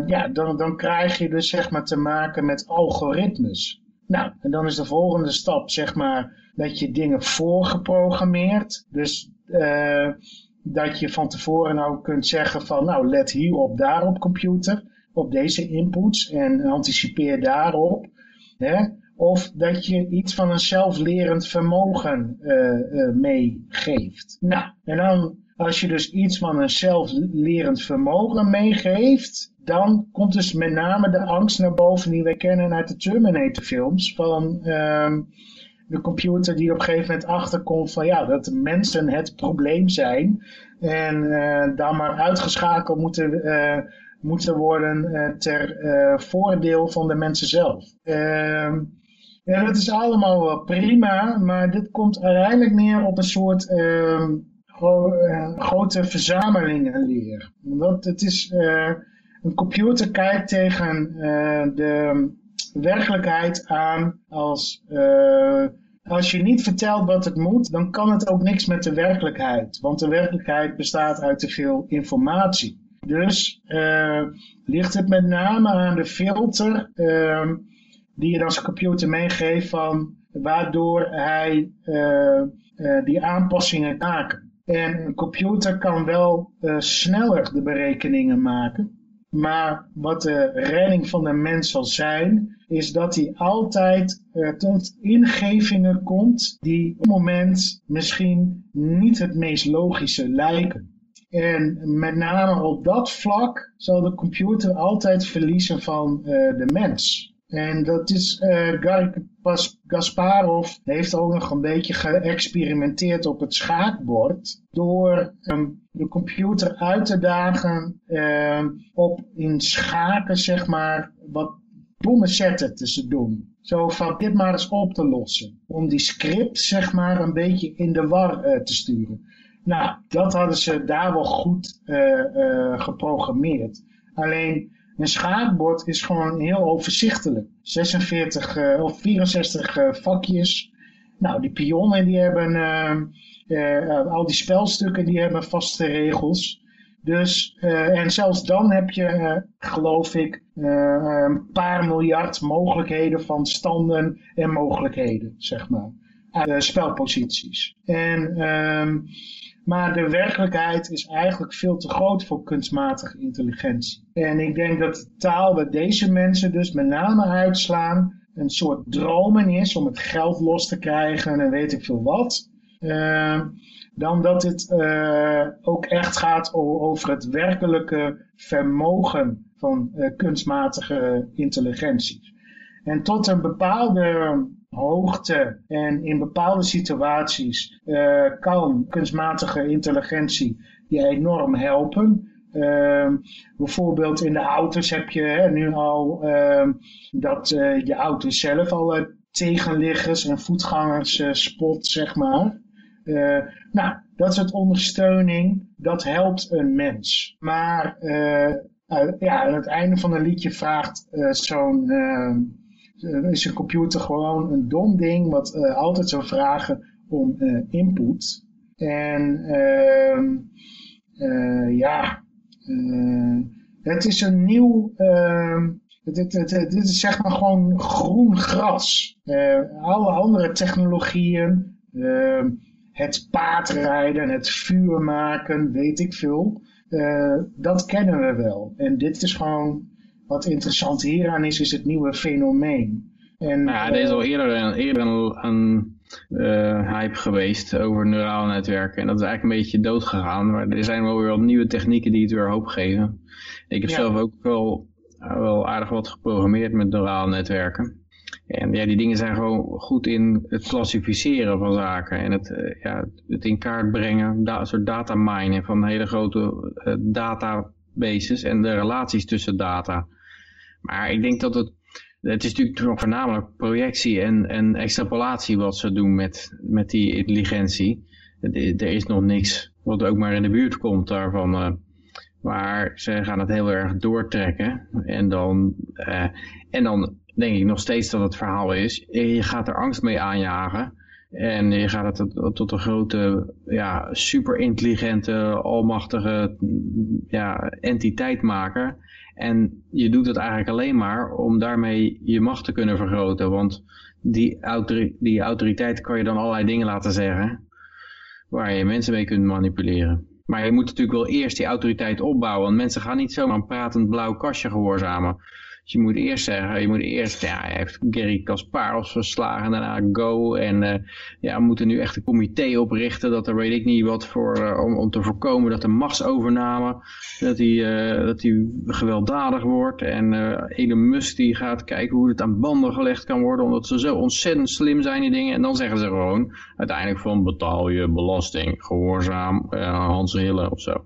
ja, dan, dan krijg je dus zeg maar te maken met algoritmes. Nou, en dan is de volgende stap zeg maar dat je dingen voorgeprogrammeerd. Dus dat je van tevoren nou kunt zeggen van nou let hierop, daarop computer op deze inputs en anticipeer daarop. Hè? Of dat je iets van een zelflerend vermogen uh, uh, meegeeft. Nou, en dan als je dus iets van een zelflerend vermogen meegeeft, dan komt dus met name de angst naar boven die wij kennen uit de Terminator films. Van uh, de computer die op een gegeven moment achterkomt van ja, dat mensen het probleem zijn. En uh, dan maar uitgeschakeld moeten, moeten worden uh, ter voordeel van de mensen zelf. Ehm, ja, dat is allemaal wel prima, maar dit komt uiteindelijk neer op een soort ehm, gro grote verzamelingenleer. Want het is, een computer kijkt tegen de werkelijkheid aan als als je niet vertelt wat het moet, dan kan het ook niks met de werkelijkheid. Want de werkelijkheid bestaat uit te veel informatie. Dus uh, ligt het met name aan de filter uh, die je dan zijn computer meegeeft van waardoor hij uh, die aanpassingen maken. En een computer kan wel sneller de berekeningen maken. Maar wat de redding van de mens zal zijn, is dat hij altijd tot ingevingen komt die op het moment misschien niet het meest logische lijken. En met name op dat vlak zal de computer altijd verliezen van uh, de mens. En dat is, uh, Garry Kasparov heeft ook nog een beetje geëxperimenteerd op het schaakbord. Door um, de computer uit te dagen uh, op in schaken, zeg maar, wat domme zetten te doen. Zo van dit maar eens op te lossen. Om die script, zeg maar, een beetje in de war uh, te sturen. Nou, dat hadden ze daar wel goed uh, geprogrammeerd. Alleen een schaakbord is gewoon heel overzichtelijk. 46 uh, of 64 uh, vakjes. Nou, die pionnen die hebben, al die spelstukken die hebben vaste regels. Dus, en zelfs dan heb je, geloof ik, een paar miljard mogelijkheden van standen en mogelijkheden, zeg maar. spelposities. En ehm, maar de werkelijkheid is eigenlijk veel te groot voor kunstmatige intelligentie. En ik denk dat de taal waar deze mensen dus met name uitslaan een soort dromen is om het geld los te krijgen en weet ik veel wat. Uh, dan dat het uh, ook echt gaat over het werkelijke vermogen van uh, kunstmatige intelligentie. En tot een bepaalde hoogte en in bepaalde situaties uh, kan kunstmatige intelligentie je enorm helpen. Uh, bijvoorbeeld in de auto's heb je hè, nu al uh, dat uh, je auto zelf al tegenliggers en voetgangers spot, zeg maar. nou, dat soort ondersteuning, dat helpt een mens. Maar ja, aan het einde van een liedje vraagt zo'n uh, is een computer gewoon een dom ding wat uh, altijd zou vragen om uh, input. En ehm, ja, het is een nieuw, ehm, dit, dit, dit, is zeg maar gewoon groen gras. alle andere technologieën, ehm, het paardrijden, het vuur maken, weet ik veel. dat kennen we wel. En dit is gewoon wat interessant hieraan is, is het nieuwe fenomeen.
En, ja, er is al eerder, een, eerder een, uh, hype geweest over neurale netwerken. En dat is eigenlijk een beetje dood gegaan. Maar er zijn wel weer wat nieuwe technieken die het weer hoop geven. Ik heb zelf ook wel, wel aardig wat geprogrammeerd met neurale netwerken. En ja, die dingen zijn gewoon goed in het klassificeren van zaken. En het, uh, ja, het in kaart brengen, da een soort data minen van hele grote uh, databases en de relaties tussen data. Maar ik denk dat het, het is natuurlijk voornamelijk projectie en, en extrapolatie wat ze doen met, met die intelligentie. Er is nog niks wat ook maar in de buurt komt daarvan. Uh, maar ze gaan het heel erg doortrekken. En dan, uh, en dan denk ik nog steeds dat het verhaal is. Je gaat er angst mee aanjagen. En je gaat het tot een grote, ja, super intelligente, almachtige ja, entiteit maken. En je doet het eigenlijk alleen maar om daarmee je macht te kunnen vergroten. Want die, die autoriteit kan je dan allerlei dingen laten zeggen. Waar je mensen mee kunt manipuleren. Maar je moet natuurlijk wel eerst die autoriteit opbouwen. Want mensen gaan niet zomaar een pratend blauw kastje gehoorzamen. Dus je moet eerst zeggen, je moet eerst, ja, hij heeft Gary Kasparov verslagen, daarna Go. En uh, ja, we moeten nu echt een comité oprichten, dat er weet ik niet wat voor, uh, om, om te voorkomen dat de machtsovername, dat die, dat die gewelddadig wordt. En Elon Musk die gaat kijken hoe het aan banden gelegd kan worden, omdat ze zo ontzettend slim zijn die dingen. En dan zeggen ze gewoon uiteindelijk van betaal je belasting, gehoorzaam, Hans Hille of zo.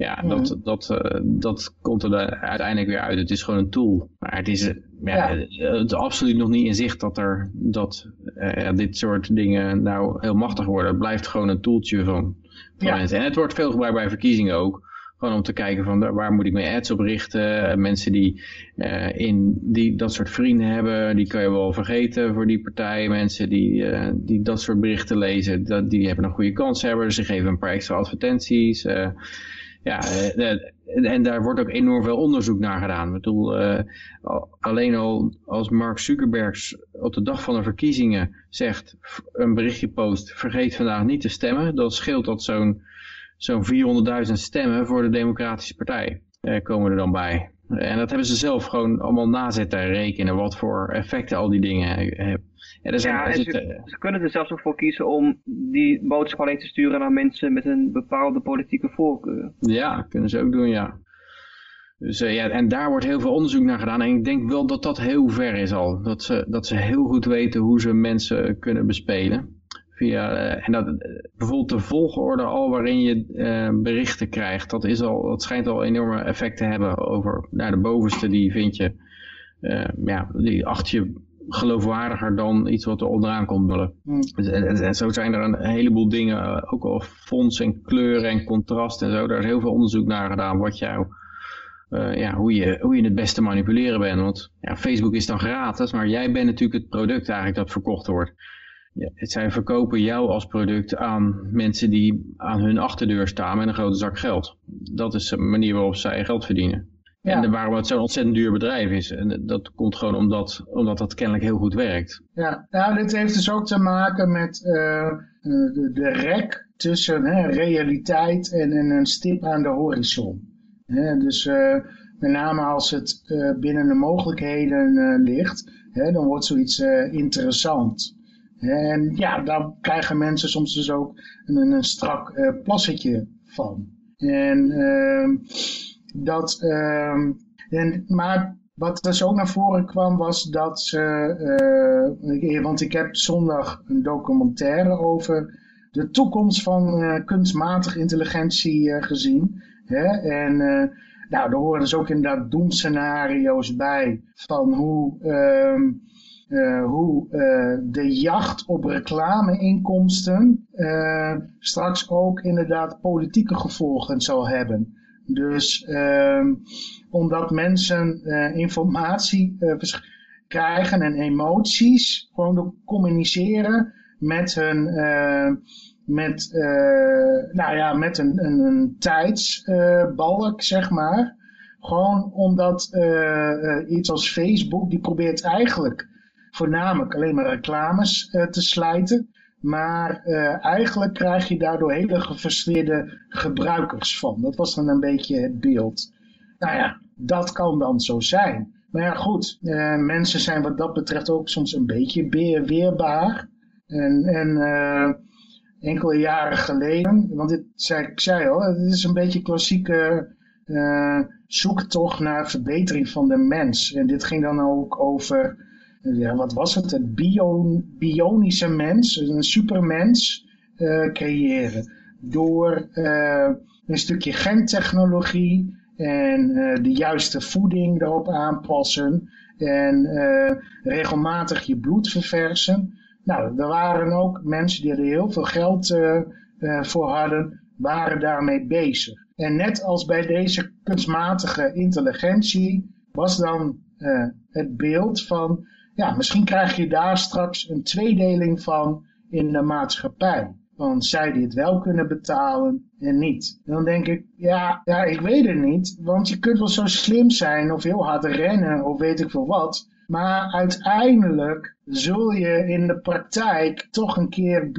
Ja, dat, dat, uh, dat komt er uiteindelijk weer uit. Het is gewoon een tool. Maar het is, ja, ja. Het is absoluut nog niet in zicht dat, er, dat uh, dit soort dingen nou heel machtig worden. Het blijft gewoon een toeltje van, van ja. mensen. En het wordt veel gebruikt bij verkiezingen ook. Gewoon om te kijken van waar moet ik mijn ads op richten. Mensen die, uh, in, die dat soort vrienden hebben, die kan je wel vergeten voor die partij. Mensen die, uh, die dat soort berichten lezen, dat, die hebben een goede kans hebben. Ze geven een paar extra advertenties. Ja, en daar wordt ook enorm veel onderzoek naar gedaan. Ik bedoel, uh, alleen al als Mark Zuckerberg op de dag van de verkiezingen zegt, een berichtje post, vergeet vandaag niet te stemmen, dan scheelt dat zo'n zo'n 400.000 stemmen voor de Democratische Partij. Komen er dan bij. En dat hebben ze zelf gewoon allemaal na zitten rekenen, wat voor effecten al die dingen hebben.
Ja, ze, ze, kunnen er zelfs ook voor kiezen om die boodschap alleen te sturen naar mensen met een bepaalde politieke voorkeur.
Ja, kunnen ze ook doen, ja. Dus uh, ja, en daar wordt heel veel onderzoek naar gedaan. En ik denk wel dat dat heel ver is al. Dat ze, dat ze heel goed weten hoe ze mensen kunnen bespelen. Via, uh, en dat, bijvoorbeeld de volgorde al waarin je uh, berichten krijgt, dat, is al, dat schijnt al enorme effect te hebben over, nou de bovenste die vind je, ja, die acht je geloofwaardiger dan iets wat er onderaan komt bullen. Mm. En, en, zo zijn er een heleboel dingen, ook al fonds en kleur en contrast en zo. Daar is heel veel onderzoek naar gedaan wat jou, uh, ja, hoe, je, hoe je het beste manipuleren bent. Want ja, Facebook is dan gratis, maar jij bent natuurlijk het product eigenlijk dat verkocht wordt. Ja, zij verkopen jou als product aan mensen die aan hun achterdeur staan met een grote zak geld. Dat is de manier waarop zij geld verdienen. Ja. En waarom het zo'n ontzettend duur bedrijf is. En dat komt gewoon omdat, omdat dat kennelijk heel goed werkt.
Ja, nou, dit heeft dus ook te maken met uh, de, de rek tussen hè, realiteit en, en, een stip aan de horizon. Hè, dus uh, met name als het uh, binnen de mogelijkheden ligt, hè, dan wordt zoiets interessant. En ja, daar krijgen mensen soms dus ook een, een strak plassetje van. En ehm, dat, uh, en, maar wat dus ook naar voren kwam was dat ze, uh, want ik heb zondag een documentaire over de toekomst van uh, kunstmatige intelligentie uh, gezien. Hè? En nou, daar horen dus ook inderdaad doemscenario's bij van hoe, ehm, hoe de jacht op reclameinkomsten straks ook inderdaad politieke gevolgen zal hebben. Dus uh, omdat mensen uh, informatie uh, krijgen en emoties, gewoon door communiceren met hun, uh, met, nou ja, met een, een, een tijdsbalk, zeg maar. Gewoon omdat iets als Facebook, die probeert eigenlijk voornamelijk alleen maar reclames te slijten. Maar uh, eigenlijk krijg je daardoor hele gefrustreerde gebruikers van. Dat was dan een beetje het beeld. Nou ja, dat kan dan zo zijn. Maar ja, goed, uh, mensen zijn wat dat betreft ook soms een beetje weerbaar. En, en uh, enkele jaren geleden, want dit zei, ik zei al, het is een beetje klassieke zoektocht naar verbetering van de mens. En dit ging dan ook over ja, wat was het, een bio, bionische mens, een supermens uh, creëren. Door uh, een stukje gentechnologie en uh, de juiste voeding erop aanpassen en regelmatig je bloed verversen. Nou, er waren ook mensen die er heel veel geld voor hadden, waren daarmee bezig. En net als bij deze kunstmatige intelligentie was dan het beeld van ja, misschien krijg je daar straks een tweedeling van in de maatschappij. Van zij die het wel kunnen betalen en niet. Dan denk ik, ja, ja, ik weet het niet. Want je kunt wel zo slim zijn of heel hard rennen of weet ik veel wat. Maar uiteindelijk zul je in de praktijk toch een keer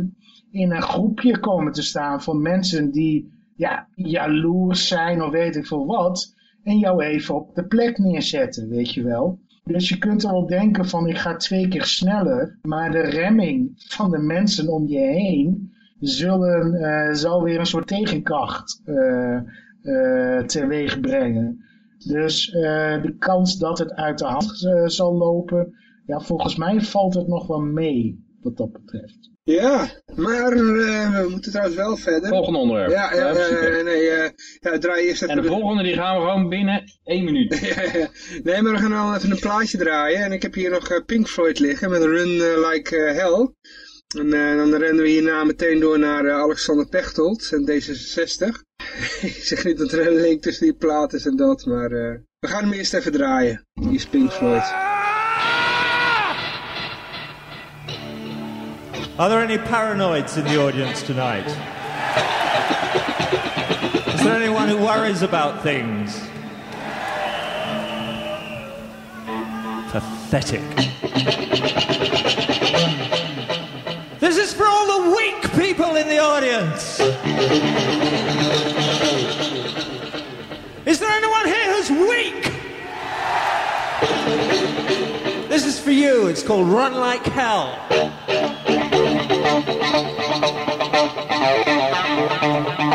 in een groepje komen te staan van mensen die ja, jaloers zijn of weet ik veel wat. en jou even op de plek neerzetten, weet je wel. Dus je kunt wel denken van ik ga twee keer sneller, maar de remming van de mensen om je heen zullen, eh, zal weer een soort tegenkracht uh, teweeg brengen. Dus de kans dat het uit de hand zal lopen, ja, volgens mij valt het nog wel mee wat dat betreft.
Ja, maar we moeten trouwens wel verder.
Volgende onderwerp.
Ja, ja, nee, ja, draai eerst even...
En de volgende die gaan we gewoon binnen één minuut.
nee, maar we gaan al even een plaatje draaien. En ik heb hier nog Pink Floyd liggen met Run Like Hell. En uh, dan rennen we hierna meteen door naar uh, Alexander Pechtold en D66. ik zeg niet dat er een link tussen die platen is en dat, maar uh, we gaan hem eerst even draaien. Hier is Pink Floyd.
Are there any paranoids in the audience tonight? Is there anyone who worries about things? Pathetic. This is for all the weak people in the audience. Is there anyone here who's weak? This is for you. It's called Run Like Hell. Thank you.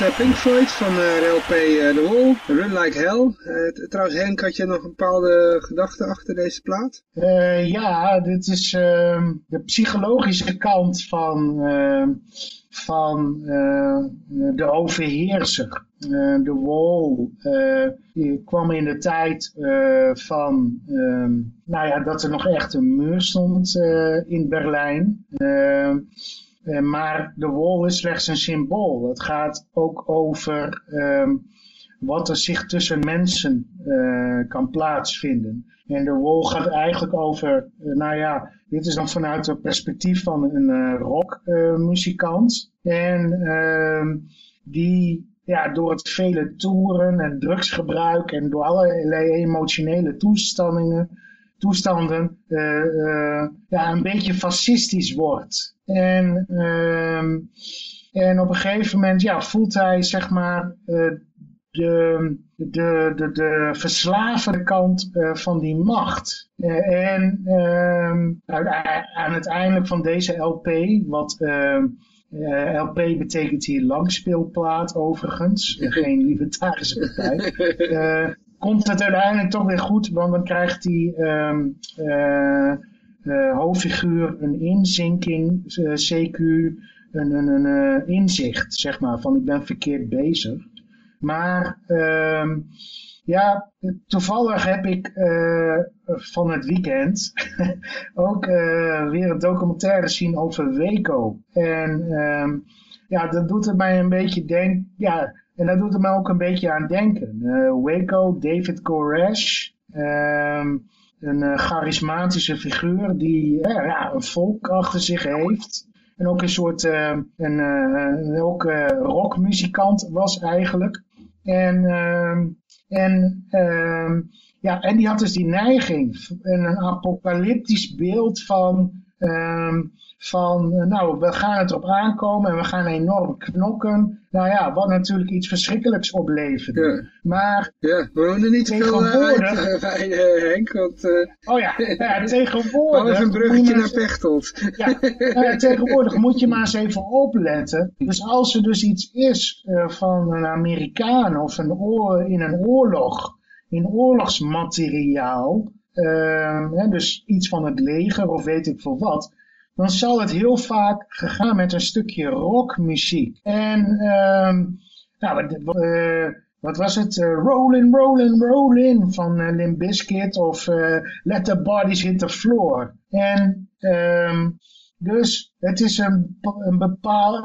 Was uh, Pink Floyd van uh, LP uh, The Wall, Run Like Hell. trouwens Henk, had je nog een bepaalde gedachte achter deze plaat?
ja, dit is ehm, de psychologische kant van, ehm, van de overheerser. de Wall kwam in de tijd van, ehm, nou ja, dat er nog echt een muur stond in Berlijn. Uh, maar de wall is slechts een symbool. Het gaat ook over um, wat er zich tussen mensen uh, kan plaatsvinden. En de wall gaat eigenlijk over, uh, nou ja, dit is dan vanuit het perspectief van een rockmuzikant. en ehm, die ja, door het vele toeren en drugsgebruik en door allerlei emotionele toestanden toestanden ja, een beetje fascistisch wordt. En, uh, en op een gegeven moment ja, voelt hij zeg maar uh, de, de, de, de verslavende kant van die macht. en ehm, aan het einde van deze LP, wat ehm, LP betekent hier langspeelplaat overigens, geen libertarische partij komt het uiteindelijk toch weer goed, want dan krijgt um, uh, uh, hoofdfiguur een inzinking, uh, CQ, een, een, een inzicht, zeg maar, van ik ben verkeerd bezig. Maar um, ja, toevallig heb ik van het weekend ook weer een documentaire gezien over Weco. En um, ja, dat doet het mij een beetje denken, ja, en dat doet er me ook een beetje aan denken. Waco, David Koresh, um, een uh, charismatische figuur die uh, ja, een volk achter zich heeft. En ook een soort uh, een, ook, rockmuzikant was eigenlijk. En, en, ja, en die had dus die neiging. een apocalyptisch beeld van van, eh, nou, we gaan het erop aankomen en we gaan enorm knokken. Nou ja, wat natuurlijk iets verschrikkelijks opleverde.
Ja.
Maar
ja, we wonen niet veel uh, uit bij uh, Henk, want...
oh ja, ja tegenwoordig...
Oh, een bruggetje naar Pechtold.
Ja, tegenwoordig moet je maar eens even opletten. Dus als er dus iets is van een Amerikaan of een oor, in een oorlog, in oorlogsmateriaal... Hè, dus iets van het leger of weet ik veel wat dan zal het heel vaak gegaan met een stukje rockmuziek. En um, nou, uh, wat was het? Uh, rollin', rollin', rollin' van uh, Limp Bizkit of Let the Bodies Hit the Floor. En um, dus het is een, een bepaal,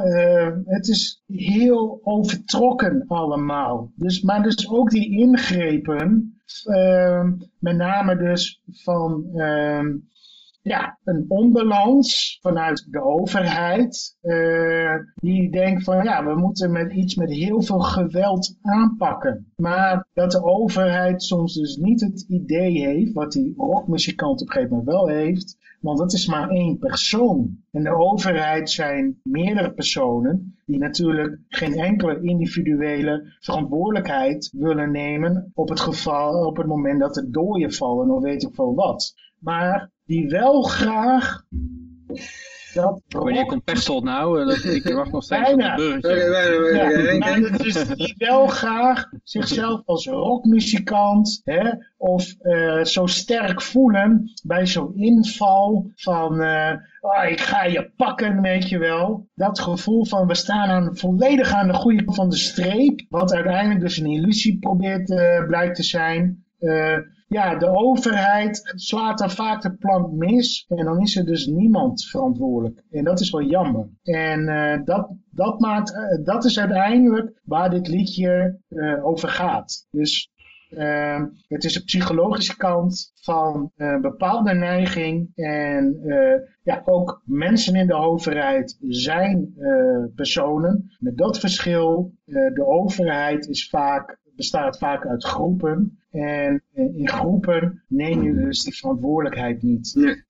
het is heel overtrokken allemaal. Dus, maar dus ook die ingrepen, uh, met name dus van ja, een onbalans vanuit de overheid. Uh, die denkt van ja, we moeten met iets met heel veel geweld aanpakken. Maar dat de overheid soms dus niet het idee heeft, wat die rockmuzikant op een gegeven moment wel heeft. Want dat is maar één persoon. En de overheid zijn meerdere personen die natuurlijk geen enkele individuele verantwoordelijkheid willen nemen op het geval, op het moment dat er dooien vallen of weet ik veel wat. Maar die wel graag dat
Wanneer komt Pechtold nou? Eh, dat, ik wacht nog steeds
bijna.
op het burgertje.
Ja, dus die wel graag zichzelf als rockmuzikant hè, of uh, zo sterk voelen bij zo'n inval van uh, oh, ik ga je pakken, weet je wel. Dat gevoel van we staan aan, volledig aan de goede kant van de streep, wat uiteindelijk dus een illusie probeert uh, blijkt te zijn. Uh, ja, de overheid slaat dan vaak de plank mis en dan is er dus niemand verantwoordelijk. En dat is wel jammer. En uh, dat, dat, maakt, uh, dat is uiteindelijk waar dit liedje uh, over gaat. Dus het is de psychologische kant van een bepaalde neiging en ja, ook mensen in de overheid zijn personen. Met dat verschil, de overheid is vaak bestaat vaak uit groepen. En in groepen neem je dus die verantwoordelijkheid niet.
Nee.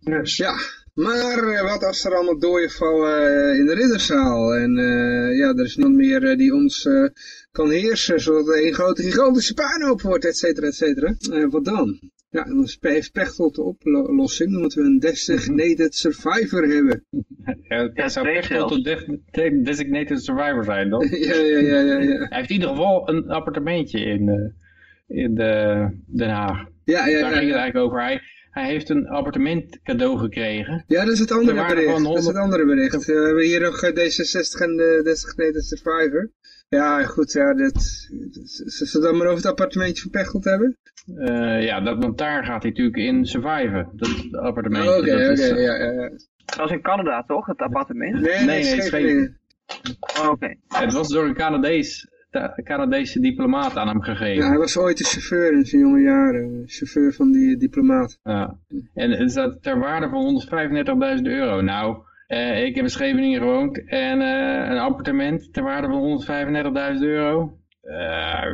Dus. Ja, maar eh, wat als er allemaal dooien vallen eh, in de ridderzaal en uh, ja, er is niemand meer die ons kan heersen zodat er een grote gigantische puinhoop wordt, et cetera, et cetera. wat dan? Ja, en dan is- heeft Pechtold de oplossing, dan moeten we een designated survivor hebben.
Ja, het zou wel
zelfs.
een de- de- designated survivor zijn dan.
ja, ja, ja, ja, ja.
Hij heeft in ieder geval een appartementje in, eh, in de, Den Haag.
Ja, ja,
Daar
ja,
ging het eigenlijk over. Hij, hij heeft een appartement cadeau gekregen.
Ja, dat is het andere bericht. Dat is het
100
andere bericht. Eh, we hebben hier nog eh, D66 en de Designated Survivor. Ja, goed, ja, dit, zullen we het dan maar over het appartementje van Pechtold hebben?
Eh, ja, dat, want daar gaat hij natuurlijk in surviven. Dat appartement.
Oh, Oké,
dat
oké,
is, eh,
ja, ja, ja.
Dat was in Canada toch, het appartement?
Nee, nee,
nee,
nee.
Oh, Oké.
Het was door een Canadees, de- Canadese diplomaat aan hem gegeven.
Ja, hij was ooit een chauffeur in zijn jonge jaren. Chauffeur van die diplomaat.
Ja. En het staat ter waarde van 135.000 euro. Nou, eh, ik heb in Scheveningen gewoond en eh, een appartement ter waarde van 135.000 euro. Eh,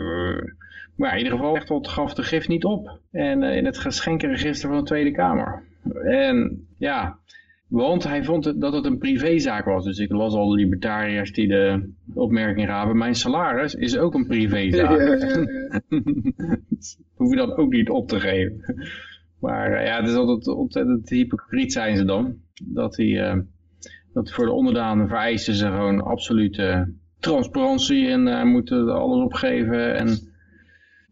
maar in ieder geval, Pechtold gaf de gift niet op. En eh, in het geschenkenregister van de Tweede Kamer. En ja, want hij vond dat het een privézaak was. Dus ik las al de libertariërs die de opmerking gaven. Mijn salaris is ook een privézaak.
Ja, ja, ja.
hoef je dat ook niet op te geven. Maar eh, ja, het is altijd ontzettend hypocriet zijn ze dan. Dat, die, eh, dat voor de onderdanen vereisen ze gewoon absolute transparantie en eh, moeten alles opgeven. En,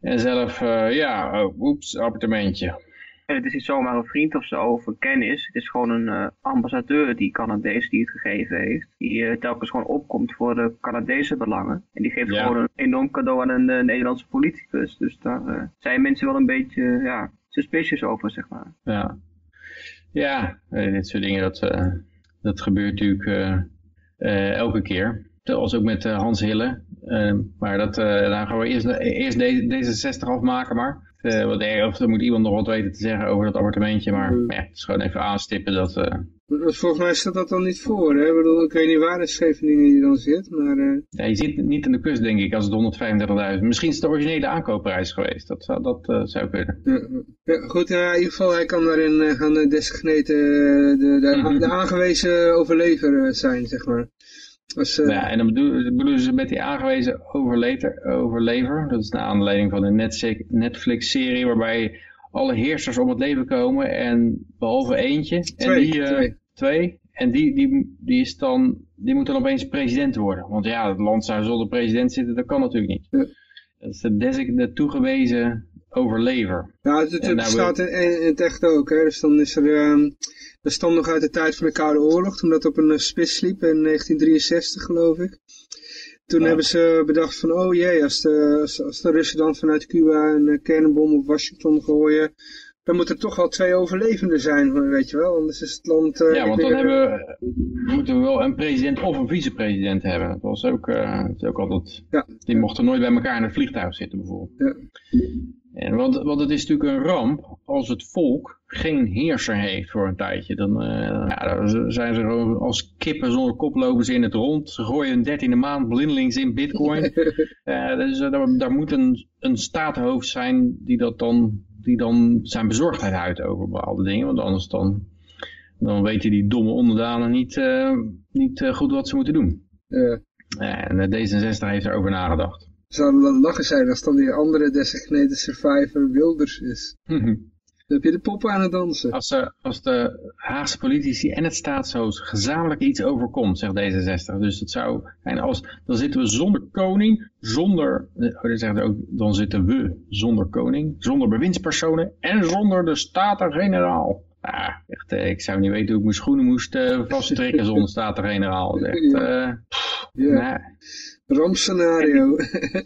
en zelf, ja, oh, oeps, appartementje.
Het is niet zomaar een vriend of zo, of een kennis. Het is gewoon een eh, ambassadeur, die Canadees, die het gegeven heeft. Die eh, telkens gewoon opkomt voor de Canadese belangen. En die geeft
Ja.
gewoon een enorm cadeau aan een eh, Nederlandse politicus. Dus daar eh, zijn mensen wel een beetje, ja, suspicious over, zeg maar.
Ja, ja eh, dit soort dingen, dat, eh, dat gebeurt natuurlijk eh, eh, elke keer. Zoals ook met eh, Hans Hille. Eh, maar dat, eh dan gaan we eerst, eerst D- D66 afmaken maar. Eh, wat, eh, of er moet iemand nog wat weten te zeggen over dat appartementje. Maar ja, het is gewoon even aanstippen dat... eh,
Volgens mij staat dat dan niet voor, hè? Ik bedoel, ik weet niet waar in Scheveningen die dan zit, maar... eh,
ja, je zit niet aan de kust denk ik als het 135.000. Misschien is het de originele aankoopprijs geweest. Dat, zou- dat zou kunnen.
Ja, goed, ja, in ieder geval, hij kan daarin gaan de designated, eh, de, de, de aangewezen overlever zijn, zeg maar. Als, eh,
Ja, en dan bedoel- bedoelen ze met die aangewezen overleter, overlever. Dat is naar aanleiding van een Netflix- Netflix-serie waarbij alle heersers om het leven komen. En behalve eentje. En die, eh,
twee.
twee. En die, die, die, is dan, die moet dan opeens president worden. Want ja, het land zou zonder president zitten, dat kan natuurlijk niet.
Ja.
Dat is de, de toegewezen overlever.
Ja, het, het
En nou
in, in, in het echt ook. Hè. Dus dan is er, ehm dat stamt nog uit de tijd van de Koude Oorlog, toen dat op een eh, spits liep in 1963 geloof ik. Toen
Ja.
hebben ze bedacht van, oh jee, als de, als, als de Russen dan vanuit Cuba een eh, kernbom op Washington gooien, dan moeten er toch wel twee overlevenden zijn, weet je wel. Anders is het land... eh,
Ja, want dan
eh,
hebben we, moeten we wel een president of een vicepresident hebben. Dat was ook, eh, dat is ook altijd,
Ja.
die mochten nooit bij elkaar in het vliegtuig zitten bijvoorbeeld.
Ja.
En want, want het is natuurlijk een ramp als het volk geen heerser heeft voor een tijdje. Dan, eh, ja, dan zijn ze gewoon als kippen zonder kop lopen ze in het rond. Ze gooien een dertiende maand blindelings in bitcoin. Eh, dus eh, daar, daar moet een, een statenhoofd zijn die, dat dan, die dan zijn bezorgdheid uit over bepaalde dingen. Want anders dan, dan weten die domme onderdanen niet, niet goed wat ze moeten doen. en de D66 heeft erover nagedacht.
Zou lachen zijn als dan die andere designated survivor Wilders is. Dan heb je de poppen aan het dansen.
Als, de, als de Haagse politici en het staatshoofd gezamenlijk iets overkomt, zegt D66. Dus dat zou zijn als, dan zitten we zonder koning, zonder, oh, dan, zegt hij ook, dan zitten we zonder koning, zonder bewindspersonen en zonder de Staten-Generaal. Ah, echt, eh, ik zou niet weten hoe ik mijn schoenen moest eh, zonder Staten-Generaal. Echt, eh, nee.
Rampscenario.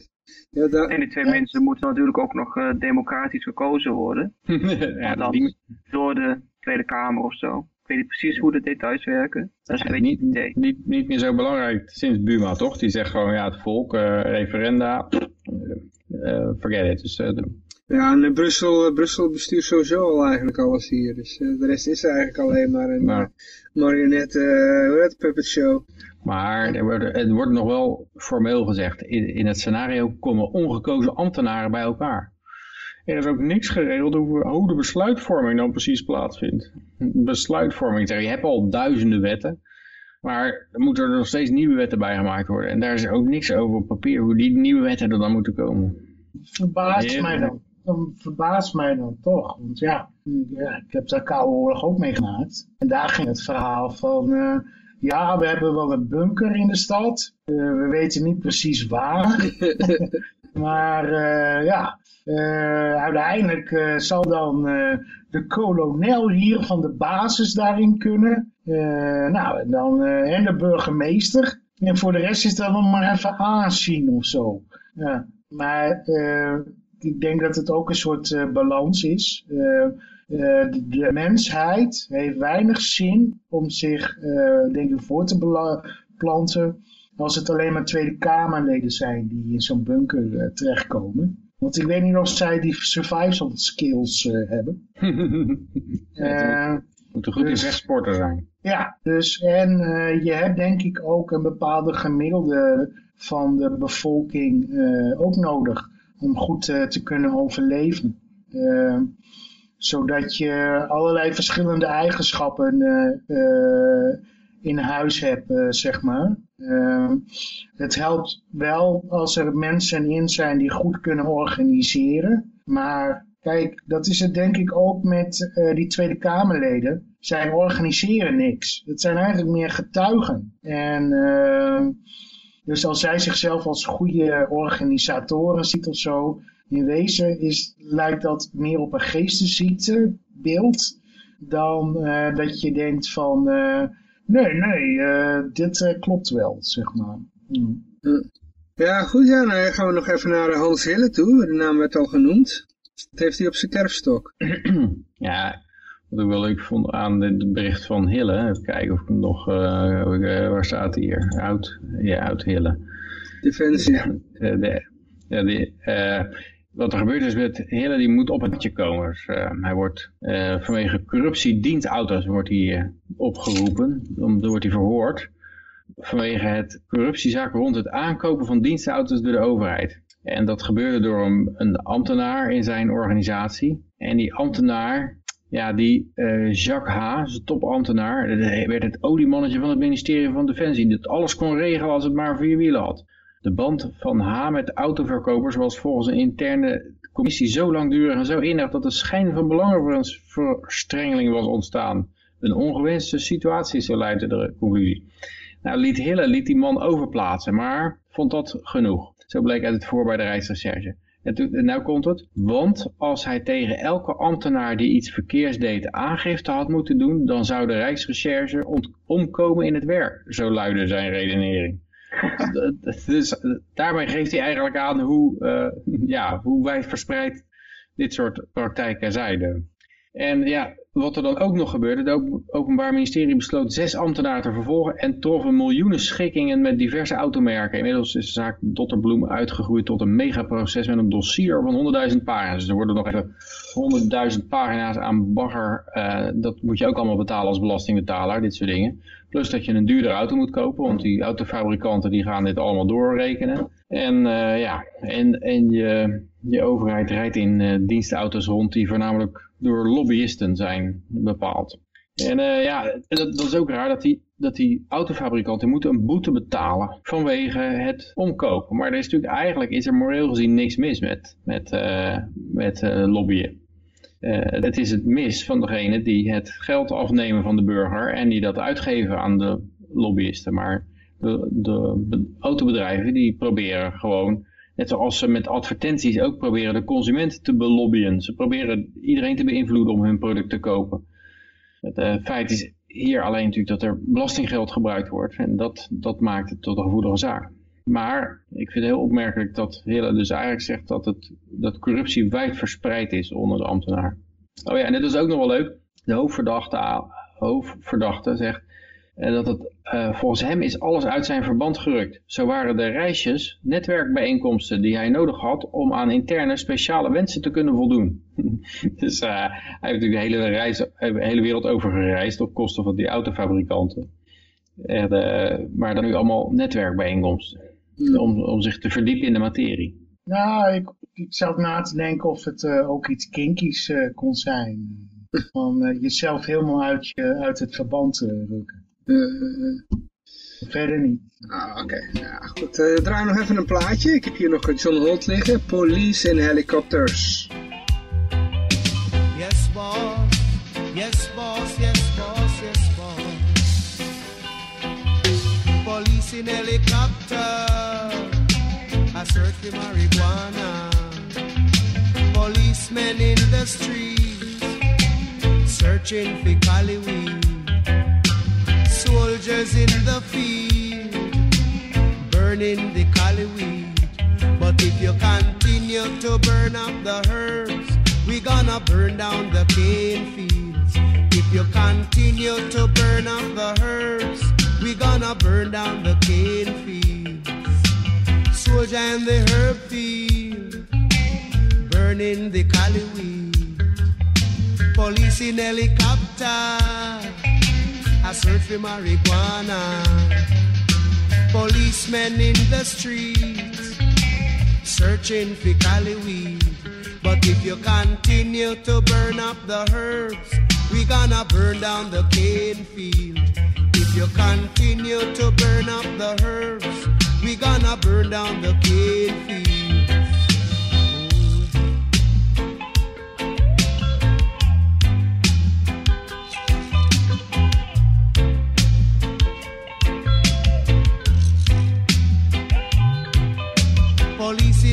ja, daar,
En die twee mensen moeten natuurlijk ook nog eh, democratisch gekozen worden.
ja,
dan
die-
door de Tweede Kamer of zo. Ik weet niet precies hoe de details werken. Dat is een beetje
niet,
het idee.
niet, niet meer zo belangrijk sinds Buma, toch? Die zegt gewoon, ja, het volk, eh, referenda, eh, forget it. Dus, eh, de-
Ja, en eh, Brussel, eh, Brussel bestuurt sowieso al eigenlijk alles hier. Dus eh, de rest is eigenlijk alleen maar een
Nou.
marionet, hoe heet het, puppet show.
maar er wordt, het wordt nog wel formeel gezegd, in, in het scenario komen ongekozen ambtenaren bij elkaar. Er is ook niks geregeld over hoe de besluitvorming dan precies plaatsvindt. Besluitvorming, je hebt al duizenden wetten, maar er moeten er nog steeds nieuwe wetten bij gemaakt worden. En daar is ook niks over op papier, hoe die nieuwe wetten er dan moeten komen.
Verbaast mij dan. Dan verbaast mij dan toch. Want ja, ja, ik heb daar Koude Oorlog ook meegemaakt. En daar ging het verhaal van... eh, ja, we hebben wel een bunker in de stad. Eh, we weten niet precies waar. maar eh, ja, uiteindelijk zal dan de kolonel hier van de basis daarin kunnen. Nou, en dan en de burgemeester. En voor de rest is dat nog maar even aanzien of zo. Ja, maar ik denk dat het ook een soort eh, balans is. Eh, eh, de, de mensheid heeft weinig zin om zich, denk ik, voor te planten als het alleen maar Tweede Kamerleden zijn die in zo'n bunker terechtkomen. Want ik weet niet of zij die survival skills hebben. Eh,
Moet een goed in
dus-
vechtsporter zijn.
ja, dus en je hebt denk ik ook een bepaalde gemiddelde van de bevolking ook nodig om goed eh, te kunnen overleven. Eh, zodat je allerlei verschillende eigenschappen eh, in huis hebt, zeg maar. Het helpt wel als er mensen in zijn die goed kunnen organiseren. Maar kijk, dat is het denk ik ook met die Tweede Kamerleden. Zij organiseren niks. Het zijn eigenlijk meer getuigen. En dus als zij zichzelf als goede organisatoren ziet of zo, in wezen is, lijkt dat meer op een geestesziektebeeld dan eh, dat je denkt van eh, nee, nee, eh, dit eh, klopt wel, zeg maar. Hmm.
Ja, goed, ja, nou gaan we nog even naar Hans Hille toe. De naam werd al genoemd. Dat heeft hij op zijn kerfstok.
Ja, wat ik wel leuk vond aan dit bericht van Hille. Even kijken of ik hem nog... eh, eh, waar staat hij hier? Oud, ja, Oud Hille.
Defensie.
De, de, ja, die, eh, wat er gebeurd is met Hille, die moet op het matje komen. Dus, hij wordt vanwege corruptie dienstauto's wordt hij opgeroepen. Dan wordt hij verhoord. Vanwege het corruptiezaak rond het aankopen van dienstauto's door de overheid. En dat gebeurde door een, een ambtenaar in zijn organisatie. En die ambtenaar, ja, die eh, Jacques H., zijn topambtenaar, werd het oliemannetje van het ministerie van Defensie. Dat alles kon regelen als het maar vier wielen had. De band van H met autoverkopers was volgens een interne commissie zo langdurig en zo innig dat er schijn van belangenverstrengeling was ontstaan. Een ongewenste situatie, zo leidde de conclusie. Nou, liet Hille liet die man overplaatsen, maar vond dat genoeg. Zo bleek uit het voor bij de Rijksrecherche. En, toen, en nou komt het, want als hij tegen elke ambtenaar die iets verkeers deed aangifte had moeten doen, dan zou de Rijksrecherche omkomen in het werk. Zo luidde zijn redenering. dus eh, daarmee geeft hij eigenlijk aan hoe, eh, ja, hoe wijdverspreid dit soort praktijken zijn. En ja, wat er dan ook nog gebeurde, het Open- Openbaar Ministerie besloot zes ambtenaren te vervolgen en troffen miljoenen schikkingen met diverse automerken. Inmiddels is de zaak Dotterbloem uitgegroeid tot een megaproces met een dossier van 100.000 pagina's. Dus er worden nog even 100.000 pagina's aan bagger. eh, dat moet je ook allemaal betalen als belastingbetaler, dit soort dingen. Plus dat je een duurdere auto moet kopen, want die autofabrikanten die gaan dit allemaal doorrekenen. En eh, ja, en, en je, je overheid rijdt in eh, dienstauto's rond die voornamelijk door lobbyisten zijn bepaald. En eh, ja, dat, dat is ook raar dat die, dat die autofabrikanten moeten een boete betalen vanwege het omkopen. Maar er is natuurlijk eigenlijk is er moreel gezien niks mis met, met, eh, met eh, lobbyen. Het is het mis van degene die het geld afnemen van de burger en die dat uitgeven aan de lobbyisten. Maar de, de be- autobedrijven die proberen gewoon, net zoals ze met advertenties ook proberen de consument te belobbyen. Ze proberen iedereen te beïnvloeden om hun product te kopen. Het eh, feit is hier alleen natuurlijk dat er belastinggeld gebruikt wordt en dat, dat maakt het tot een gevoelige zaak. Maar ik vind het heel opmerkelijk dat Hille dus eigenlijk zegt dat, het, dat corruptie wijd verspreid is onder de ambtenaar. Oh ja, en dit is ook nog wel leuk. De hoofdverdachte, hoofdverdachte zegt dat het eh, volgens hem is alles uit zijn verband gerukt. Zo waren de reisjes netwerkbijeenkomsten die hij nodig had om aan interne speciale wensen te kunnen voldoen. dus eh, hij heeft natuurlijk de hele, reis, de hele wereld over gereisd op kosten van die autofabrikanten. En, eh, maar dan nu allemaal netwerkbijeenkomsten. Om, om zich te verdiepen in de materie.
Nou, ik, ik zat na te denken of het eh, ook iets kinkies eh, kon zijn. Van eh, jezelf helemaal uit, je, uit het verband eh, rukken. Verder niet.
Ah, oké. Ja, goed. eh draai nog even een plaatje. Ik heb hier nog John Holt liggen. Police in Helicopters.
boss. Yes, boss, yes, boss, yes, boss. Police in helicopter, I search for marijuana. Policemen in the streets, searching for cali. Soldiers in the field, burning the cali weed. But if you continue to burn up the herbs, we gonna burn down the cane fields. If you continue to burn up the herbs, we gonna burn down the cane fields. Soldier in the herb field, burning the cali weed. Police in helicopter, I search for marijuana. Policemen in the streets, searching for cali weed. But if you continue to burn up the herbs, we gonna burn down the cane field. If you continue to burn up the herbs, we gonna burn down the cane field.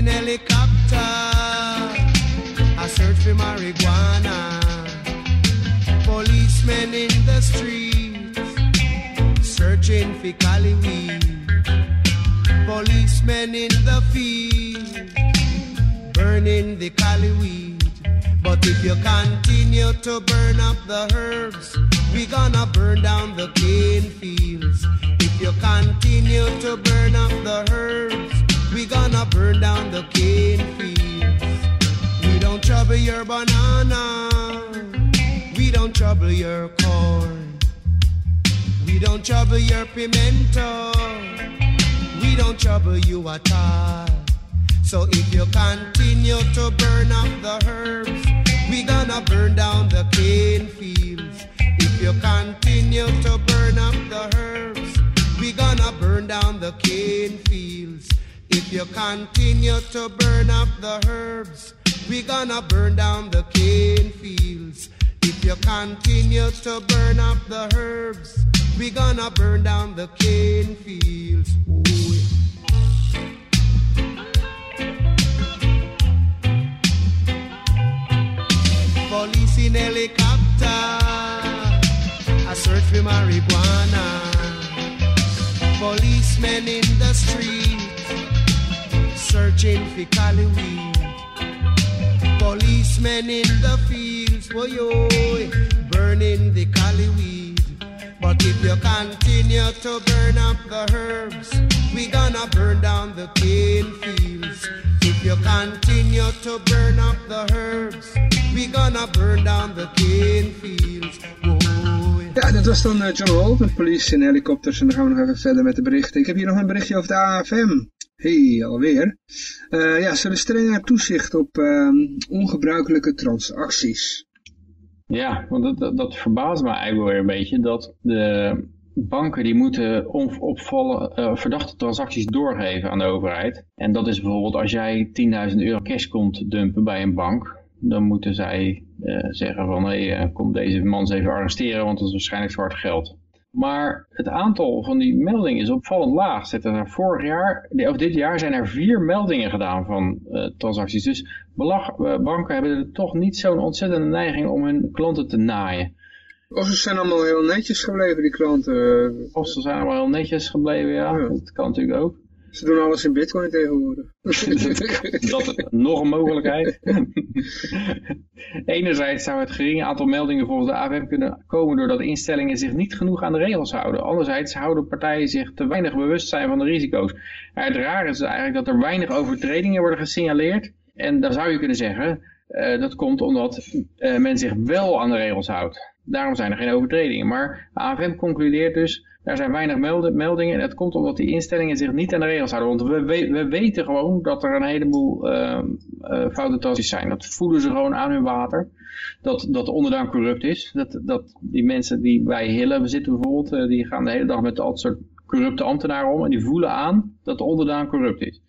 In helicopter, I search for marijuana. Policemen in the streets, searching for cali weed. Policemen in the field, burning the cali weed. But if you continue to burn up the herbs, we gonna burn down the cane fields. If you continue to burn up the herbs, we gonna burn down the cane fields. We don't trouble your banana. We don't trouble your corn. We don't trouble your pimento. We don't trouble you at all. So if you continue to burn up the herbs, we gonna burn down the cane fields. If you continue to burn up the herbs, we gonna burn down the cane fields. If you continue to burn up the herbs, we gonna burn down the cane fields. If you continue to burn up the herbs, we gonna burn down the cane fields. Ooh, yeah. Police in helicopter, I search for marijuana. Policemen in the street, searching for cali weed. Policemen in the fields, oh, burning the cali weed. But if you continue to burn up the herbs, we gonna burn down the cane fields. If you continue to burn up the herbs, we gonna burn down the cane fields.
Ja, dat was dan eh, John Holt met police in helikopters. En dan gaan we nog even verder met de berichten. Ik heb hier nog een berichtje over de AFM. Hey, alweer. Eh, ja, ze hebben strenger toezicht op ehm, ongebruikelijke transacties.
Ja, want dat, dat, verbaast me eigenlijk wel weer een beetje dat de banken die moeten onopvallen, eh, verdachte transacties doorgeven aan de overheid. En dat is bijvoorbeeld als jij 10.000 euro cash komt dumpen bij een bank, dan moeten zij eh, zeggen van hé, hey, kom deze man eens even arresteren, want dat is waarschijnlijk zwart geld. Maar het aantal van die meldingen is opvallend laag. Zitten er vorig jaar, of dit jaar zijn er vier meldingen gedaan van eh, transacties. Dus belag, eh, banken hebben er toch niet zo'n ontzettende neiging om hun klanten te naaien.
Of ze zijn allemaal heel netjes gebleven, die klanten.
Of ze zijn allemaal heel netjes gebleven, ja.
Ja.
Dat kan natuurlijk ook.
Ze doen alles in bitcoin tegenwoordig.
dat nog een mogelijkheid. Enerzijds zou het geringe aantal meldingen volgens de AFM kunnen komen doordat instellingen zich niet genoeg aan de regels houden. Anderzijds houden partijen zich te weinig bewust zijn van de risico's. Het rare is eigenlijk dat er weinig overtredingen worden gesignaleerd. En dan zou je kunnen zeggen, eh, dat komt omdat eh, men zich wel aan de regels houdt. Daarom zijn er geen overtredingen. Maar AFM concludeert dus, er zijn weinig meld meldingen. En dat komt omdat die instellingen zich niet aan de regels houden. Want we, we, we weten gewoon dat er een heleboel uh, uh, foute transacties zijn. Dat voelen ze gewoon aan hun water. Dat, dat de onderdaan corrupt is. Dat, dat die mensen die bij Hille zitten bijvoorbeeld, uh, die gaan de hele dag met al soort corrupte ambtenaren om. En die voelen aan dat de onderdaan corrupt is.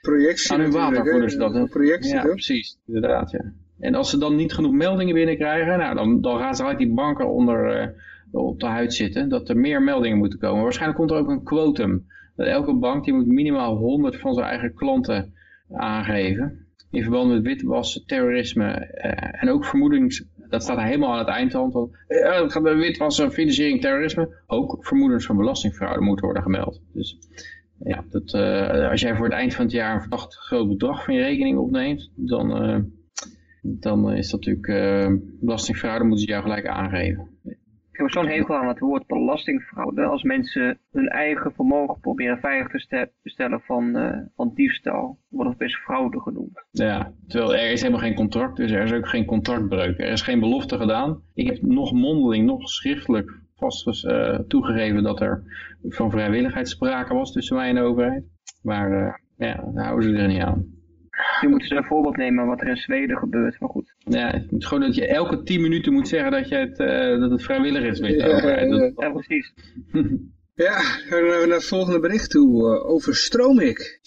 Projectie
Aan hun water voelen ze dat.
Projectie,
ja,
toch?
precies. Inderdaad, ja. En als ze dan niet genoeg meldingen binnenkrijgen, nou, dan, dan gaan ze uit die banken onder, eh, op de huid zitten. Dat er meer meldingen moeten komen. Waarschijnlijk komt er ook een quotum. Dat elke bank die moet minimaal 100 van zijn eigen klanten aangeven. In verband met witwassen, terrorisme eh, en ook vermoedens. Dat staat helemaal aan het eind. Want eh, witwassen, financiering, terrorisme. Ook vermoedens van belastingfraude moeten worden gemeld. Dus ja, dat, eh, als jij voor het eind van het jaar een verdacht groot bedrag van je rekening opneemt, dan, eh, dan is dat natuurlijk uh, belastingfraude, moeten ze jou gelijk aangeven.
Ik heb zo'n hekel aan het woord belastingfraude. Als mensen hun eigen vermogen proberen veilig te ste- stellen van, eh, van diefstal, wordt het best fraude genoemd.
Ja, terwijl er is helemaal geen contract, dus er is ook geen contractbreuk. Er is geen belofte gedaan. Ik heb nog mondeling, nog schriftelijk vast eh, toegegeven dat er van vrijwilligheid sprake was tussen mij en de overheid. Maar eh, ja, daar houden ze er niet aan.
Nu moeten ze een voorbeeld nemen wat er in Zweden gebeurt, maar goed.
Ja, het moet gewoon dat je elke 10 minuten moet zeggen dat, je het, eh, dat het vrijwillig is met de
Ja,
overheid. Dat-
Ja, precies.
Ja, dan gaan we naar het volgende bericht toe. eh, overstroom ik.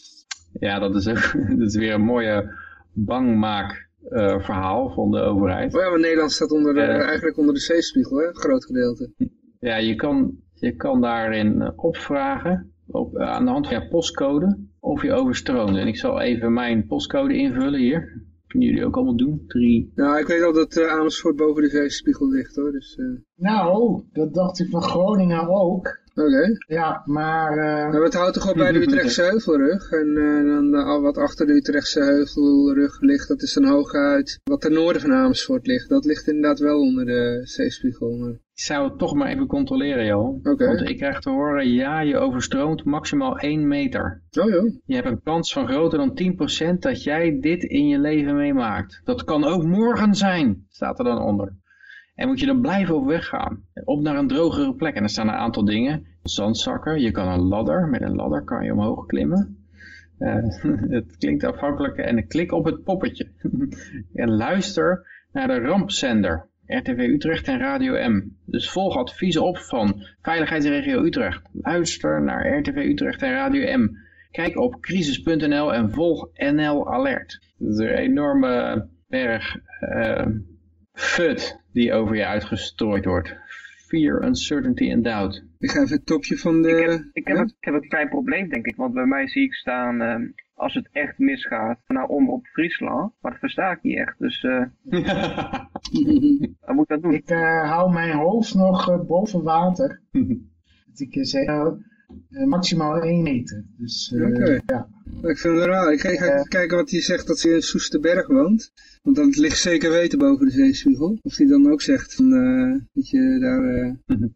Ja, dat is, ook, dat is weer een mooie bangmaak eh, verhaal van de overheid.
Oh ja, maar Nederland staat onder de, eigenlijk onder de zeespiegel, hè? Een groot gedeelte.
Ja, je kan, je kan daarin opvragen op, aan de hand van je postcode of je overstroomt. En ik zal even mijn postcode invullen hier. Kunnen jullie ook allemaal doen? Drie.
Nou, ik weet al dat eh, Amersfoort boven de zeespiegel ligt, hoor. Dus, eh,
Nou, dat dacht ik van Groningen ook.
Oké.
Ja, maar... eh,
Maar het houdt toch op bij de Utrechtse Heuvelrug. En eh, dan al wat achter de Utrechtse Heuvelrug ligt, dat is dan hooguit. Wat ten noorden van Amersfoort ligt, dat ligt inderdaad wel onder de zeespiegel. Maar...
Ik zou het toch maar even controleren, joh.
Oké.
Want ik krijg te horen, ja, je overstroomt maximaal 1 meter.
Oh joh.
Je hebt een kans van groter dan 10% dat jij dit in je leven meemaakt. Dat kan ook morgen zijn, staat er dan onder. En moet je dan blijven op weg gaan. Op naar een drogere plek. En er staan een aantal dingen. Zandzakken, je kan een ladder. Met een ladder kan je omhoog klimmen. Eh, het klinkt afhankelijk. En klik op het poppetje. en luister naar de rampzender. RTV Utrecht en Radio M. Dus volg adviezen op van Veiligheidsregio Utrecht. Luister naar RTV Utrecht en Radio M. Kijk op crisis.nl en volg NL Alert. Dat is een enorme berg eh fut die over je uitgestrooid wordt. Fear, uncertainty en doubt.
Ik ga even het topje van de...
Ik heb, ik heb, een, ik heb een klein probleem, denk ik. Want bij mij zie ik staan, ehm, als het echt misgaat, naar Omroep Friesland. Maar dat versta ik niet echt. Dus eh wat moet ik dat doen?
Ik eh, hou mijn hoofd nog eh, boven water. Dat ik zeg, eh, maximaal 1 meter. Dus eh,
Oké.
ja.
Ik vind het raar. Ik ga, ik ga even kijken wat hij zegt dat hij in Soesterberg woont. Want dat ligt zeker weten boven de zeespiegel. Of hij dan ook zegt van, eh, dat je daar... eh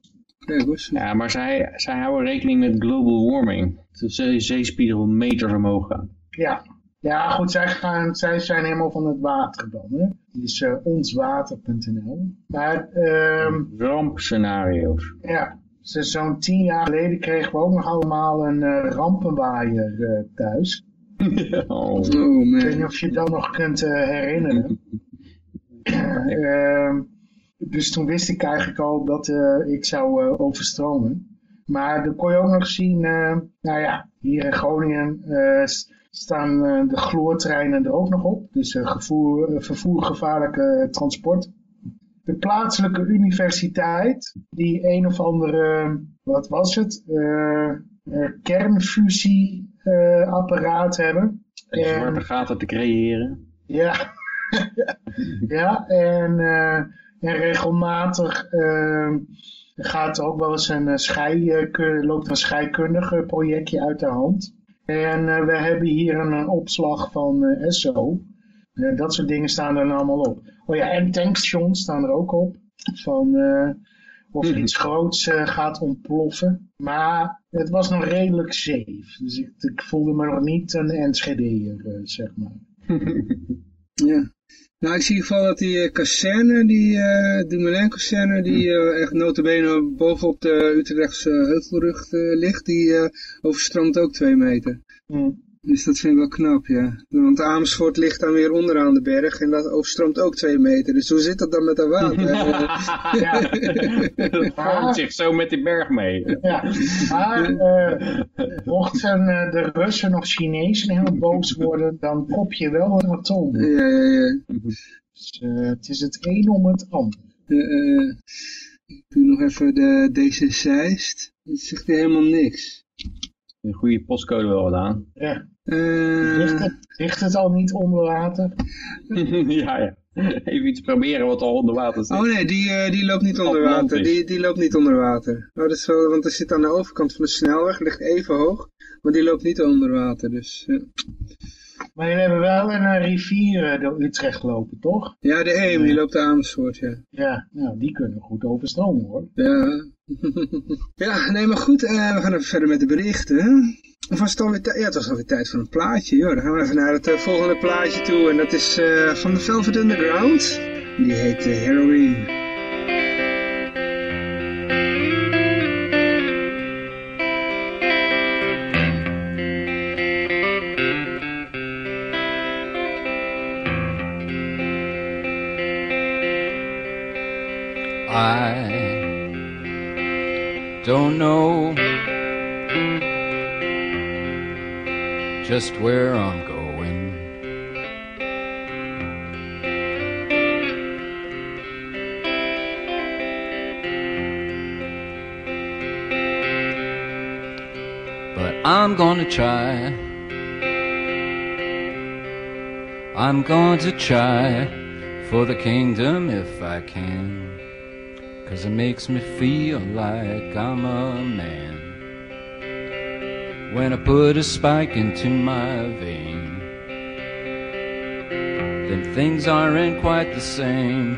Kijk hoor.
Ja, maar zij, zij houden rekening met global warming. De zee- zeespiegel meters omhoog gaan.
Ja. ja, goed, zij, gaan, zij zijn helemaal van het water dan. Hè? Die is eh, onswater.nl. Maar ehm,
Rampscenario's.
ja, zo'n tien jaar geleden kregen we ook nog allemaal een eh, rampenwaaier eh, thuis.
oh.
Oh
Ik weet niet of je dat nog kunt eh, herinneren. Ehm, dus toen wist ik eigenlijk al dat eh, ik zou eh, overstromen. Maar dan kon je ook nog zien, eh, nou ja, hier in Groningen eh, staan eh, de chloortreinen er ook nog op. Dus eh, gevoer, eh, vervoergevaarlijke transport. De plaatselijke universiteit, die een of andere, wat was het, eh, eh, kernfusieapparaat hebben.
En zwarte gaten te creëren.
ja, ja en, eh, en regelmatig gaat er ook wel eens een schei, loopt een scheikundige projectje uit de hand. En we hebben hier een, opslag van SO. Dat soort dingen staan er allemaal op. Oh ja, en tankstations staan er ook op. Van eh, of er iets groots eh, gaat ontploffen. Maar het was nog redelijk safe. Dus ik, ik voelde me nog niet een Enschedeer, eh, zeg maar.
Ja. Nou, ik zie in ieder geval dat die eh, kazerne, die eh Dumoulin-kazerne, die eh, echt notabene bovenop de Utrechtse heuvelrug ligt, die overstroomt ook twee meter.
Hmm.
Dus dat vind ik wel knap, ja. Want Amersfoort ligt dan weer onderaan de berg en dat overstroomt ook twee meter. Dus hoe zit dat dan met dat water?
Ja.
Dat vormt zich zo met die berg mee.
Ja, maar eh, mochten eh, de Russen of Chinezen heel boos worden, dan kop je wel een atom.
Ja, ja, ja.
Dus, eh, het is het een om het ander.
Ik doe nog even de, deze Zeist. Het zegt helemaal niks.
Een goede postcode wel gedaan.
Ja.
Eh,
Ligt, het, ligt het al niet onder water?
ja, ja. Even iets proberen wat al onder water zit.
Oh nee, die, eh, die loopt niet onder water. Die, die loopt niet onder water. Oh, dat is wel, want er zit aan de overkant van de snelweg, ligt even hoog. Maar die loopt niet onder water, dus... ja.
Maar jullie hebben wel een eh, rivier door Utrecht lopen, toch?
Ja, de Eem, die loopt naar Amersfoort, ja.
Ja, nou, die kunnen goed overstromen hoor.
Ja. ja, nee, maar goed, eh, we gaan even verder met de berichten. Of was het alweer tijd? Ja, het was alweer tijd voor een plaatje. Joh. Dan gaan we even naar het eh, volgende plaatje toe. En dat is van de Velvet Underground. Die heet Heroin.
Know just where I'm going. But I'm gonna try. I'm going to try for the kingdom if I can. Cause it makes me feel like I'm a man. When I put a spike into my vein, then things aren't quite the same.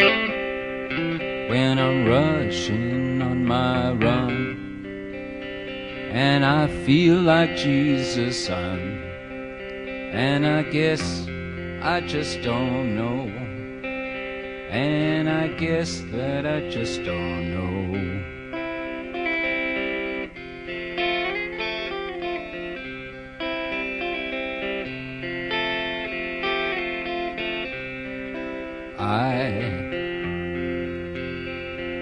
When I'm rushing on my run, and I feel like Jesus' son, and I guess I just don't know. And I guess that I just don't know. I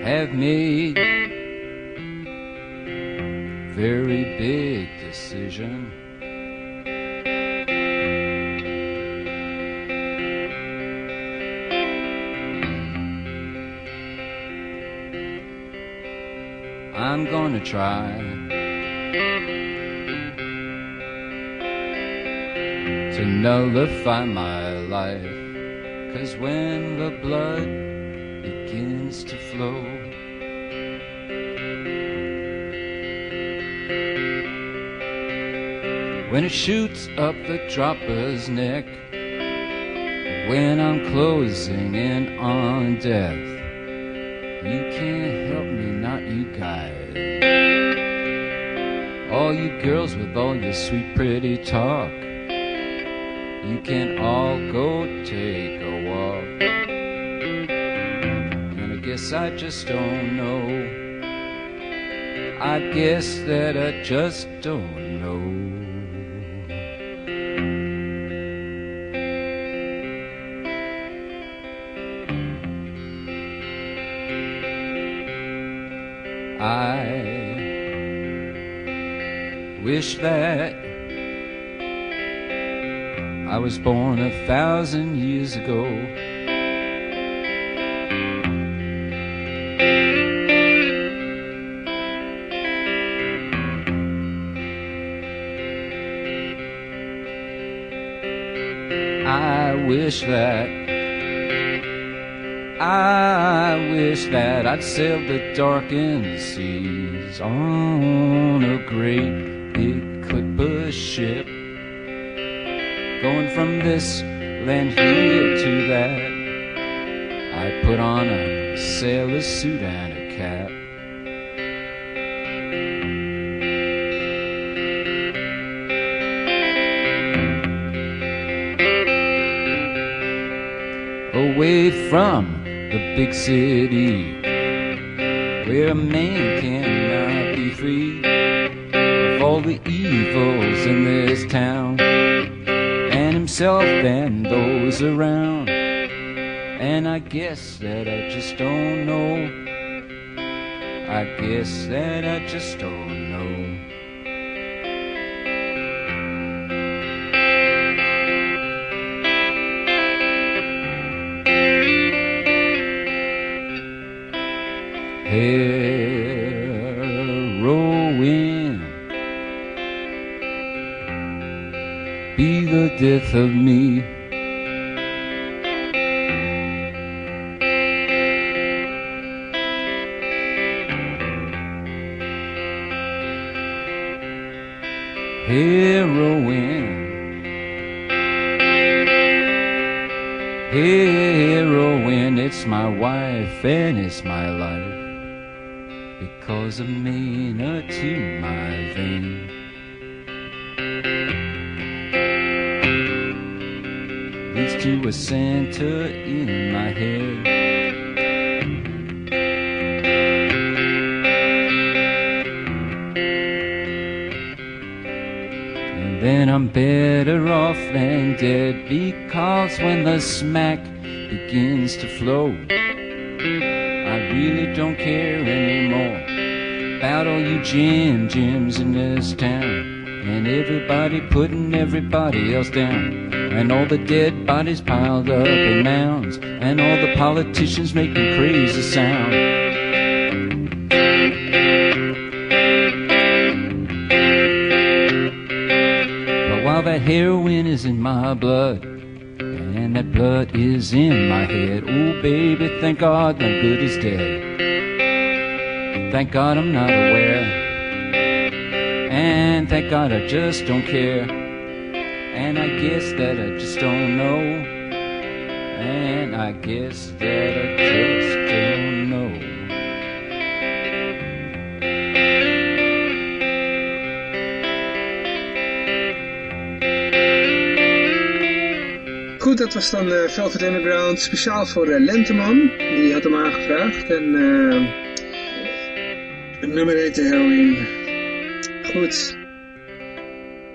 have made very big decision. I'm gonna try to nullify my life. Cause when the blood begins to flow, when it shoots up the dropper's neck, when I'm closing in on death. You can't All you girls with all your sweet, pretty talk. You can all go take a walk. And I guess I just don't know. I guess that I just don't know. Wish that I was born a thousand years ago. I wish that I wish that I'd sailed the darkened seas on a great big clipper ship, going from this land here to that. I put on a sailor suit and a cap. away from the big city where a man cannot be free all the evils in this town and himself and those around. And I guess that I just don't know. I guess that I just don't my life. Because of Mina to my vein. Leads to a center in my head. And then I'm better off than dead because when the smack begins to flow, about all you Jim Jims in this town. And everybody putting everybody else down. And all the dead bodies piled up in mounds. And all the politicians making crazy sound. But while that heroin is in my blood, and that blood is in my head, oh baby, thank God that good is dead. Thank God I'm not aware. And thank God I just don't care. And I guess that I just don't know. And I guess that I just don't know.
Goed, dat was dan eh Velvet Underground speciaal voor eh, Lenteman. Die had hem aangevraagd. En het nummer heette Heroin. Goed.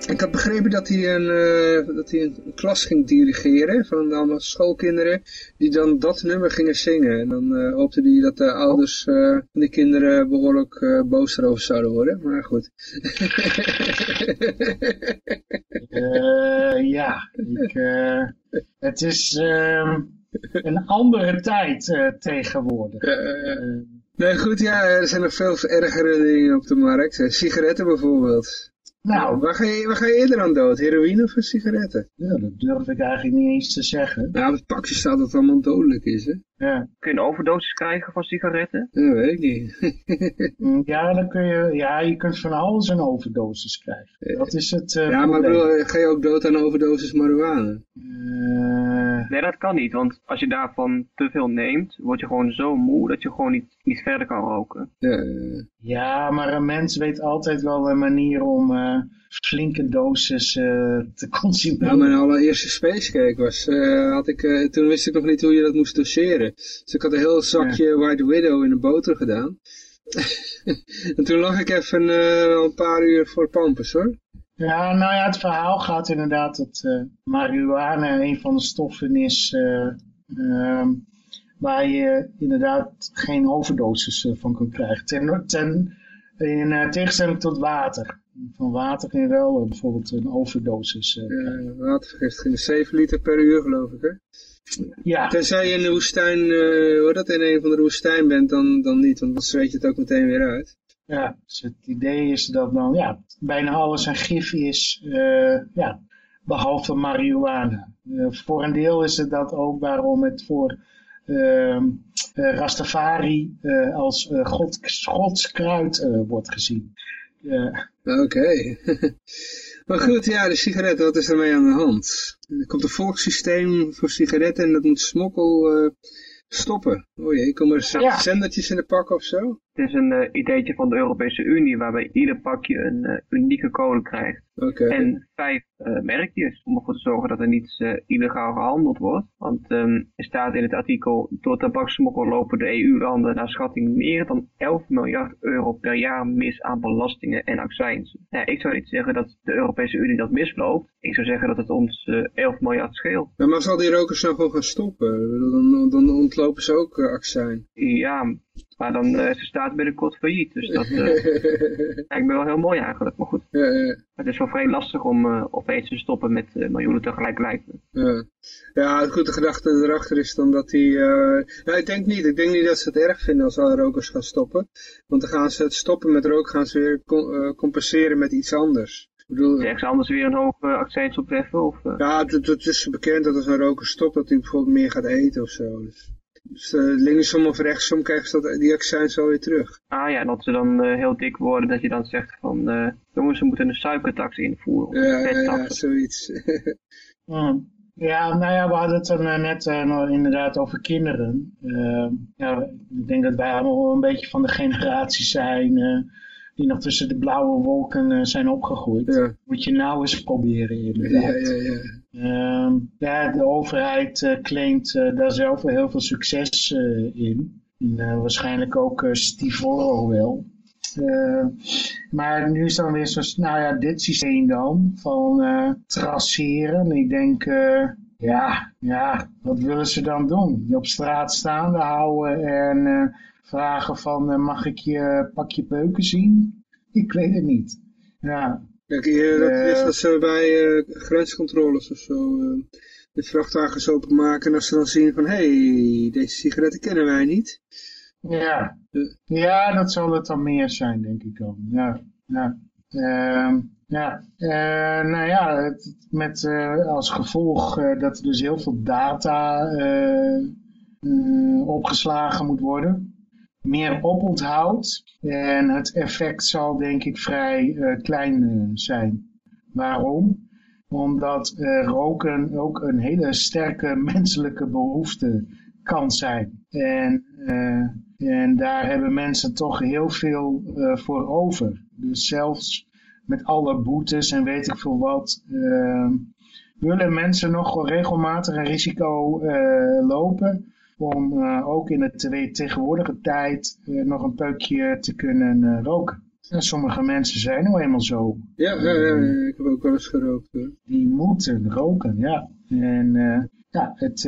Ik had begrepen dat hij een, eh, dat hij een klas ging dirigeren van allemaal schoolkinderen die dan dat nummer gingen zingen. En dan eh, hoopte hij dat de ouders eh, van die kinderen behoorlijk eh, boos erover zouden worden. Maar goed.
Eh, ja, ik, het is ehm, een andere tijd eh, tegenwoordig.
Eh, nee, goed, ja, er zijn nog veel ergere dingen op de markt. Eh, Sigaretten bijvoorbeeld.
Nou.
Waar ga, je, waar ga je eerder aan dood? Heroïne of sigaretten?
Ja, dat durf ik eigenlijk niet eens te zeggen.
Nou, op het pakje staat dat het allemaal dodelijk is, hè?
Ja.
Kun je een overdosis krijgen van sigaretten?
Ja, weet ik niet.
Mm, Ja, dan kun je, ja, je kunt van alles een overdosis krijgen. Dat is het eh,
ja, maar bedoel, ga je ook dood aan een overdosis marihuana?
Eh,
Nee, dat kan niet, want als je daarvan te veel neemt, word je gewoon zo moe dat je gewoon niet, niet verder kan roken.
Ja,
Ja, maar een mens weet altijd wel een manier om eh, flinke doses eh, te consumeren.
Nou, mijn allereerste spacecake was, eh, had ik, eh, toen wist ik nog niet hoe je dat moest doseren. Dus ik had een heel zakje White Widow in een boter gedaan. en toen lag ik even eh, een paar uur voor Pampus hoor.
Ja, nou ja, het verhaal gaat inderdaad dat eh marihuana een van de stoffen is eh, ehm, waar je inderdaad geen overdosis eh, van kunt krijgen. Ten, ten, in tegenstelling tot water. Van water kun je wel bijvoorbeeld een overdosis eh,
Uh, watervergiftiging, 7 liter per uur geloof ik hè.
Ja.
Tenzij je in de woestijn, hoe dat in een van de woestijn bent, dan, dan niet, want dan zweet je het ook meteen weer uit.
Ja, dus het idee is dat dan ja, bijna alles een gif is, eh, ja, behalve marihuana. Eh, voor een deel is het dat ook waarom het voor ehm, eh, Rastafari als god, godskruid wordt gezien.
Oké. maar goed, ja, de sigaretten, wat is ermee aan de hand? Er komt een volkssysteem voor sigaretten en dat moet smokkel stoppen. O jee, komen er
Ja.
zendertjes in de pak of zo?
Het is een eh, ideetje van de Europese Unie waarbij ieder pakje een eh, unieke code krijgt. En vijf eh, merkjes om ervoor te zorgen dat er niets illegaal gehandeld wordt. Want ehm, er staat in het artikel, door tabaksmokkel lopen de EU-landen naar schatting meer dan 11 miljard euro per jaar mis aan belastingen en accijnsen. Ja, ik zou niet zeggen dat de Europese Unie dat misloopt. Ik zou zeggen dat het ons eh 11 miljard scheelt.
Ja, maar als al die rokers nou gewoon gaan stoppen, dan, dan ontlopen ze ook accijns.
Ja, Maar dan uh, ze staat binnenkort failliet. Dus dat uh, lijkt me wel heel mooi eigenlijk. Maar goed, het is wel vrij lastig om uh, opeens te stoppen met miljoenen tegelijk lijkt
Ja. ja, goed, de gedachte erachter is dan dat die... nou, ik denk niet. Ik denk niet dat ze het erg vinden als alle rokers gaan stoppen. Want dan gaan ze het stoppen met roken, gaan ze weer compenseren met iets anders.
Ik bedoel, anders weer een hoog uh, accijns optreffen? Of,
Ja, het, het, is bekend dat als een roker stopt, dat hij bijvoorbeeld meer gaat eten of zo. Dus. Dus uh, linksom of rechtsom krijgen ze dat, die accijns alweer terug.
Ah ja, dat ze dan uh, heel dik worden, dat je dan zegt van, uh, jongens, we moeten een suikertax invoeren.
Ja, ja, ja, zoiets.
mm. Ja, nou ja, we hadden het er net uh, inderdaad over kinderen. Uh, ja, ik denk dat wij allemaal wel een beetje van de generatie zijn uh, die nog tussen de blauwe wolken zijn opgegroeid.
Ja.
Moet je nou eens proberen inderdaad.
Ja, ja, ja.
Uh, ja, de overheid uh, claimt uh, daar zelf heel veel succes in. En, waarschijnlijk ook Stivoro wel. maar nu is dan weer zo, nou ja, dit systeem dan van traceren. Ik denk, ja, ja, wat willen ze dan doen? Je op straat staande houden en vragen van, mag ik je pakje peuken zien? Ik weet het niet. Ja,
Kijk, dat is dat ze bij uh, grenscontroles of zo uh, de vrachtwagens openmaken en als ze dan zien van, hé, hey, deze sigaretten kennen wij niet.
Ja. ja, dat zal het dan meer zijn, denk ik dan. Ja, ja. Uh, ja, uh, nou ja, het, met als gevolg dat er dus heel veel data opgeslagen moet worden meer oponthoud. En het effect zal denk ik vrij uh, klein uh, zijn. Waarom? Omdat uh, roken ook een hele sterke menselijke behoefte kan zijn. En, en daar hebben mensen toch heel veel voor over. Dus zelfs met alle boetes en weet ik veel wat, willen mensen nog regelmatig een risico lopen om uh, ook in de tegenwoordige tijd uh, nog een peukje te kunnen uh, roken. En sommige mensen zijn nou eenmaal zo.
Ja, ja, ja, ik heb ook wel eens gerookt. Hoor.
Die moeten roken, ja. En ja, het,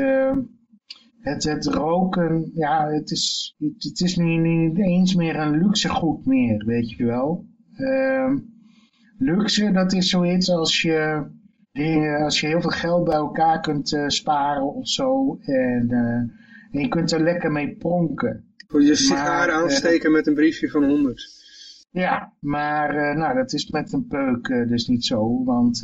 het, het roken, ja, het is, het, het is niet, niet, eens meer een luxe goed meer, weet je wel. Ehm, luxe, dat is zoiets als je, als je heel veel geld bij elkaar kunt sparen of zo. En en je kunt er lekker mee pronken.
Voor je sigaar aansteken uh, met een briefje van 100.
Ja, maar uh, nou, dat is met een peuk uh, dus niet zo. Want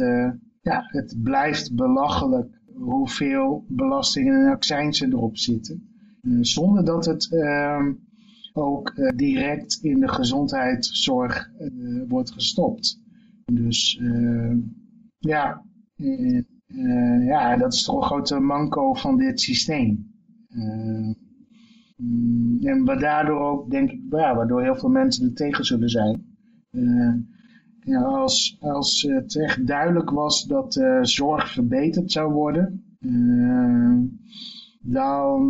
ja, het blijft belachelijk hoeveel belastingen en accijnsen erop zitten. zonder dat het ehm, ook direct in de gezondheidszorg wordt gestopt. Dus ja, ja, dat is toch een grote manco van dit systeem. Uh, en daardoor ook, denk ik, ja, waardoor heel veel mensen er tegen zullen zijn. Uh, ja, als, als het echt duidelijk was dat uh, zorg verbeterd zou worden, dan,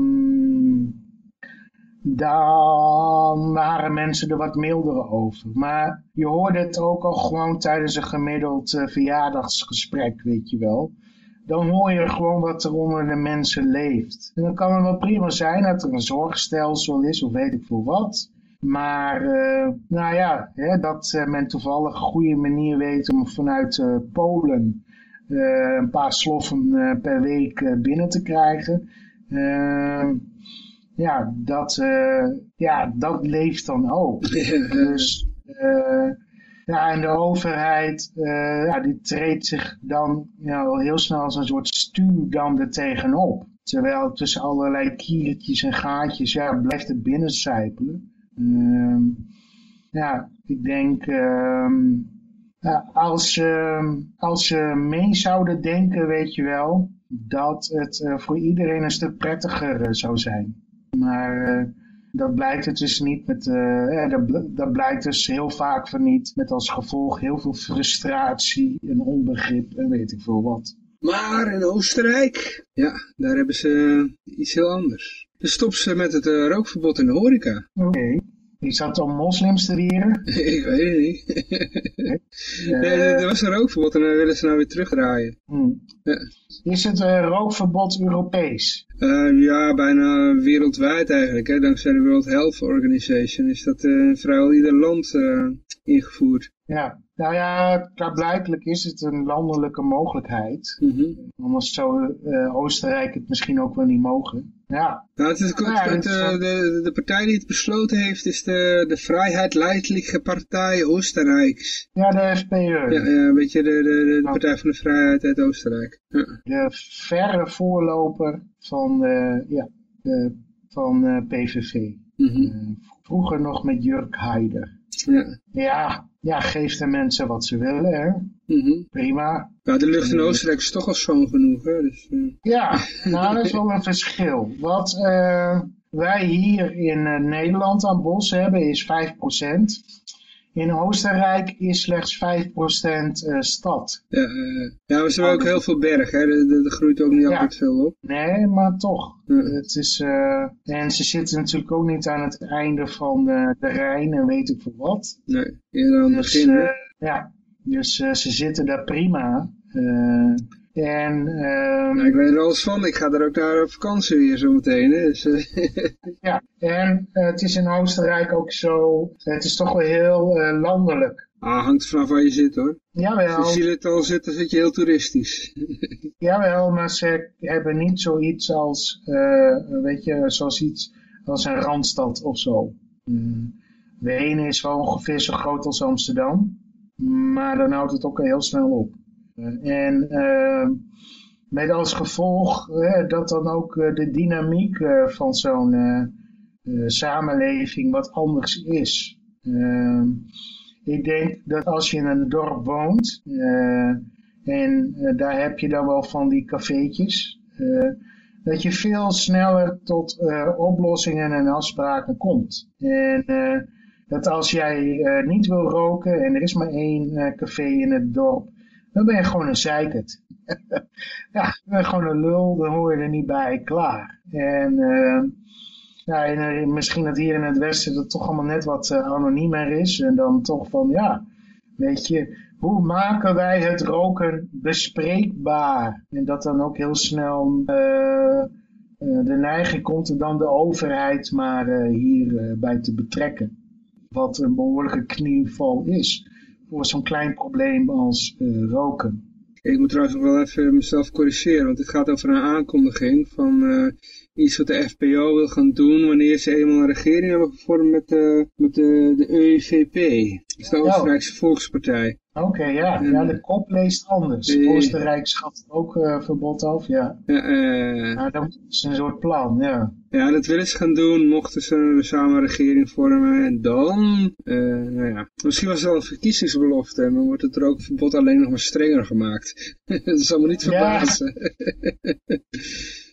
dan waren mensen er wat milder over. Maar je hoorde het ook al gewoon tijdens een gemiddeld verjaardagsgesprek, weet je wel dan hoor je gewoon wat er onder de mensen leeft. En dan kan het wel prima zijn dat er een zorgstelsel is of weet ik veel wat. Maar uh, nou ja, hè, dat uh, men toevallig een goede manier weet om vanuit uh, Polen een paar sloffen per week binnen te krijgen. ja, dat, ja, dat leeft dan ook. dus ja, en de overheid, uh, ja, die treedt zich dan al heel snel als een soort stuwdam er tegenop. Terwijl tussen allerlei kiertjes en gaatjes, ja, blijft het binnencijpelen. Uh, ja, ik denk, ja, als, uh, als ze mee zouden denken, weet je wel, dat het uh, voor iedereen een stuk prettiger uh, zou zijn. Maar dat blijkt het dus niet met, uh, dat, dat blijkt dus heel vaak van niet. Met als gevolg heel veel frustratie en onbegrip en weet ik veel wat.
Maar in Oostenrijk, ja, daar hebben ze iets heel anders. Dus stop ze met het uh, rookverbod in de horeca.
Oké. Okay. Is dat om moslims te weren?
ik weet het niet. nee, er was een rookverbod en dan willen ze nou weer terugdraaien.
Hmm.
Ja.
Is het uh, rookverbod Europees?
Uh, ja, bijna wereldwijd eigenlijk. Hè. Dankzij de World Health Organization is dat uh, in vrijwel ieder land ingevoerd.
Ja, nou ja, blijkelijk is het een landelijke mogelijkheid.
Mm -hmm.
Anders zou Oostenrijk het misschien ook wel niet mogen. Ja.
Nou, het is, het,
Ja,
het,
is
eh, de, de partij die het besloten heeft is de, de Vrijheidliche Partij Oostenrijks.
Ja, de FPÖ.
Ja, ja, een beetje de, de, de, de Partij van de Vrijheid uit Oostenrijk. Ja.
De verre voorloper van, de, ja, de, van eh, PVV.
Mhm.
Eh, vroeger nog met Jurk Haider.
Ja.
Ja, ja, geef de mensen wat ze willen, hè.
Mhm.
Prima.
Ja, de lucht in Oostenrijk is toch al schoon genoeg, hè. Dus, eh,
Ja, nou, dat is wel een verschil. Wat eh, wij hier in eh, Nederland aan bos hebben is 5%. In Oostenrijk is slechts 5% eh, stad.
ja, eh, ja, maar ze hebben ook heel veel berg, hè. Er groeit ook niet
Ja.
altijd veel op.
Nee, maar toch.
Ja.
Het is, eh, en ze zitten natuurlijk ook niet aan het einde van eh, de Rijn en weet ik veel wat.
Nee, eerder aan het
Dus,
begin,
ja, dus eh, ze zitten daar prima. Eh, en ehm,
Nou, ik weet er alles van. Ik ga er ook naar op vakantie weer zometeen. Dus, eh,
Ja, en het is in Oostenrijk ook zo, het is toch wel heel landelijk.
ah, hangt vanaf waar je zit, hoor.
Jawel,
Als je ziet al zit, dan zit je heel toeristisch.
jawel, maar ze hebben niet zoiets als, weet je, zoals iets als een Randstad of zo. Mm, Wenen is wel ongeveer zo groot als Amsterdam, maar dan houdt het ook heel snel op. Eh, en eh, met als gevolg eh, dat dan ook eh, de dynamiek van zo'n samenleving wat anders is. Ehm, ik denk dat als je in een dorp woont en daar heb je dan wel van die cafeetjes, dat je veel sneller tot oplossingen en afspraken komt. En dat als jij eh, niet wil roken en er is maar één eh, café in het dorp, dan ben je gewoon een zeikert. ja, dan ben je gewoon een lul, dan hoor je er niet bij, klaar. En eh, ja, en, misschien dat hier in het westen dat toch allemaal net wat anoniemer is. En dan toch van, ja, weet je, hoe maken wij het roken bespreekbaar? En dat dan ook heel snel de neiging komt er dan de overheid maar hierbij te betrekken. Wat een behoorlijke knieval is voor zo'n klein probleem als eh, roken.
Ik moet trouwens nog wel even mezelf corrigeren, want het gaat over een aankondiging van eh, iets wat de FPO wil gaan doen wanneer ze eenmaal een regering hebben gevormd met, de met de, de. Dat is de Oostenrijkse Volkspartij.
Oké, ja.
En-
ja, de kop leest anders.
Nee.
Oostenrijk schaft ook eh, verbod af, ja.
Eh,
dat is een soort plan, ja.
Ja, dat willen ze gaan doen, mochten ze samen een regering vormen. En dan, eh, nou ja, misschien was het wel een verkiezingsbelofte en dan wordt het rookverbod alleen nog maar strenger gemaakt. dat is allemaal niet
Ja.
verbazen.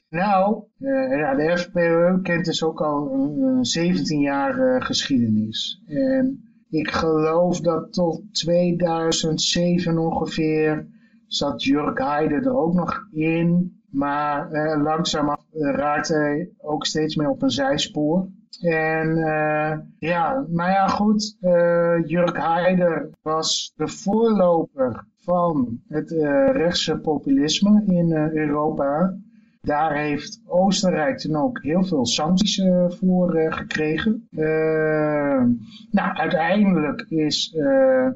Nou, eh, ja, de FPÖ kent dus ook al een, een 17 jaar geschiedenis. En ik geloof dat tot 2007 ongeveer zat Jurk Heide er ook nog in. Maar eh, langzaam eh, raakt hij ook steeds meer op een zijspoor. En eh, ja, maar ja goed, eh, Jurk Haider was de voorloper van het eh, rechtse populisme in eh, Europa. Daar heeft Oostenrijk toen ook heel veel sancties eh, voor eh, gekregen. Eh, nou, uiteindelijk is eh,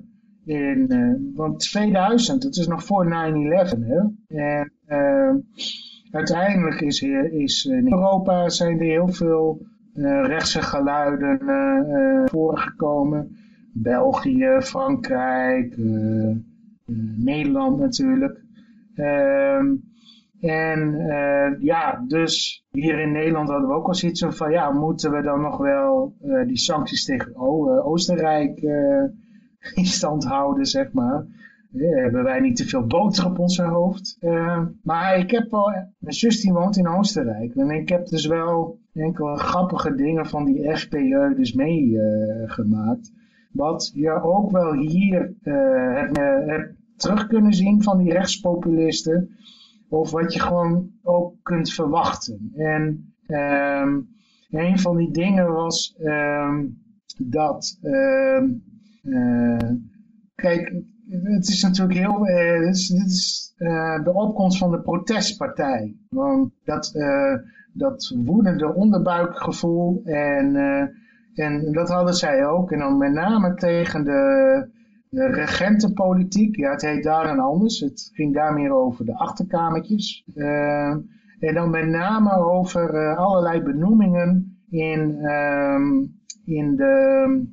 in, eh, want 2000, het is nog voor 9-11, hè. En eh, uiteindelijk is, er- is in Europa zijn er heel veel eh, rechtse geluiden eh, eh, voorgekomen. België, Frankrijk, eh, eh, Nederland natuurlijk. Ehm, en eh, ja, dus hier in Nederland hadden we ook al zoiets van, ja, moeten we dan nog wel eh, die sancties tegen eh, Oostenrijk eh, in stand houden, zeg maar. Eh, hebben wij niet te veel boter op ons hoofd? Eh, maar ik heb wel, mijn zus die woont in Oostenrijk. En ik heb dus wel enkele grappige dingen van die FPÖ dus meegemaakt. Wat je ook wel hier eh, hebt, terug kunnen zien van die rechtspopulisten. Of wat je gewoon ook kunt verwachten. En ehm, een van die dingen was, ehm, dat, ehm, eh, kijk, het is natuurlijk heel, eh, dit is, eh, de opkomst van de protestpartij. Want dat, eh, dat woedende onderbuikgevoel en, eh, en dat hadden zij ook. En dan met name tegen de, de regentenpolitiek. Ja, het heet daar en anders. Het ging daar meer over de achterkamertjes. En dan met name over allerlei benoemingen in, ehm, in de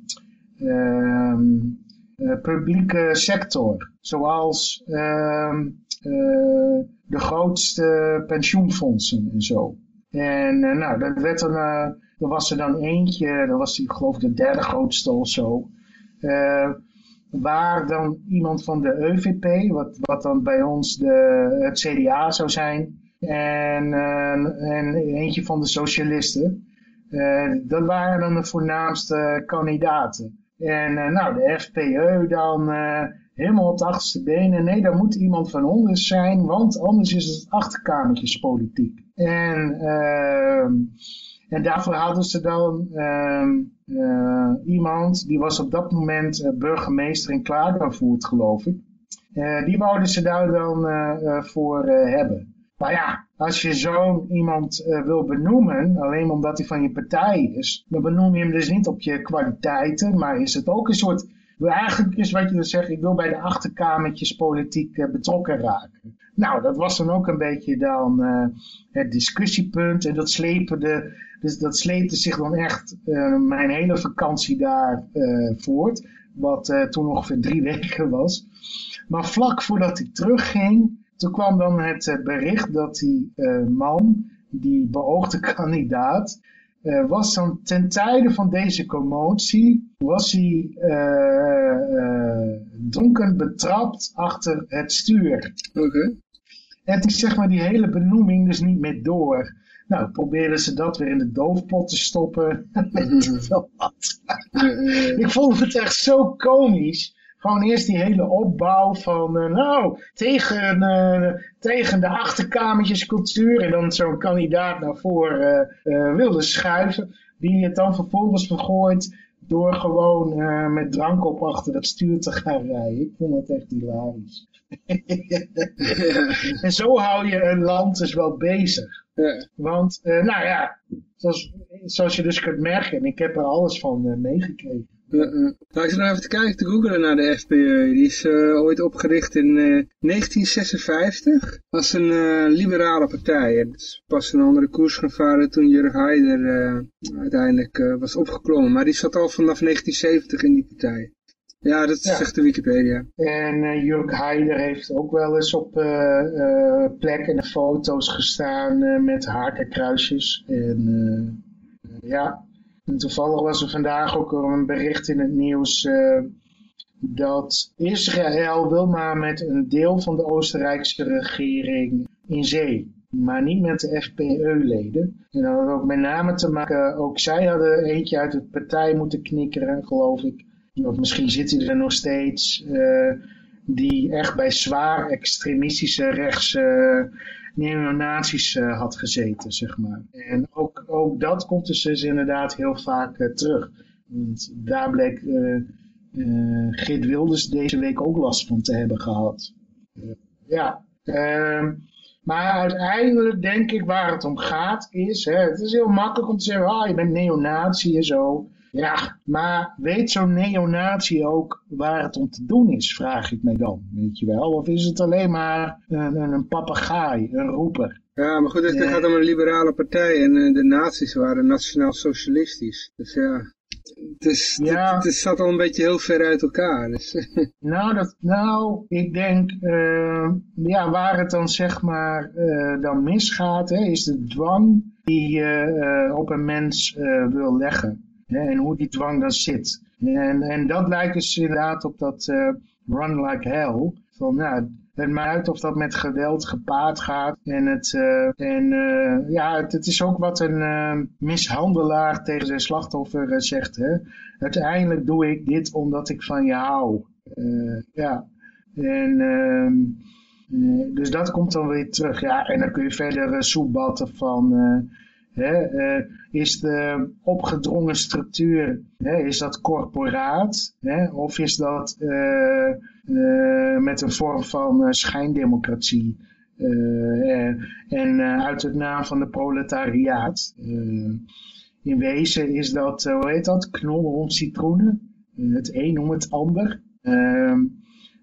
ehm, eh, publieke sector. Zoals ehm, eh, de grootste pensioenfondsen en zo. En eh, nou, dat werd eh, er was er dan eentje, dat was die geloof ik de derde grootste of zo. Eh, waar dan iemand van de EVP, wat, wat dan bij ons de, het CDA zou zijn, en, eh, en eentje van de socialisten. Eh, dat waren dan de voornaamste kandidaten. En eh, nou, de FPE dan eh, helemaal op de achterste benen. Nee, daar moet iemand van ons zijn, want anders is het achterkamertjespolitiek. En, ehm, en daarvoor hadden ze dan ehm, eh, iemand, die was op dat moment burgemeester in Klagenvoort, geloof ik. Die wouden ze daar dan voor hebben. Maar ja, als je zo'n iemand eh, wil benoemen, alleen omdat hij van je partij is, dan benoem je hem dus niet op je kwaliteiten, maar is het ook een soort, eigenlijk is wat je dan zegt, ik wil bij de achterkamertjes politiek eh, betrokken raken. Nou, dat was dan ook een beetje dan eh, het discussiepunt en dat slepende, dus dat sleepte zich dan echt mijn hele vakantie daar voort, wat toen ongeveer drie weken was. Maar vlak voordat ik terugging, toen kwam dan het eh, bericht dat die eh, man, die beoogde kandidaat, eh, was dan ten tijde van deze commotie, was hij eh, dronken betrapt achter het stuur.
Oké.
En toen zeg maar die hele benoeming dus niet meer door. Nou, probeerden ze dat weer in de doofpot te stoppen. Ik vond het echt zo komisch. Gewoon eerst die hele opbouw van, eh, nou, tegen, eh, tegen de achterkamertjescultuur. En dan zo'n kandidaat naar voren eh, wilde schuiven. Die het dan vervolgens vergooit door gewoon met drank op achter dat stuur te gaan rijden. Ik vond het echt hilarisch. En zo hou je een land dus wel bezig. Want, nou ja, zoals, zoals je dus kunt merken, en ik heb er alles van meegekregen.
Nou, ik zit nog even te kijken, te googlen naar de FPE. Die is uh, ooit opgericht in uh, 1956 als een uh, liberale partij. Het is pas een andere koers gaan varen toen Jurg Haider uiteindelijk was opgeklommen. Maar die zat al vanaf 1970 in die partij. Ja, dat ja. zegt de Wikipedia.
En uh, Jurk Heider heeft ook wel eens op uh, uh, plekken en foto's gestaan met hakenkruisjes. En ja, toevallig was er vandaag ook een bericht in het nieuws dat Israël wil maar met een deel van de Oostenrijkse regering in zee. Maar niet met de FPE-leden. En dat had ook met name te maken, ook zij hadden eentje uit de partij moeten knikkeren, geloof ik of misschien zit hij er nog steeds, uh, die echt bij zwaar extremistische rechtse neonazies uh, had gezeten, zeg maar. En ook, ook dat komt dus, dus inderdaad heel vaak terug. Want daar bleek Geert Wilders deze week ook last van te hebben gehad. ja, ehm, maar uiteindelijk denk ik waar het om gaat is, hè, het is heel makkelijk om te zeggen, ah, je bent neonazi en zo. Ja, maar weet zo'n neonatie ook waar het om te doen is, vraag ik mij dan, weet je wel. Of is het alleen maar een, een papegaai, een roeper?
Ja, maar goed, het gaat om een liberale partij en uh, de nazi's waren nationaal socialistisch. Dus ja, het, is, ja. het, het zat al een beetje heel ver uit elkaar. Dus.
nou, dat, nou, ik denk, uh, ja, waar het dan zeg maar uh, dan misgaat, hè, is de dwang die je op een mens wil leggen. En hoe die dwang dan zit. En, en dat lijkt dus inderdaad op dat uh, run like hell. Van, nou, het maakt uit of dat met geweld gepaard gaat. En, het, uh, en uh, ja, het, is ook wat een mishandelaar tegen zijn slachtoffer zegt. Hè? Uiteindelijk doe ik dit omdat ik van je hou. ja. En... ehm, dus dat komt dan weer terug. Ja, en dan kun je verder soebatten van Hè? Is de opgedrongen structuur, hè, is dat corporaat? Hè? Of is dat eh, eh, met een vorm van eh, schijndemocratie? En uit het naam van de proletariaat. In wezen is dat, hoe heet dat, knol rond citroenen. Het een om het ander. Ehm,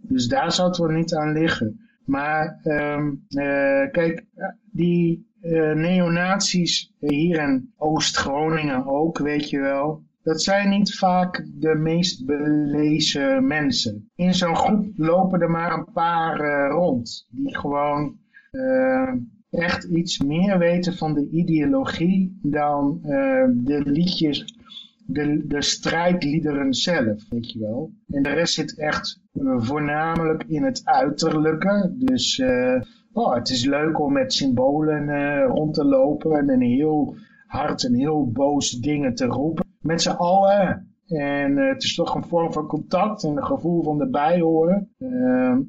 dus daar zou het wel niet aan liggen. Maar ehm, eh, kijk, die eh neonazies hier in Oost-Groningen ook, weet je wel. Dat zijn niet vaak de meest belezen mensen. In zo'n groep lopen er maar een paar eh, rond. Die gewoon eh, echt iets meer weten van de ideologie dan eh, de liedjes, de, de strijdliederen zelf, weet je wel. En de rest zit echt eh, voornamelijk in het uiterlijke. Dus eh, oh, het is leuk om met symbolen eh, rond te lopen en heel hard en heel boos dingen te roepen. Met z'n allen. En eh, het is toch een vorm van contact en een gevoel van erbij horen. Ehm,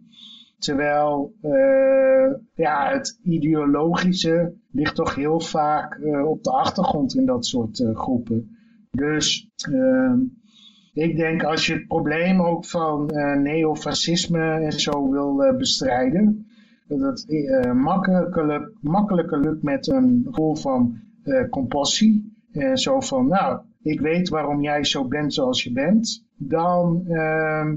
terwijl eh, ja, het ideologische ligt toch heel vaak op de achtergrond in dat soort groepen. Dus ehm, ik denk als je het probleem ook van neofascisme en zo wil bestrijden, dat het eh, makkelijker, makkelijker lukt met een gevoel van eh, compassie. En zo van, nou, ik weet waarom jij zo bent zoals je bent. Dan, ehm,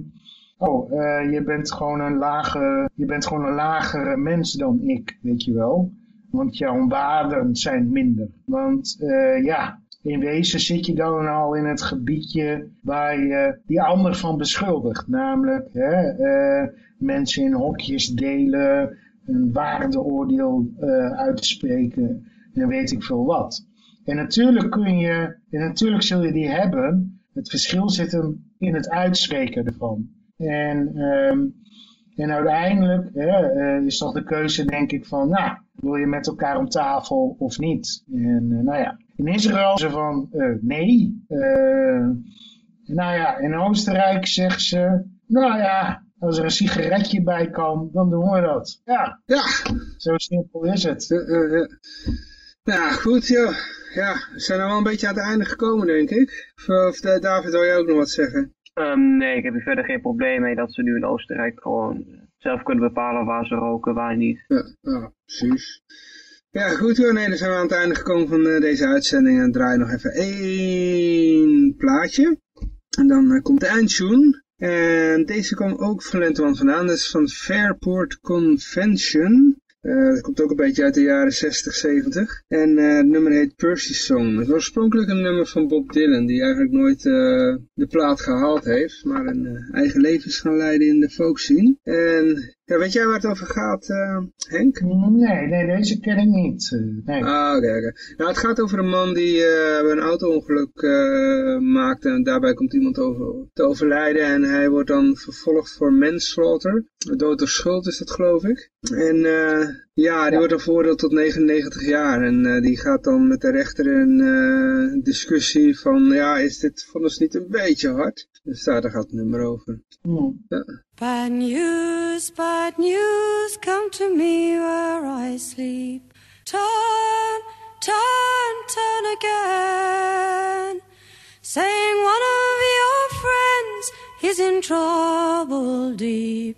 oh, eh, je bent gewoon een lage, je bent gewoon een lagere mens dan ik, weet je wel. Want jouw waarden zijn minder. Want eh, ja, in wezen zit je dan al in het gebiedje waar je die ander van beschuldigt. Namelijk hè, eh, mensen in hokjes delen, een waardeoordeel eh, uitspreken en weet ik veel wat. En natuurlijk kun je, en natuurlijk zul je die hebben. Het verschil zit hem in het uitspreken ervan. En, ehm, en uiteindelijk hè, eh, is toch de keuze denk ik van, nou, wil je met elkaar om tafel of niet? En eh, nou ja, in Israël ze van nee. Nou ja, in Oostenrijk zeggen ze, nou ja, als er een sigaretje bij kan, dan doen we dat. Ja,
ja.
zo simpel is het.
Nou goed, joh. Ja, we zijn er wel een beetje aan het einde gekomen, denk ik. Of, of eh, David, wil jij ook nog wat zeggen?
Ehm, nee, ik heb er verder geen probleem mee dat ze nu in Oostenrijk gewoon zelf kunnen bepalen waar ze roken, waar niet.
Ja, ja precies. Ja, goed hoor. Nee, dan zijn we aan het einde gekomen van eh, deze uitzending. En draai nog even één plaatje. En dan eh, komt de eindtune. En deze kwam ook van Lenteman vandaan. Dat is van Fairport Convention. Eh, dat komt ook een beetje uit de jaren 60, 70. En eh, het nummer heet Percy Song. Het was oorspronkelijk een nummer van Bob Dylan, die eigenlijk nooit eh, de plaat gehaald heeft, maar een eigen leven is gaan leiden in de folk scene. En ja, weet jij waar het over gaat, eh, Henk?
Nee, nee, deze ken ik niet. eh, nee.
Ah, oké, oké. Nou, het gaat over een man die eh, een auto-ongeluk maakt en daarbij komt iemand over, te overlijden en hij wordt dan vervolgd voor manslaughter. Dood door schuld is dat, geloof ik. En ja, die wordt dan veroordeeld tot 99 jaar en die gaat dan met de rechter in eh, discussie van, ja, is dit vonnis niet een beetje hard? Dus daar, daar gaat het nummer over. Ja.
Bad news, bad news, come to me where I sleep. Turn, turn, turn again. Saying one of your friends is in trouble deep.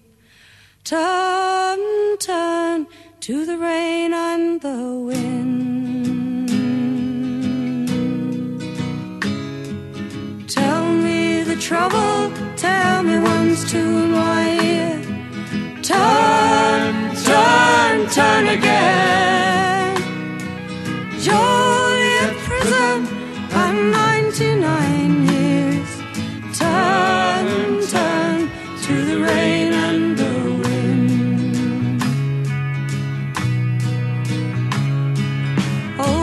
Turn, turn to the rain and the wind. Tell me the trouble, tell me once to my ear. Turn, turn, turn again. Juliet prison and 99 years. Turn, turn to the rain and the wind. Oh,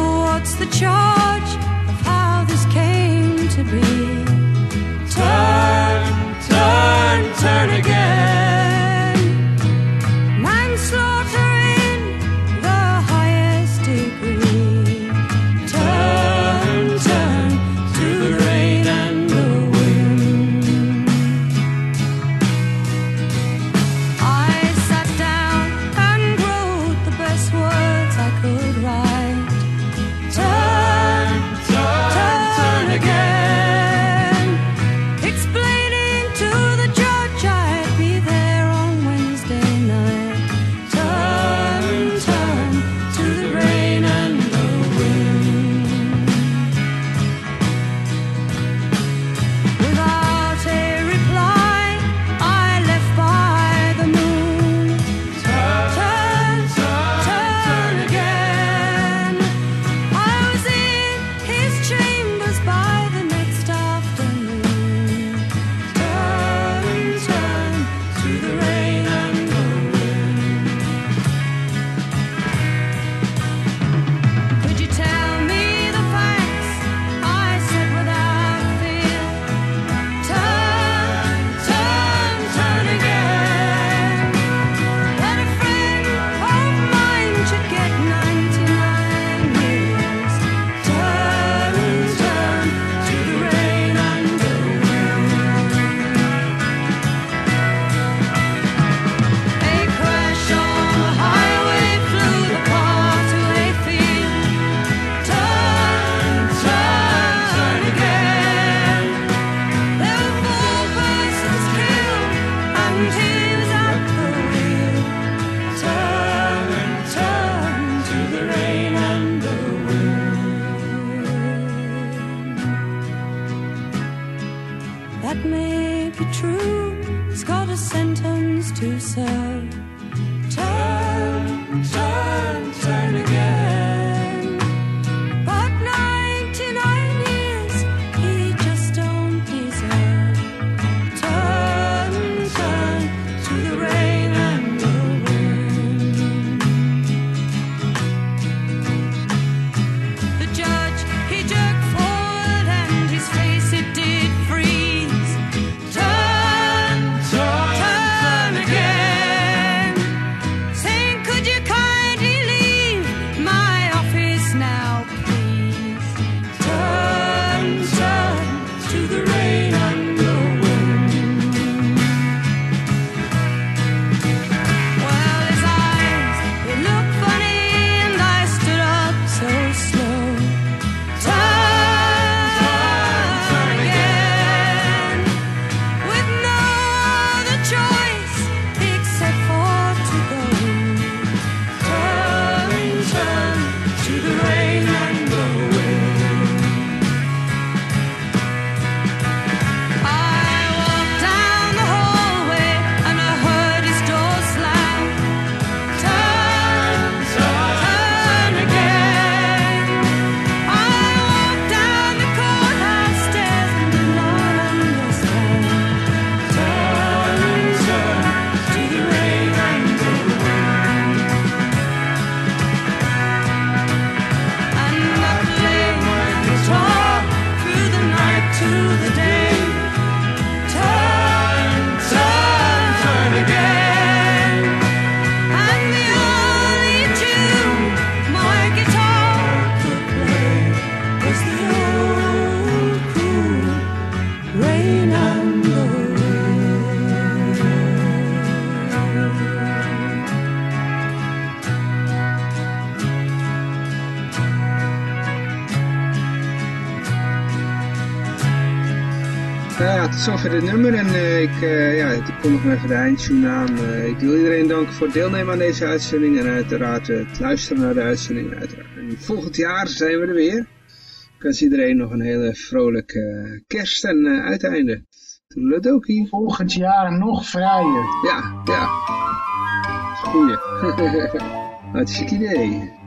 zag het nummer en eh, ik, eh, ja, ik kom nog even de eindtune aan. Uh, eh, ik wil iedereen danken voor het deelnemen aan deze uitzending en uiteraard het luisteren naar de uitzending. Uiteraard. En volgend jaar zijn we er weer. Ik wens iedereen nog een hele vrolijke kerst en uiteinde. Toedeledokie.
Volgend jaar nog vrijer.
Ja, ja.
Dat is een goeie. Idee.